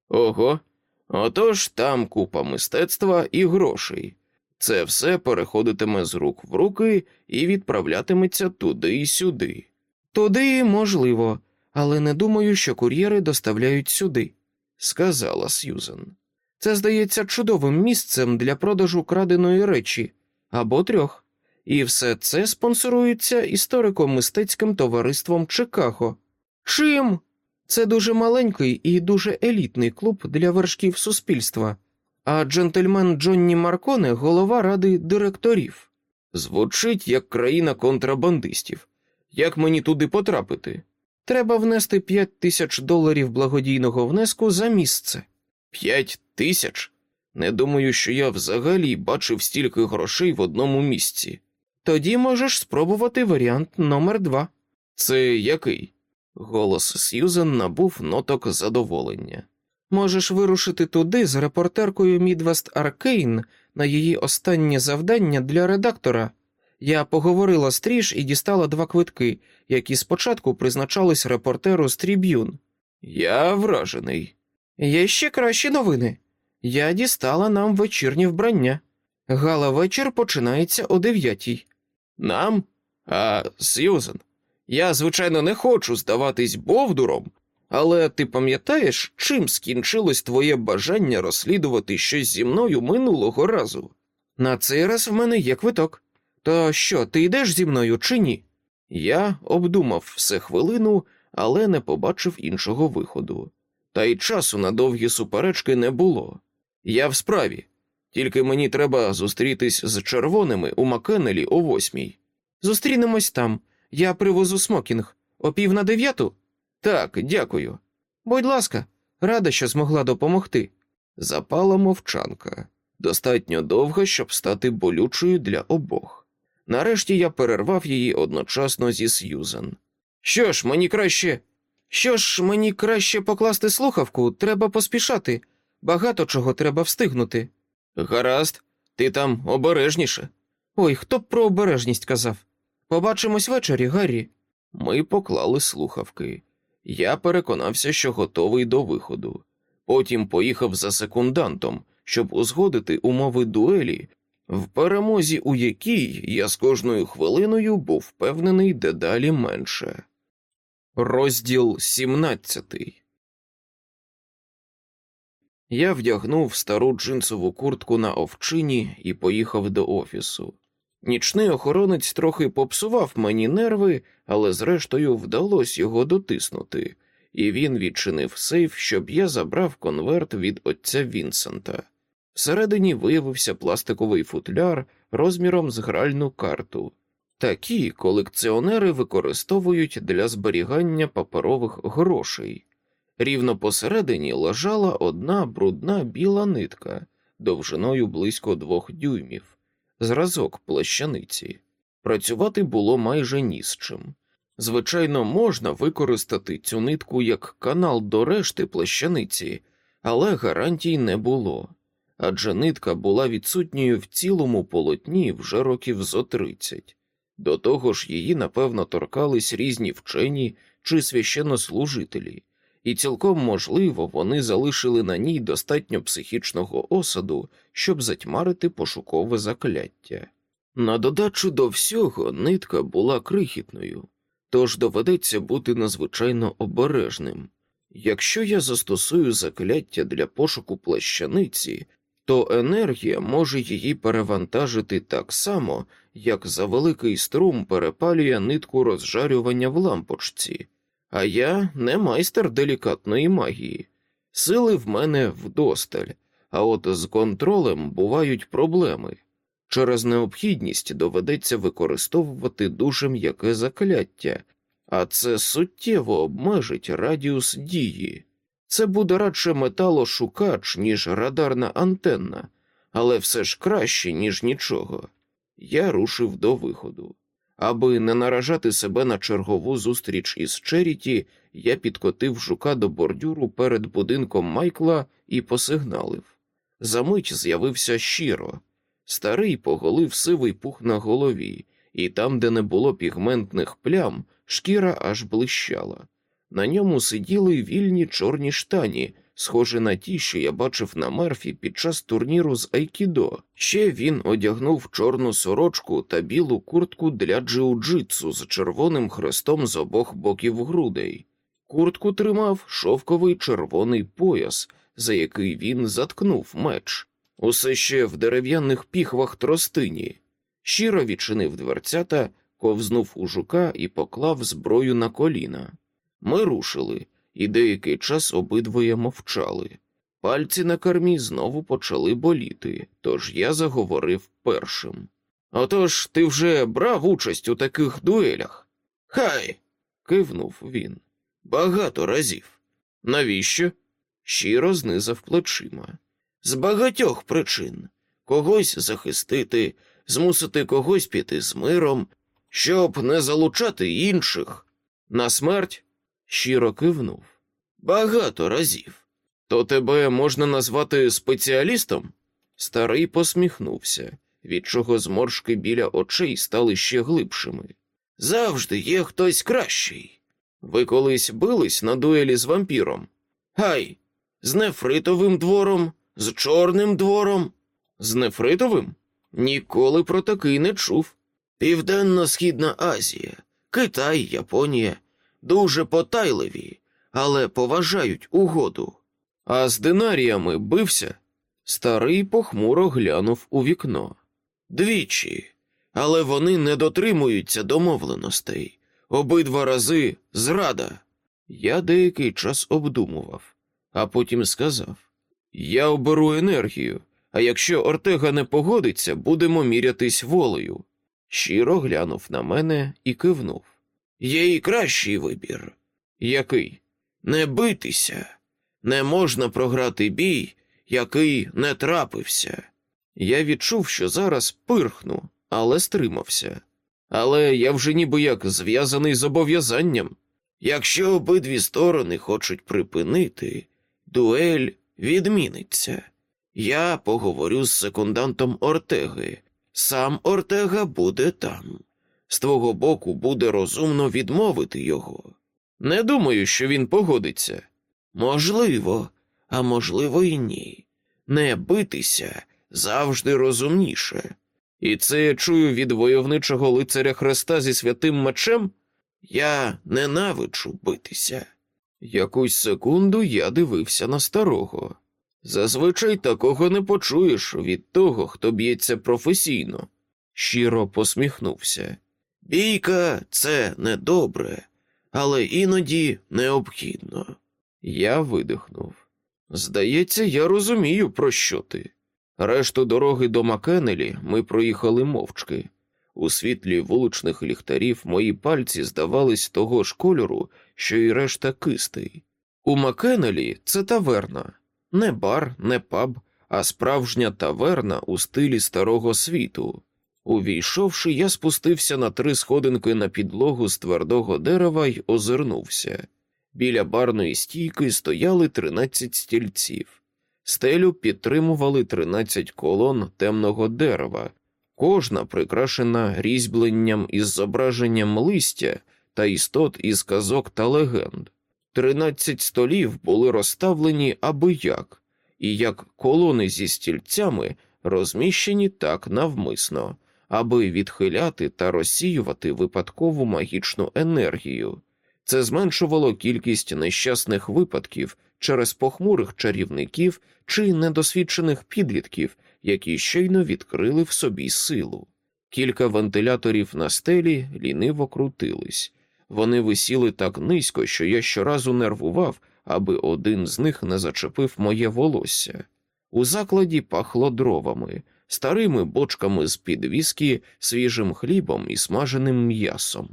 Ого, отож там купа мистецтва і грошей. Це все переходитиме з рук в руки і відправлятиметься туди і сюди. Туди можливо, але не думаю, що кур'єри доставляють сюди, сказала Сьюзен. Це здається чудовим місцем для продажу краденої речі або трьох, і все це спонсорується історико-мистецьким товариством Чикаго. Чим? Це дуже маленький і дуже елітний клуб для вершків суспільства, а джентльмен Джонні Марконе голова ради директорів. Звучить як країна контрабандистів. Як мені туди потрапити? Треба внести п'ять тисяч доларів благодійного внеску за місце. П'ять тисяч? Не думаю, що я взагалі бачив стільки грошей в одному місці. Тоді можеш спробувати варіант номер два. Це який? Голос Сьюзен набув ноток задоволення. Можеш вирушити туди з репортеркою Мідвест Аркейн на її останнє завдання для редактора. Я поговорила з Тріш і дістала два квитки, які спочатку призначались репортеру з Тріб'юн. Я вражений. Є ще кращі новини. Я дістала нам вечірнє вбрання. Гала вечір починається о дев'ятій. Нам? А Сьюзен? Я, звичайно, не хочу здаватись бовдуром, але ти пам'ятаєш, чим скінчилось твоє бажання розслідувати щось зі мною минулого разу? На цей раз в мене є квиток. То що, ти йдеш зі мною чи ні? Я обдумав все хвилину, але не побачив іншого виходу. Та й часу на довгі суперечки не було. Я в справі, тільки мені треба зустрітись з червоними у Макенелі о восьмій. Зустрінемось там. Я привозу смокінг. О пів на дев'яту? Так, дякую. Будь ласка, рада, що змогла допомогти. Запала мовчанка, достатньо довга, щоб стати болючою для обох. Нарешті я перервав її одночасно зі Сьюзен. Що ж, мені краще. Що ж, мені краще покласти слухавку, треба поспішати. Багато чого треба встигнути. Гаразд, ти там обережніше. Ой, хто б про обережність казав. Побачимось ввечері, Гаррі. Ми поклали слухавки. Я переконався, що готовий до виходу. Потім поїхав за секундантом, щоб узгодити умови дуелі, в перемозі у якій я з кожною хвилиною був впевнений дедалі менше. Розділ 17 Я вдягнув стару джинсову куртку на овчині і поїхав до офісу. Нічний охоронець трохи попсував мені нерви, але зрештою вдалося його дотиснути, і він відчинив сейф, щоб я забрав конверт від отця Вінсента. Всередині виявився пластиковий футляр розміром з гральну карту. Такі колекціонери використовують для зберігання паперових грошей. Рівно посередині лежала одна брудна біла нитка довжиною близько двох дюймів зразок плащаниці. Працювати було майже ні з чим. Звичайно, можна використати цю нитку як канал до решти плащаниці, але гарантій не було, адже нитка була відсутньою в цілому полотні вже років зо тридцять. До того ж, її, напевно, торкались різні вчені чи священнослужителі, і цілком можливо вони залишили на ній достатньо психічного осаду, щоб затьмарити пошукове закляття. На додачу до всього нитка була крихітною, тож доведеться бути надзвичайно обережним. Якщо я застосую закляття для пошуку плащаниці, то енергія може її перевантажити так само, як за великий струм перепалює нитку розжарювання в лампочці, а я не майстер делікатної магії. Сили в мене вдосталь, а от з контролем бувають проблеми. Через необхідність доведеться використовувати дуже м'яке закляття, а це суттєво обмежить радіус дії. Це буде радше металошукач, ніж радарна антенна, але все ж краще, ніж нічого. Я рушив до виходу. Аби не наражати себе на чергову зустріч із Черіті, я підкотив жука до бордюру перед будинком Майкла і посигналив. Замить з'явився щиро. Старий поголив сивий пух на голові, і там, де не було пігментних плям, шкіра аж блищала. На ньому сиділи вільні чорні штані, схожі на ті, що я бачив на Мерфі під час турніру з Айкідо. Ще він одягнув чорну сорочку та білу куртку для джиу-джитсу з червоним хрестом з обох боків грудей. Куртку тримав шовковий червоний пояс, за який він заткнув меч. Усе ще в дерев'яних піхвах тростині. Щиро відчинив дверцята, ковзнув у жука і поклав зброю на коліна. Ми рушили, і деякий час обидвоє мовчали. Пальці на кермі знову почали боліти, тож я заговорив першим. Отож ти вже брав участь у таких дуелях? Хай. кивнув він. Багато разів. Навіщо? Щиро знизав плечима. З багатьох причин когось захистити, змусити когось піти з миром, щоб не залучати інших. На смерть щиро кивнув. Багато разів. То тебе можна назвати спеціалістом? Старий посміхнувся, від чого зморшки біля очей стали ще глибшими. Завжди є хтось кращий. Ви колись бились на дуелі з вампіром? Гай, з нефритовим двором, з чорним двором, з нефритовим? Ніколи про такий не чув. Південно-східна Азія, Китай, Японія дуже потайливі, але поважають угоду. А з динаріями бився. Старий похмуро глянув у вікно. Двічі, але вони не дотримуються домовленостей. Обидва рази зрада. Я деякий час обдумував, а потім сказав: Я оберу енергію, а якщо Ортега не погодиться, будемо мірятись волею. Щиро глянув на мене і кивнув. Є і кращий вибір. Який? Не битися. Не можна програти бій, який не трапився. Я відчув, що зараз пирхну, але стримався. Але я вже ніби як зв'язаний з обов'язанням. Якщо обидві сторони хочуть припинити, дуель відміниться. Я поговорю з секундантом Ортеги. Сам Ортега буде там. З твого боку буде розумно відмовити його. Не думаю, що він погодиться. Можливо, а можливо, і ні. Не битися завжди розумніше. І це я чую від войовничого лицаря Христа зі святим мечем? Я ненавиджу битися. Якусь секунду я дивився на старого. Зазвичай такого не почуєш від того, хто б'ється професійно. Щиро посміхнувся. Бійка це недобре, але іноді необхідно. Я видихнув. Здається, я розумію, про що ти. Решту дороги до Макенелі ми проїхали мовчки. У світлі вуличних ліхтарів мої пальці здавались того ж кольору, що й решта кистей. У Макенелі це таверна, не бар, не паб, а справжня таверна у стилі старого світу. Увійшовши, я спустився на три сходинки на підлогу з твердого дерева й озирнувся. Біля барної стійки стояли тринадцять стільців. Стелю підтримували тринадцять колон темного дерева, кожна прикрашена різьбленням із зображенням листя та істот із казок та легенд. Тринадцять столів були розставлені аби як, і як колони зі стільцями розміщені так навмисно, аби відхиляти та розсіювати випадкову магічну енергію. Це зменшувало кількість нещасних випадків через похмурих чарівників чи недосвідчених підлітків, які щойно відкрили в собі силу. Кілька вентиляторів на стелі ліниво крутились. Вони висіли так низько, що я щоразу нервував, аби один з них не зачепив моє волосся. У закладі пахло дровами, старими бочками з під віскі, свіжим хлібом і смаженим м'ясом.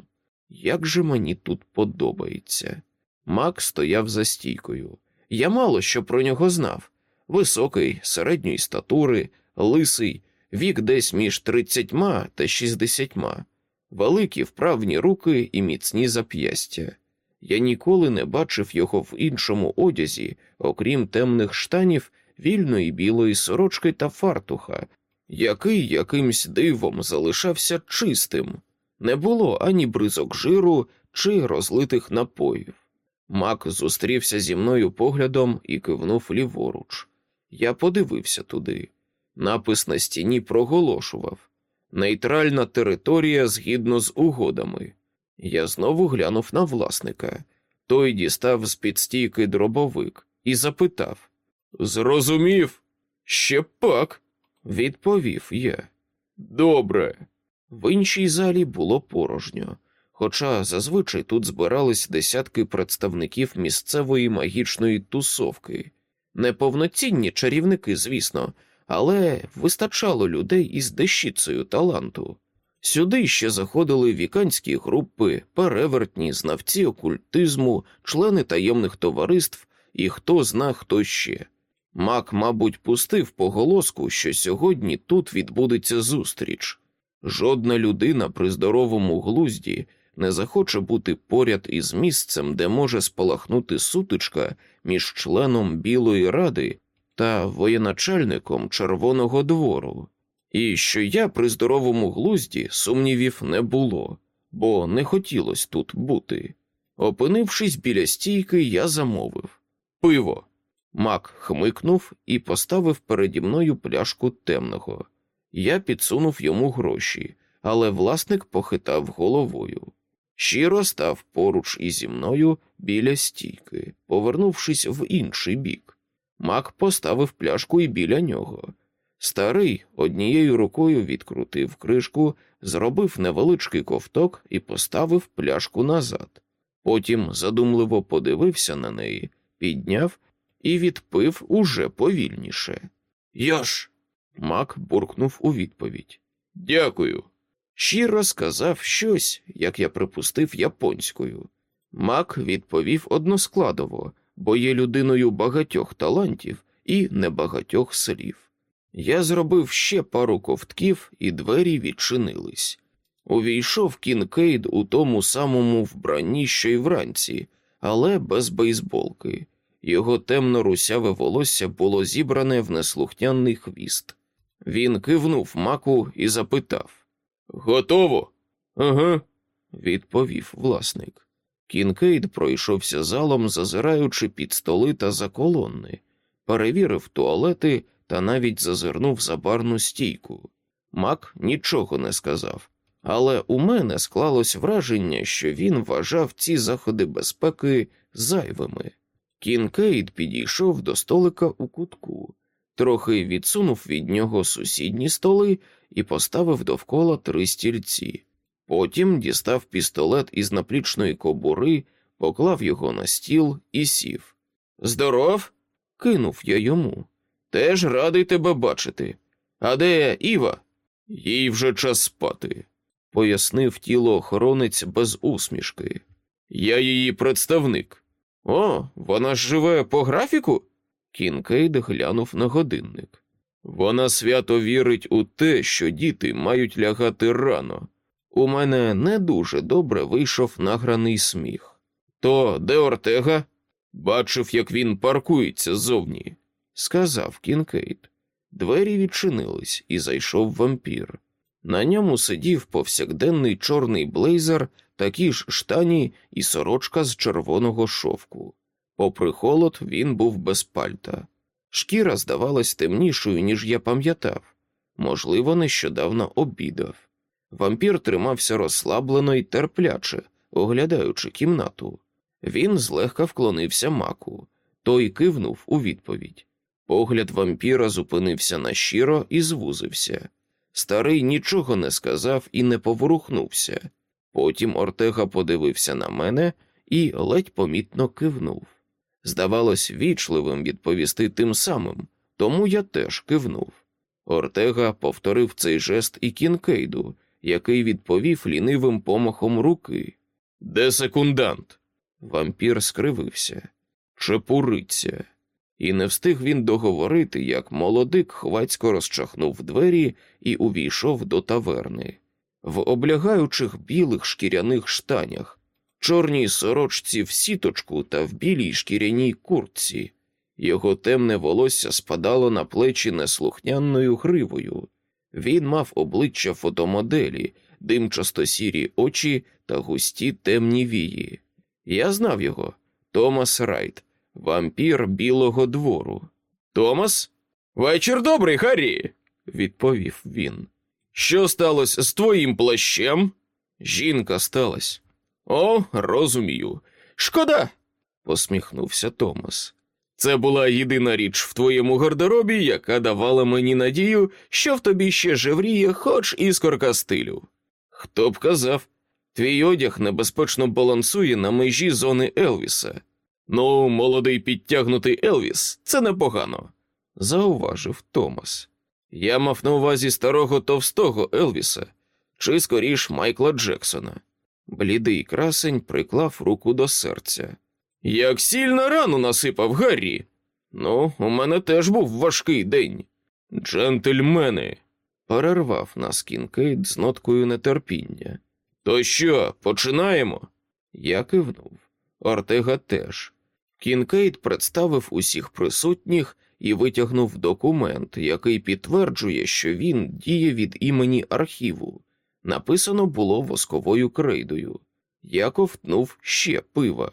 Як же мені тут подобається. Мак стояв за стійкою. Я мало що про нього знав високий, середньої статури, лисий, вік десь між тридцятьма та шістдесятьма, великі вправні руки і міцні зап'ястя. Я ніколи не бачив його в іншому одязі, окрім темних штанів, вільної білої сорочки та фартуха, який якимсь дивом залишався чистим. Не було ані бризок жиру чи розлитих напоїв. Мак зустрівся зі мною поглядом і кивнув ліворуч. Я подивився туди. Напис на стіні проголошував нейтральна територія згідно з угодами. Я знову глянув на власника. Той дістав з під стійки дробовик і запитав Зрозумів? Ще пак, відповів я. Добре. В іншій залі було порожньо, хоча зазвичай тут збирались десятки представників місцевої магічної тусовки, неповноцінні чарівники, звісно, але вистачало людей із дещицею таланту. Сюди ще заходили віканські групи, перевертні, знавці окультизму, члени таємних товариств і хто зна хто ще. Мак, мабуть, пустив поголоску, що сьогодні тут відбудеться зустріч. Жодна людина при здоровому глузді не захоче бути поряд із місцем, де може спалахнути сутичка між членом Білої ради та воєначальником Червоного двору. І що я при здоровому глузді сумнівів не було, бо не хотілося тут бути. Опинившись біля стійки, я замовив пиво. Мак хмикнув і поставив переді мною пляшку темного. Я підсунув йому гроші, але власник похитав головою. Шіро став поруч зі мною біля стійки, повернувшись в інший бік. Мак поставив пляшку і біля нього. Старий однією рукою відкрутив кришку, зробив невеличкий ковток і поставив пляшку назад. Потім задумливо подивився на неї, підняв і відпив уже повільніше. Йош. Мак буркнув у відповідь. Дякую. Шіро сказав щось, як я припустив, японською. Мак відповів односкладово, бо є людиною багатьох талантів і небагатьох слів. Я зробив ще пару ковтків, і двері відчинились. Увійшов Кінкейд у тому самому вбранні, що й вранці, але без бейсболки. Його темно русяве волосся було зібране в неслухняний хвіст. Він кивнув Маку і запитав Готово? Ага, відповів власник. Кінкейд пройшовся залом, зазираючи під столи та за колони, перевірив туалети та навіть зазирнув за барну стійку. Мак нічого не сказав, але у мене склалось враження, що він вважав ці заходи безпеки зайвими. Кінкейд підійшов до столика у кутку, трохи відсунув від нього сусідні столи і поставив довкола три стільці. Потім дістав пістолет із наплічної кобури, поклав його на стіл і сів. Здоров? кинув я йому. Теж радий тебе бачити. А де Іва? Їй вже час спати, пояснив тіло охоронець без усмішки. Я її представник. О, вона ж живе по графіку? Кінкейд глянув на годинник. Вона свято вірить у те, що діти мають лягати рано. У мене не дуже добре вийшов награний сміх. То де Ортега? Бачив, як він паркується ззовні, сказав Кінкейд. Двері відчинились, і зайшов вампір. На ньому сидів повсякденний чорний блейзер, такі ж штані і сорочка з червоного шовку. Попри холод, він був без пальта. Шкіра здавалась темнішою, ніж я пам'ятав, можливо, нещодавно обідав. Вампір тримався розслаблено й терпляче, оглядаючи кімнату. Він злегка вклонився маку, той кивнув у відповідь. Погляд вампіра зупинився на щиро і звузився. Старий нічого не сказав і не поворухнувся. Потім Ортега подивився на мене і ледь помітно кивнув. Здавалось, вічливим відповісти тим самим, тому я теж кивнув. Ортега повторив цей жест і кінкейду, який відповів лінивим помахом руки. Де секундант? Вампір скривився, чепуриться. І не встиг він договорити, як молодик хвацько розчахнув двері і увійшов до таверни. В облягаючих білих шкіряних штанях, чорній сорочці в сіточку та в білій шкіряній куртці. Його темне волосся спадало на плечі неслухняною гривою. Він мав обличчя фотомоделі, димчасто сірі очі та густі темні вії. Я знав його Томас Райт, вампір Білого двору. Томас? Вечір добрий, Харрі, відповів він. Що сталося з твоїм плащем? Жінка сталась. О, розумію. Шкода, посміхнувся Томас. Це була єдина річ в твоєму гардеробі, яка давала мені надію, що в тобі ще жевріє хоч іскорка стилю. Хто б казав, твій одяг небезпечно балансує на межі зони Елвіса. Ну, молодий підтягнутий Елвіс, це непогано, зауважив Томас. Я мав на увазі старого товстого Елвіса, чи скоріш Майкла Джексона. Блідий красень приклав руку до серця. Як сильно рану насипав Гаррі. Ну, у мене теж був важкий день. Джентльмени, Перервав нас Кінкейд з ноткою нетерпіння. То що, починаємо? Я кивнув. Ортега теж. Кінкейд представив усіх присутніх і витягнув документ, який підтверджує, що він діє від імені архіву. Написано було восковою крейдою. Я ковтнув ще пива.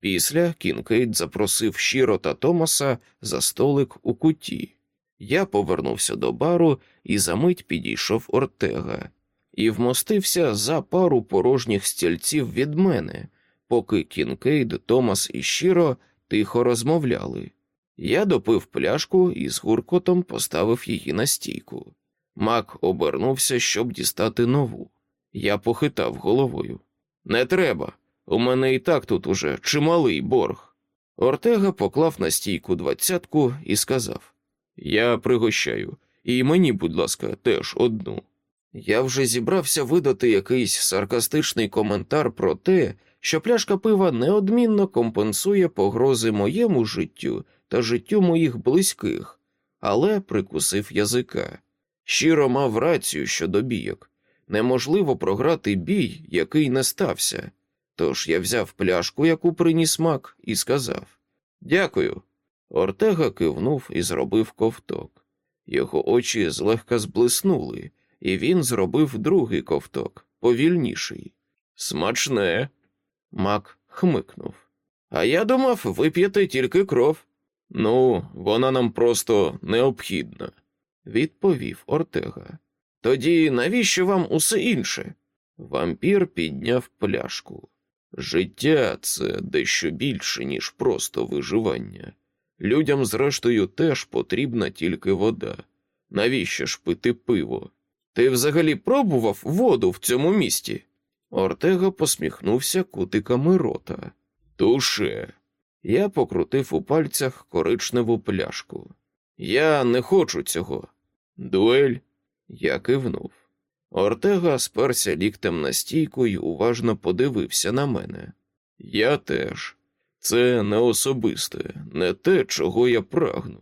Після Кінкейд запросив Щіро та Томаса за столик у куті. Я повернувся до бару і за мить підійшов Ортега і вмостився за пару порожніх стільців від мене, поки Кінкейд, Томас і Щіро тихо розмовляли. Я допив пляшку і з гуркотом поставив її на стійку. Мак обернувся, щоб дістати нову. Я похитав головою. Не треба. У мене і так тут уже чималий борг. Ортега поклав на стійку двадцятку і сказав: Я пригощаю, і мені, будь ласка, теж одну. Я вже зібрався видати якийсь саркастичний коментар про те, що пляшка пива неодмінно компенсує погрози моєму життю та життю моїх близьких, але прикусив язика. Щиро мав рацію щодо бійок. Неможливо програти бій, який не стався. Тож я взяв пляшку, яку приніс мак, і сказав Дякую. Ортега кивнув і зробив ковток. Його очі злегка зблиснули, і він зробив другий ковток, повільніший. Смачне. Мак хмикнув. А я думав, вип'єте тільки кров. Ну, вона нам просто необхідна, відповів Ортега. Тоді навіщо вам усе інше? Вампір підняв пляшку. Життя це дещо більше, ніж просто виживання. Людям, зрештою, теж потрібна тільки вода. Навіщо ж пити пиво? Ти взагалі пробував воду в цьому місті? Ортега посміхнувся кутиками рота. Туше. Я покрутив у пальцях коричневу пляшку. Я не хочу цього. Дуель. Я кивнув. Ортега сперся ліктем на стійку і уважно подивився на мене. Я теж. Це не особисте, не те, чого я прагну.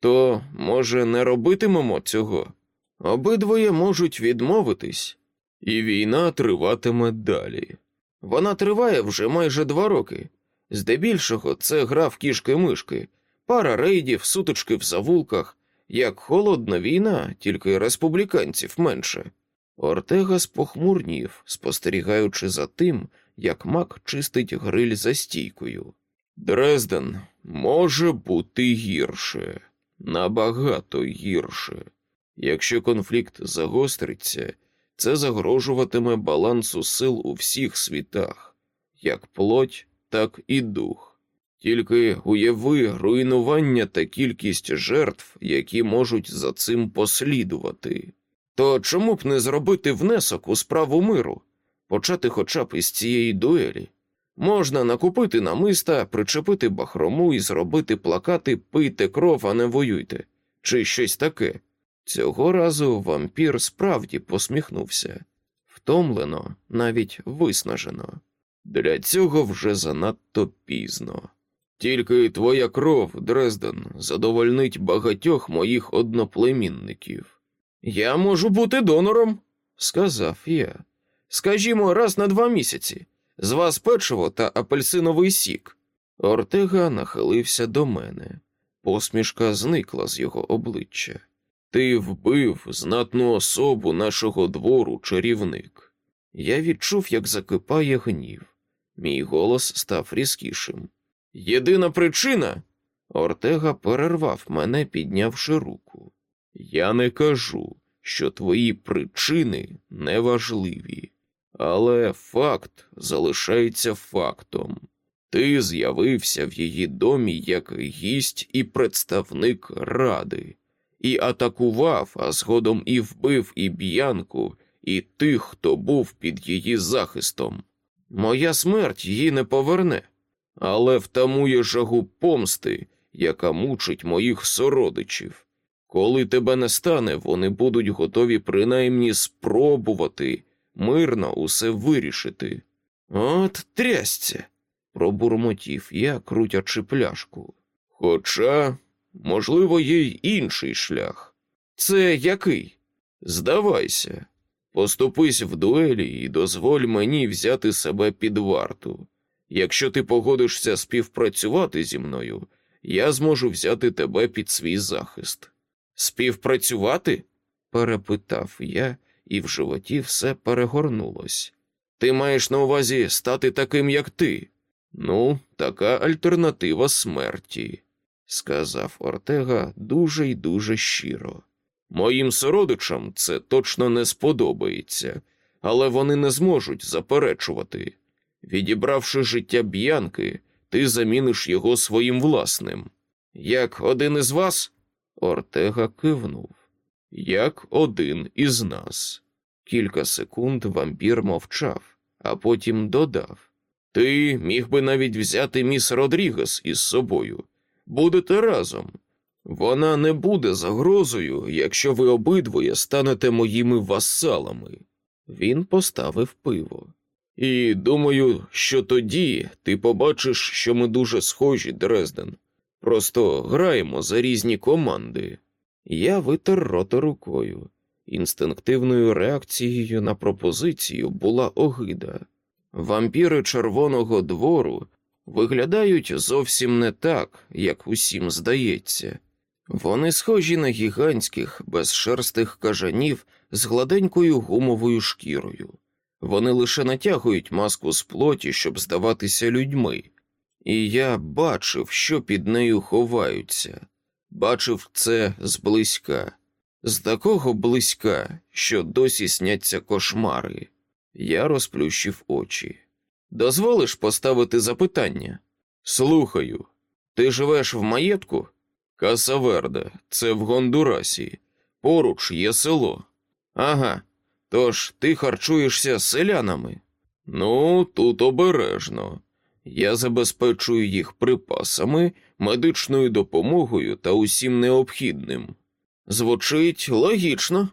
То, може, не робитимемо цього? Обидвоє можуть відмовитись, і війна триватиме далі. Вона триває вже майже два роки. Здебільшого це гра в кішки-мишки, пара рейдів, сутички в завулках, як холодна війна, тільки республіканців менше. Ортега спохмурнів, спостерігаючи за тим, як мак чистить гриль за стійкою. Дрезден може бути гірше, набагато гірше. Якщо конфлікт загостриться, це загрожуватиме балансу сил у всіх світах, як плоть, так і дух. Тільки уяви руйнування та кількість жертв, які можуть за цим послідувати. То чому б не зробити внесок у справу миру, почати хоча б із цієї дуелі? Можна накупити намиста, причепити бахрому і зробити плакати пийте кров, а не воюйте, чи щось таке. Цього разу вампір справді посміхнувся втомлено, навіть виснажено. Для цього вже занадто пізно. Тільки твоя кров, Дрезден, задовольнить багатьох моїх одноплемінників. Я можу бути донором, сказав я. Скажімо, раз на два місяці. З вас печиво та апельсиновий сік. Ортега нахилився до мене. Посмішка зникла з його обличчя. Ти вбив знатну особу нашого двору, чарівник. Я відчув, як закипає гнів. Мій голос став різкішим. Єдина причина. Ортега перервав мене, піднявши руку. Я не кажу, що твої причини неважливі, але факт залишається фактом. Ти з'явився в її домі як гість і представник ради, і атакував, а згодом і вбив і б'янку, і тих, хто був під її захистом. Моя смерть її не поверне, але втамує жагу помсти, яка мучить моїх сородичів. Коли тебе не стане, вони будуть готові принаймні спробувати мирно усе вирішити. От трясця, пробурмотів я, крутячи пляшку. Хоча, можливо, є й інший шлях. Це який? Здавайся, поступись в дуелі і дозволь мені взяти себе під варту. Якщо ти погодишся співпрацювати зі мною, я зможу взяти тебе під свій захист. Співпрацювати? перепитав я, і в животі все перегорнулось. Ти маєш на увазі стати таким, як ти. Ну, така альтернатива смерті, сказав Ортега дуже й дуже щиро. Моїм сородичам це точно не сподобається, але вони не зможуть заперечувати. Відібравши життя б'янки, ти заміниш його своїм власним. Як один із вас? Ортега кивнув. Як один із нас. Кілька секунд вампір мовчав, а потім додав Ти міг би навіть взяти міс Родрігес із собою. Будете разом. Вона не буде загрозою, якщо ви обидвоє станете моїми васалами. Він поставив пиво. І думаю, що тоді ти побачиш, що ми дуже схожі, Дрезден. Просто граємо за різні команди. Я витер рота рукою. Інстинктивною реакцією на пропозицію була огида. Вампіри Червоного двору виглядають зовсім не так, як усім здається. Вони схожі на гігантських, безшерстих кажанів з гладенькою гумовою шкірою. Вони лише натягують маску з плоті, щоб здаватися людьми. І я бачив, що під нею ховаються, бачив це зблизька, з такого близька, що досі сняться кошмари. Я розплющив очі. Дозволиш поставити запитання? Слухаю, ти живеш в маєтку? Касаверде, це в Гондурасі. Поруч є село. Ага. Тож ти харчуєшся селянами? Ну, тут обережно. Я забезпечую їх припасами, медичною допомогою та усім необхідним. Звучить логічно.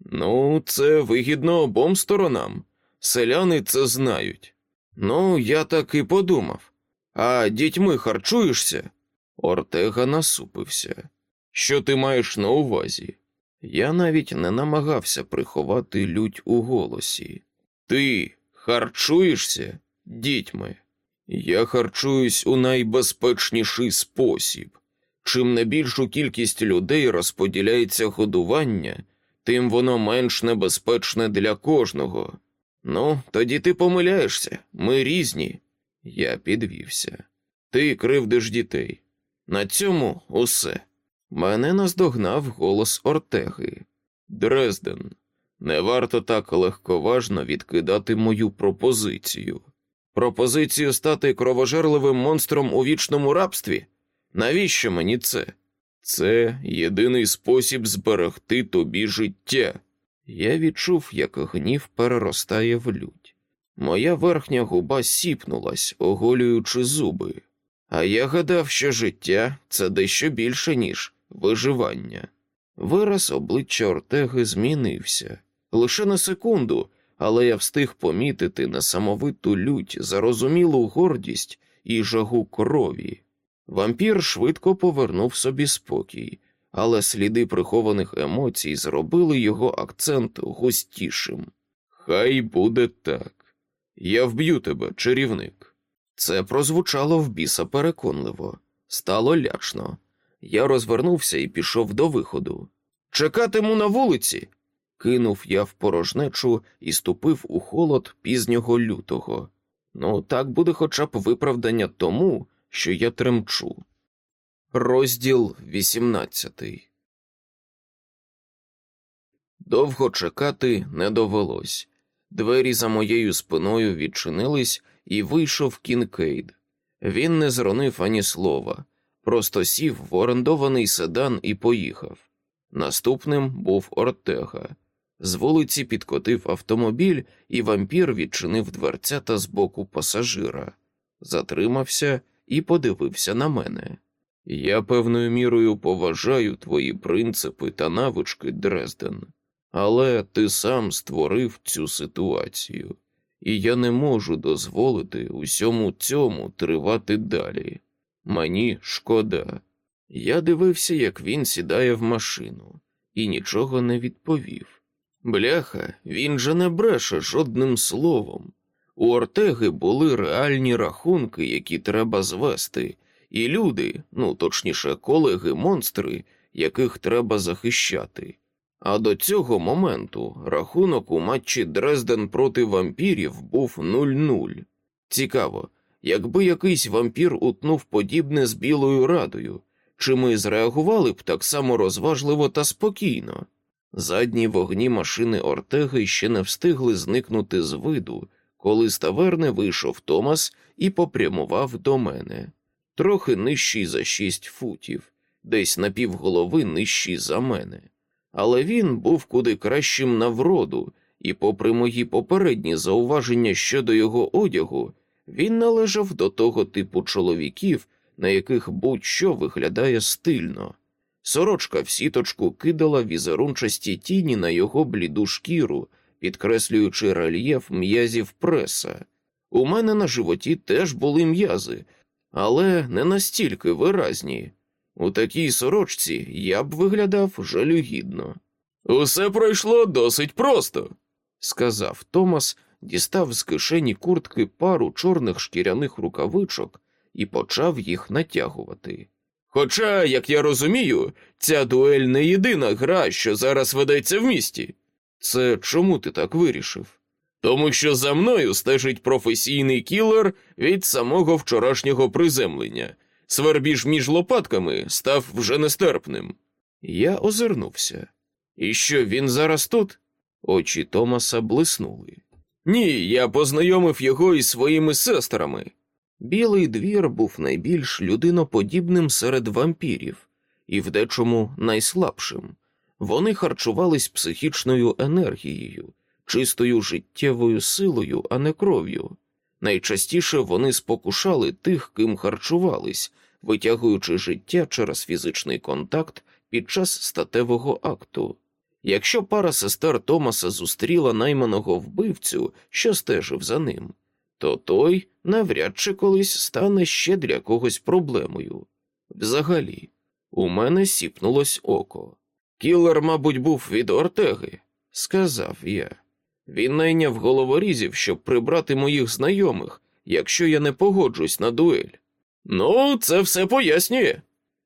Ну, це вигідно обом сторонам. Селяни це знають. Ну, я так і подумав. А дітьми харчуєшся? Ортега насупився. Що ти маєш на увазі? Я навіть не намагався приховати лють у голосі. Ти харчуєшся дітьми? Я харчуюсь у найбезпечніший спосіб. Чим на більшу кількість людей розподіляється годування, тим воно менш небезпечне для кожного. Ну, тоді ти помиляєшся, ми різні. Я підвівся. Ти кривдиш дітей. На цьому усе. Мене наздогнав голос Ортеги. Дрезден, не варто так легковажно відкидати мою пропозицію. Пропозицію стати кровожерливим монстром у вічному рабстві? Навіщо мені це? Це єдиний спосіб зберегти тобі життя. Я відчув, як гнів переростає в лють. Моя верхня губа сіпнулась, оголюючи зуби, а я гадав, що життя це дещо більше, ніж виживання. Вираз обличчя Ортеги змінився лише на секунду, але я встиг помітити несамовиту лють, зарозумілу гордість і жагу крові. Вампір швидко повернув собі спокій, але сліди прихованих емоцій зробили його акцент густішим. Хай буде так. Я вб'ю тебе, чарівник. Це прозвучало в біса переконливо, стало лячно. Я розвернувся і пішов до виходу. Чекатиму на вулиці. Кинув я в порожнечу і ступив у холод пізнього лютого. Ну, так буде хоча б виправдання тому, що я тремчу. Розділ вісімнадцятий. Довго чекати не довелось. Двері за моєю спиною відчинились, і вийшов Кінкейд. Він не зронив ані слова, просто сів в орендований седан і поїхав. Наступним був Ортега. З вулиці підкотив автомобіль, і вампір відчинив дверцята з боку пасажира, затримався і подивився на мене. Я певною мірою поважаю твої принципи та навички, Дрезден, але ти сам створив цю ситуацію, і я не можу дозволити усьому цьому тривати далі. Мені шкода. Я дивився, як він сідає в машину, і нічого не відповів. Бляха, він же не бреше жодним словом. У Ортеги були реальні рахунки, які треба звести, і люди, ну точніше, колеги монстри, яких треба захищати. А до цього моменту рахунок у матчі Дрезден проти вампірів був 0-0. Цікаво, якби якийсь вампір утнув подібне з Білою Радою, чи ми зреагували б так само розважливо та спокійно? Задні вогні машини Ортеги ще не встигли зникнути з виду, коли з таверни вийшов Томас і попрямував до мене, трохи нижчий за шість футів, десь на півголови нижчий за мене. Але він був куди кращим на вроду, і, попри мої попередні зауваження щодо його одягу, він належав до того типу чоловіків, на яких будь-що виглядає стильно. Сорочка в сіточку кидала візерунчасті тіні на його бліду шкіру, підкреслюючи рельєф м'язів преса. У мене на животі теж були м'язи, але не настільки виразні. У такій сорочці я б виглядав жалюгідно. Усе пройшло досить просто, сказав Томас, дістав з кишені куртки пару чорних шкіряних рукавичок і почав їх натягувати. Хоча, як я розумію, ця дуель не єдина гра, що зараз ведеться в місті. Це чому ти так вирішив? Тому що за мною стежить професійний кілер від самого вчорашнього приземлення. Свербіж між лопатками став вже нестерпним. Я озирнувся. І що він зараз тут? Очі Томаса блиснули. Ні, я познайомив його із своїми сестрами. Білий двір був найбільш людиноподібним серед вампірів і в дечому найслабшим. Вони харчувались психічною енергією, чистою життєвою силою, а не кров'ю. Найчастіше вони спокушали тих, ким харчувались, витягуючи життя через фізичний контакт під час статевого акту. Якщо пара сестер Томаса зустріла найманого вбивцю, що стежив за ним, то той навряд чи колись стане ще для когось проблемою. Взагалі, у мене сіпнулось око. Кілер, мабуть, був від Ортеги, сказав я. Він найняв головорізів, щоб прибрати моїх знайомих, якщо я не погоджусь на дуель. Ну, це все пояснює,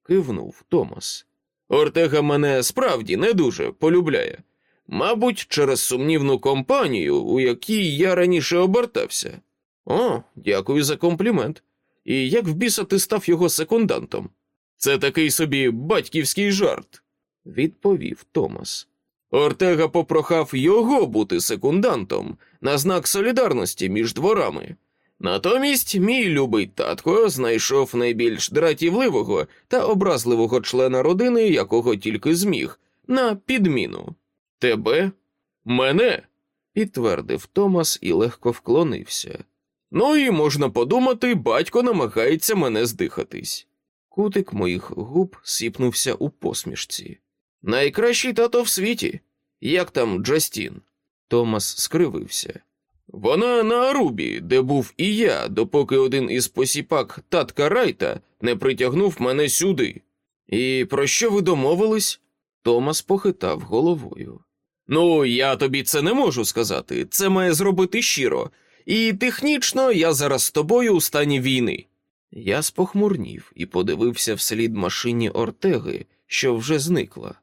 кивнув Томас. Ортега мене справді не дуже полюбляє. Мабуть, через сумнівну компанію, у якій я раніше обертався. О, дякую за комплімент. І як в біса ти став його секундантом? Це такий собі батьківський жарт, відповів Томас. Ортега попрохав його бути секундантом на знак солідарності між дворами. Натомість мій любий татко знайшов найбільш дратівливого та образливого члена родини, якого тільки зміг, на підміну. Тебе? Мене? підтвердив Томас і легко вклонився. Ну і можна подумати, батько намагається мене здихатись. Кутик моїх губ сіпнувся у посмішці. Найкращий тато в світі. Як там Джастін? Томас скривився. Вона на Арубі, де був і я, допоки один із посіпак татка Райта не притягнув мене сюди. І про що ви домовились? Томас похитав головою. Ну, я тобі це не можу сказати. Це має зробити щиро. І технічно я зараз з тобою у стані війни. Я спохмурнів і подивився вслід машині Ортеги, що вже зникла.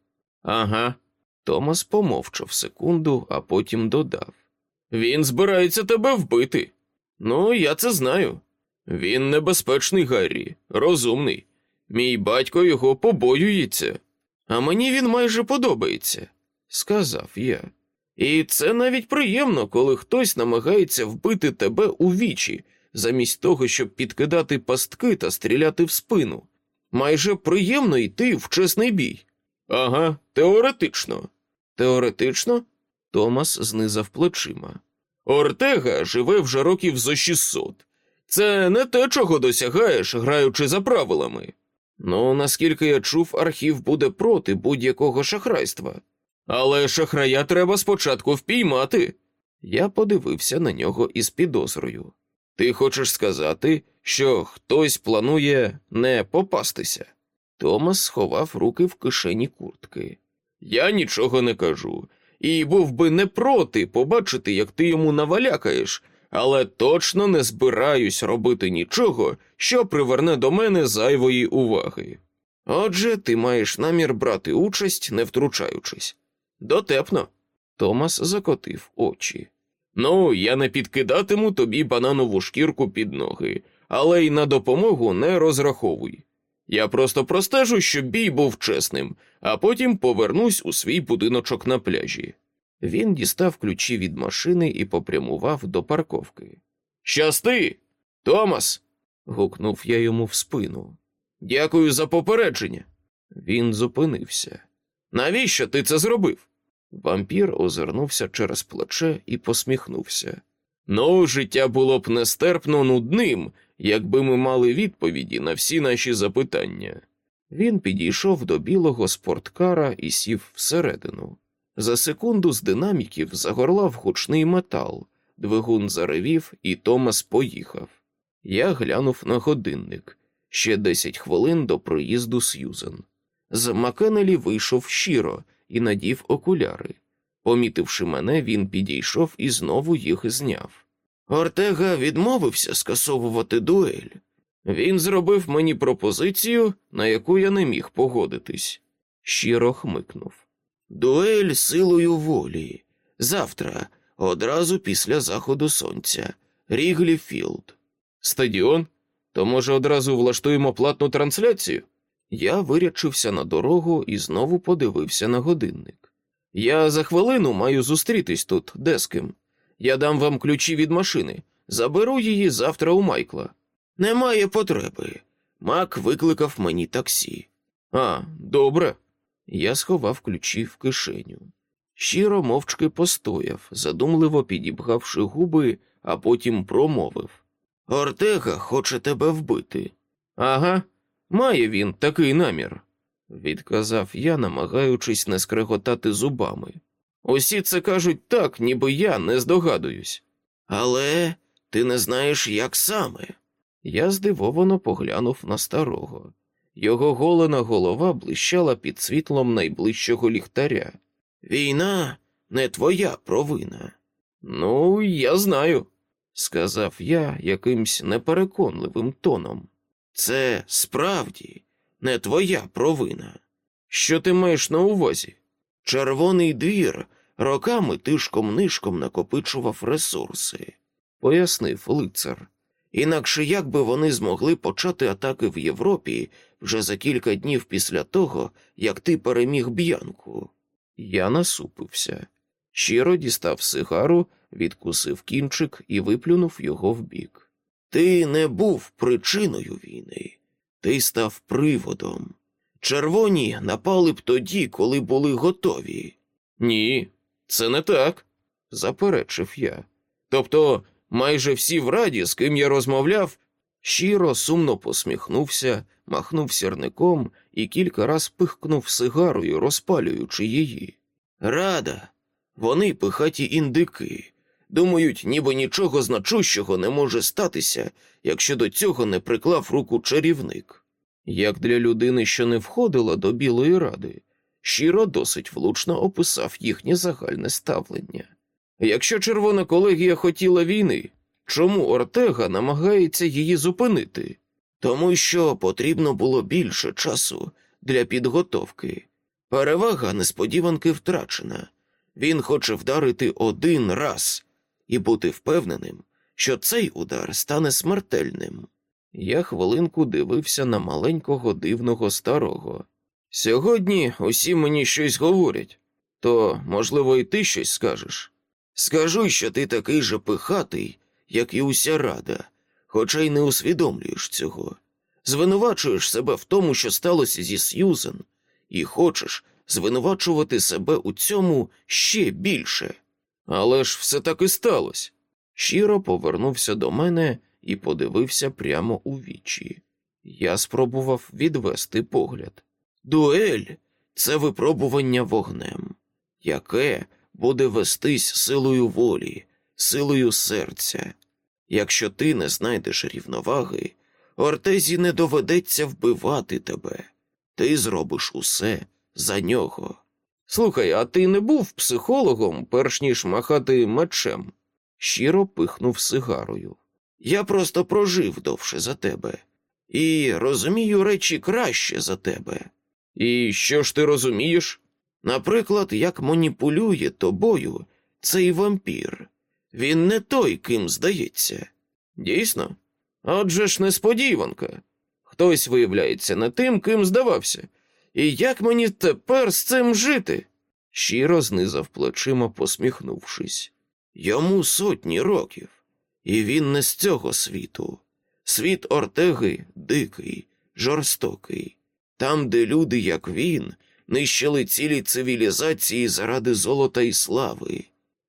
Ага. Томас помовчав секунду, а потім додав. Він збирається тебе вбити. Ну, я це знаю. Він небезпечний, Гаррі, розумний. Мій батько його побоюється, а мені він майже подобається, сказав я. І це навіть приємно, коли хтось намагається вбити тебе у вічі, замість того, щоб підкидати пастки та стріляти в спину. Майже приємно йти в чесний бій. Ага, теоретично. Теоретично? Томас знизав плечима. Ортега живе вже років зо 600. Це не те, чого досягаєш, граючи за правилами. Ну, наскільки я чув, архів буде проти будь-якого шахрайства. Але шахрая треба спочатку впіймати. Я подивився на нього із підозрою. Ти хочеш сказати, що хтось планує не попастися? Томас сховав руки в кишені куртки. Я нічого не кажу. і був би не проти побачити, як ти йому навалякаєш, але точно не збираюсь робити нічого, що приверне до мене зайвої уваги. Отже, ти маєш намір брати участь, не втручаючись. Дотепно. Томас закотив очі. Ну, я не підкидатиму тобі бананову шкірку під ноги, але й на допомогу не розраховуй. Я просто простежу, щоб бій був чесним, а потім повернусь у свій будиночок на пляжі. Він дістав ключі від машини і попрямував до парковки. Щасти, Томас. гукнув я йому в спину. Дякую за попередження. Він зупинився. Навіщо ти це зробив? Вампір озирнувся через плече і посміхнувся. Ну, життя було б нестерпно нудним, якби ми мали відповіді на всі наші запитання. Він підійшов до білого спорткара і сів всередину. За секунду з динаміків загорлав гучний метал, двигун заревів, і Томас поїхав. Я глянув на годинник ще десять хвилин до приїзду Сьюзен. З Макенелі вийшов щиро і надів окуляри. Помітивши мене, він підійшов і знову їх зняв. Ортега відмовився скасовувати дуель. Він зробив мені пропозицію, на яку я не міг погодитись. Щиро хмикнув. Дуель силою волі. Завтра, одразу після заходу сонця, Ріглі Філд. Стадіон? То, може, одразу влаштуємо платну трансляцію? Я вирячився на дорогу і знову подивився на годинник. Я за хвилину маю зустрітись тут, де з ким. Я дам вам ключі від машини, заберу її завтра у Майкла. Немає потреби. Мак викликав мені таксі. А, добре. Я сховав ключі в кишеню. Щиро мовчки постояв, задумливо підібгавши губи, а потім промовив Ортега хоче тебе вбити. Ага, має він такий намір, відказав я, намагаючись не скреготати зубами. Усі це кажуть так, ніби я не здогадуюсь. Але ти не знаєш, як саме. Я здивовано поглянув на старого. Його голена голова блищала під світлом найближчого ліхтаря. Війна не твоя провина. Ну, я знаю, сказав я якимсь непереконливим тоном. Це справді не твоя провина. Що ти маєш на увазі? Червоний двір роками тишком нишком накопичував ресурси, пояснив лицар. Інакше як би вони змогли почати атаки в Європі вже за кілька днів після того, як ти переміг б'янку? Я насупився. Щиро дістав сигару, відкусив кінчик і виплюнув його вбік. Ти не був причиною війни, ти став приводом. Червоні напали б тоді, коли були готові. Ні, це не так, заперечив я. Тобто, майже всі в раді, з ким я розмовляв, щиро сумно посміхнувся, махнув сірником і кілька раз пихкнув сигарою, розпалюючи її. Рада, вони пихаті індики. Думають, ніби нічого значущого не може статися, якщо до цього не приклав руку чарівник. Як для людини, що не входила до Білої ради, щиро досить влучно описав їхнє загальне ставлення. Якщо червона колегія хотіла війни, чому Ортега намагається її зупинити? Тому що потрібно було більше часу для підготовки. Перевага несподіванки втрачена. Він хоче вдарити один раз і бути впевненим, що цей удар стане смертельним. Я хвилинку дивився на маленького дивного старого. Сьогодні усі мені щось говорять, то, можливо, і ти щось скажеш. Скажу, що ти такий же пихатий, як і уся рада, хоча й не усвідомлюєш цього. Звинувачуєш себе в тому, що сталося зі Сьюзен, і хочеш звинувачувати себе у цьому ще більше. Але ж все так і сталося. Щиро повернувся до мене і подивився прямо у вічі. Я спробував відвести погляд. Дуель це випробування вогнем, яке буде вестись силою волі, силою серця. Якщо ти не знайдеш рівноваги, Ортезі не доведеться вбивати тебе, ти зробиш усе за нього. Слухай, а ти не був психологом, перш ніж махати мечем? Щиро пихнув сигарою. Я просто прожив довше за тебе і розумію речі краще за тебе. І що ж ти розумієш? Наприклад, як маніпулює тобою цей вампір. Він не той, ким здається. Дійсно? Отже ж несподіванка. Хтось виявляється не тим, ким здавався. І як мені тепер з цим жити? Щиро знизав плечима, посміхнувшись. Йому сотні років, і він не з цього світу. Світ Ортеги дикий, жорстокий. Там, де люди, як він, нищили цілі цивілізації заради золота і слави.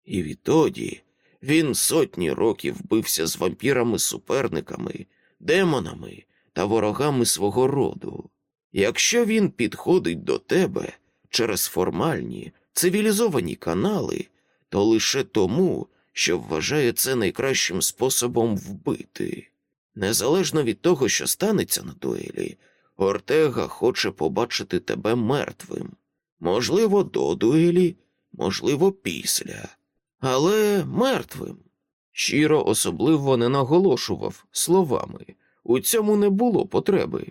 І відтоді він сотні років бився з вампірами-суперниками, демонами та ворогами свого роду. Якщо він підходить до тебе через формальні, цивілізовані канали, то лише тому, що вважає це найкращим способом вбити. Незалежно від того, що станеться на дуелі, Ортега хоче побачити тебе мертвим. Можливо, до дуелі, можливо, після, але мертвим. Щиро особливо не наголошував словами. У цьому не було потреби.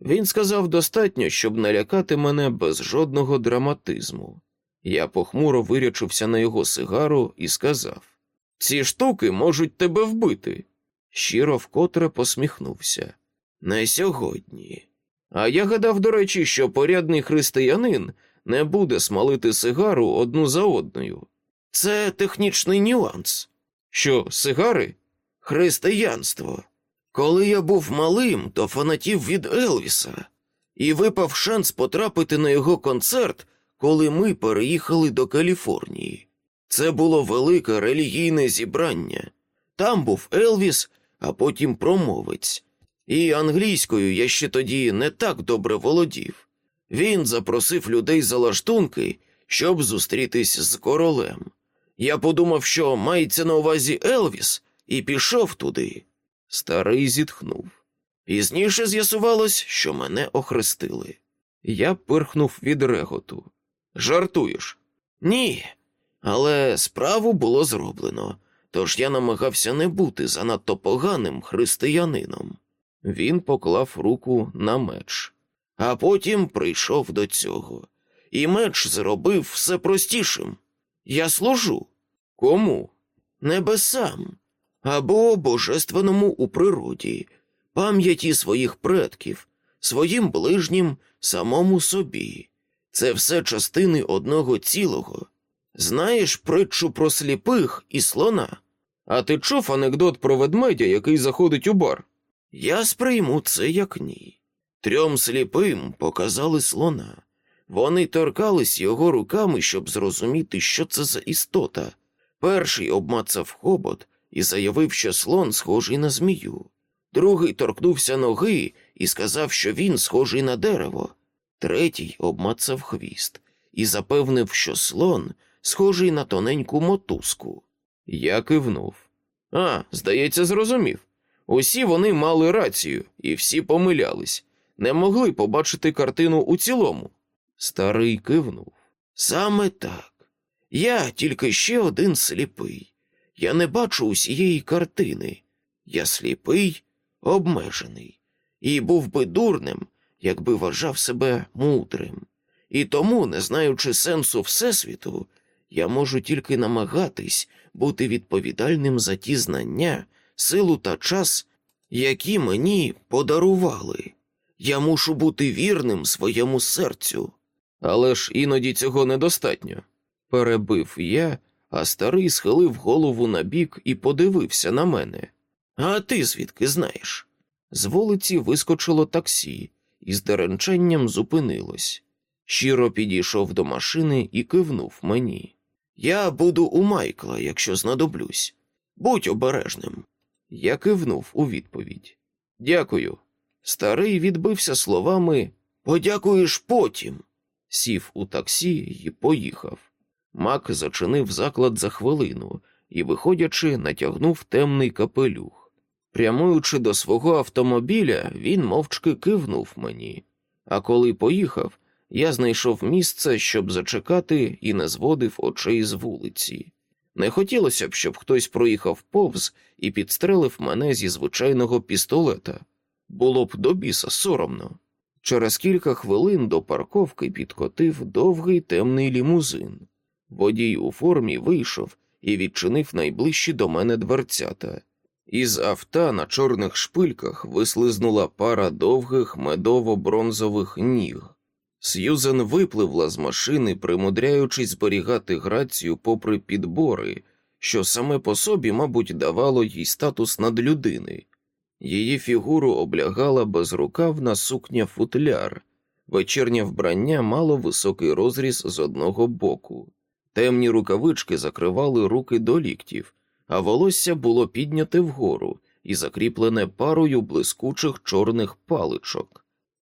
Він сказав достатньо, щоб налякати мене без жодного драматизму. Я похмуро вирячився на його сигару і сказав: Ці штуки можуть тебе вбити. Щиро вкотре посміхнувся. Не сьогодні. А я гадав, до речі, що порядний християнин не буде смалити сигару одну за одною. Це технічний нюанс. Що, сигари? Християнство. Коли я був малим, то фанатів від Елвіса, і випав шанс потрапити на його концерт, коли ми переїхали до Каліфорнії. Це було велике релігійне зібрання. Там був Елвіс, а потім промовець. І англійською я ще тоді не так добре володів. Він запросив людей за лаштунки, щоб зустрітись з королем. Я подумав, що мається на увазі Елвіс, і пішов туди. Старий зітхнув. Пізніше з'ясувалось, що мене охрестили. Я пирхнув від реготу. Жартуєш? Ні. Але справу було зроблено, тож я намагався не бути занадто поганим християнином. Він поклав руку на меч, а потім прийшов до цього. І меч зробив все простішим. Я служу. Кому? Небесам або божественному у природі, пам'яті своїх предків, своїм ближнім, самому собі. Це все частини одного цілого. Знаєш притчу про сліпих і слона? А ти чув анекдот про ведмедя, який заходить у бар? Я сприйму це як ні. Трьом сліпим показали слона. Вони торкались його руками, щоб зрозуміти, що це за істота. Перший обмацав хобот і заявив, що слон схожий на змію. Другий торкнувся ноги і сказав, що він схожий на дерево. Третій обмацав хвіст і запевнив, що слон схожий на тоненьку мотузку. Я кивнув. А, здається, зрозумів. Усі вони мали рацію, і всі помилялись, не могли побачити картину у цілому. Старий кивнув. Саме так. Я тільки ще один сліпий. Я не бачу усієї картини. Я сліпий, обмежений, і був би дурним, якби вважав себе мудрим. І тому, не знаючи сенсу Всесвіту, я можу тільки намагатись бути відповідальним за ті знання, силу та час, які мені подарували. Я мушу бути вірним своєму серцю. Але ж іноді цього недостатньо. Перебив я, а старий схилив голову на бік і подивився на мене. А ти звідки знаєш? З вулиці вискочило таксі і з деренченням зупинилось. Щиро підійшов до машини і кивнув мені. Я буду у Майкла, якщо знадоблюсь. Будь обережним. Я кивнув у відповідь. Дякую. Старий відбився словами Подякуєш потім. Сів у таксі і поїхав. Мак зачинив заклад за хвилину і, виходячи, натягнув темний капелюх. Прямуючи до свого автомобіля, він мовчки кивнув мені, а коли поїхав, Я знайшов місце, щоб зачекати, і не зводив очей з вулиці. Не хотілося б, щоб хтось проїхав повз і підстрелив мене зі звичайного пістолета. Було б до біса соромно. Через кілька хвилин до парковки підкотив довгий темний лімузин. Водій у формі вийшов і відчинив найближчі до мене дверцята. Із авта на чорних шпильках вислизнула пара довгих медово-бронзових ніг. Сьюзен випливла з машини, примудряючись зберігати грацію попри підбори, що саме по собі, мабуть, давало їй статус надлюдини. Її фігуру облягала безрукавна сукня футляр, вечірнє вбрання мало високий розріз з одного боку, темні рукавички закривали руки до ліктів, а волосся було підняте вгору і закріплене парою блискучих чорних паличок.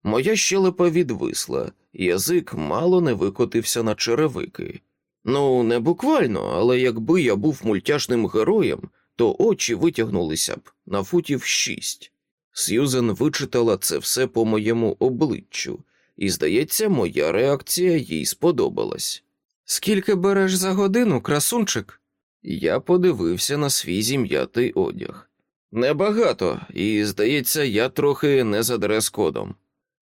Моя щелепа відвисла, язик мало не викотився на черевики. Ну, не буквально, але якби я був мультяшним героєм, то очі витягнулися б на футів шість. Сьюзен вичитала це все по моєму обличчю, і, здається, моя реакція їй сподобалась. Скільки береш за годину, красунчик? Я подивився на свій зім'ятий одяг. Небагато, і, здається, я трохи не за дрес-кодом.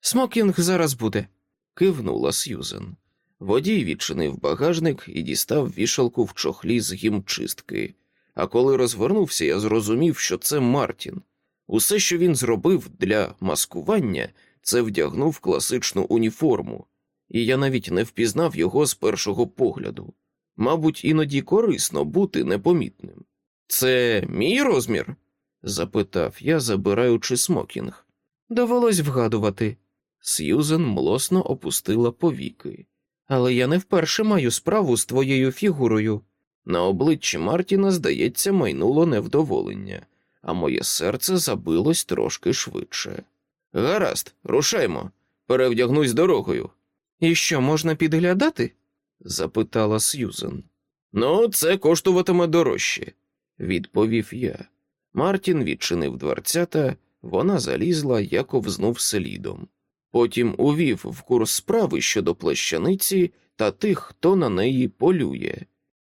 Смокінг зараз буде. Кивнула Сьюзен. Водій відчинив багажник і дістав вішалку в чохлі з гімчистки. А коли розвернувся, я зрозумів, що це Мартін. Усе, що він зробив для маскування, це вдягнув класичну уніформу, і я навіть не впізнав його з першого погляду. Мабуть, іноді корисно бути непомітним. Це мій розмір? запитав я, забираючи смокінг. Довелось вгадувати. Сьюзен млосно опустила повіки. Але я не вперше маю справу з твоєю фігурою. На обличчі Мартіна, здається, майнуло невдоволення, а моє серце забилось трошки швидше. Гаразд, рушаймо, перевдягнусь дорогою. І що, можна підглядати? запитала Сьюзен. Ну, це коштуватиме дорожче, відповів я. Мартін відчинив дверцята, вона залізла, я ковзнув слідом. Потім увів в курс справи щодо плащаниці та тих, хто на неї полює.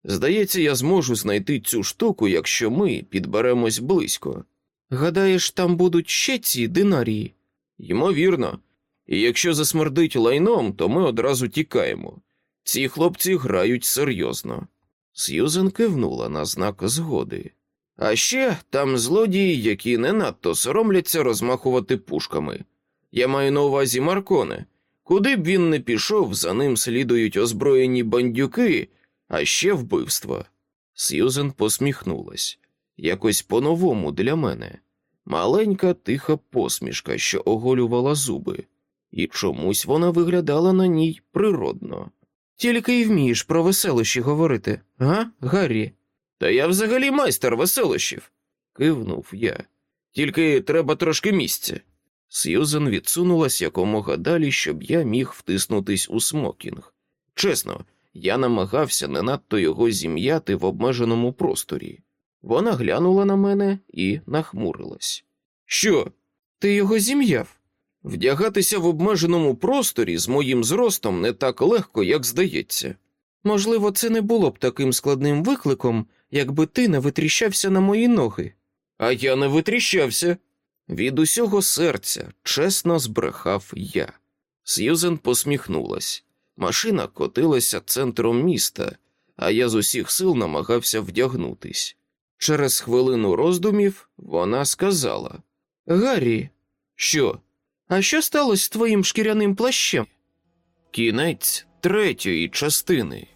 Здається, я зможу знайти цю штуку, якщо ми підберемось близько. Гадаєш, там будуть ще ці динарії? Ймовірно, і якщо засмердить лайном, то ми одразу тікаємо. Ці хлопці грають серйозно. Сьюзен кивнула на знак згоди. А ще там злодії, які не надто соромляться розмахувати пушками. Я маю на увазі Марконе. Куди б він не пішов, за ним слідують озброєні бандюки, а ще вбивства. Сьюзен посміхнулась якось по-новому для мене. Маленька тиха посмішка, що оголювала зуби, і чомусь вона виглядала на ній природно. Тільки й вмієш про веселощі говорити, га, Гаррі? Та я взагалі майстер веселощів, кивнув я. Тільки треба трошки місця. Сьюзен відсунулась якомога далі, щоб я міг втиснутись у смокінг. Чесно, я намагався не надто його зім'яти в обмеженому просторі. Вона глянула на мене і нахмурилась. Що? Ти його зім'яв? Вдягатися в обмеженому просторі з моїм зростом не так легко, як здається. Можливо, це не було б таким складним викликом, якби ти не витріщався на мої ноги. А я не витріщався. Від усього серця чесно збрехав я. Сьюзен посміхнулась. Машина котилася центром міста, а я з усіх сил намагався вдягнутись. Через хвилину роздумів вона сказала: Гаррі, що? А що сталося з твоїм шкіряним плащем? Кінець третьої частини.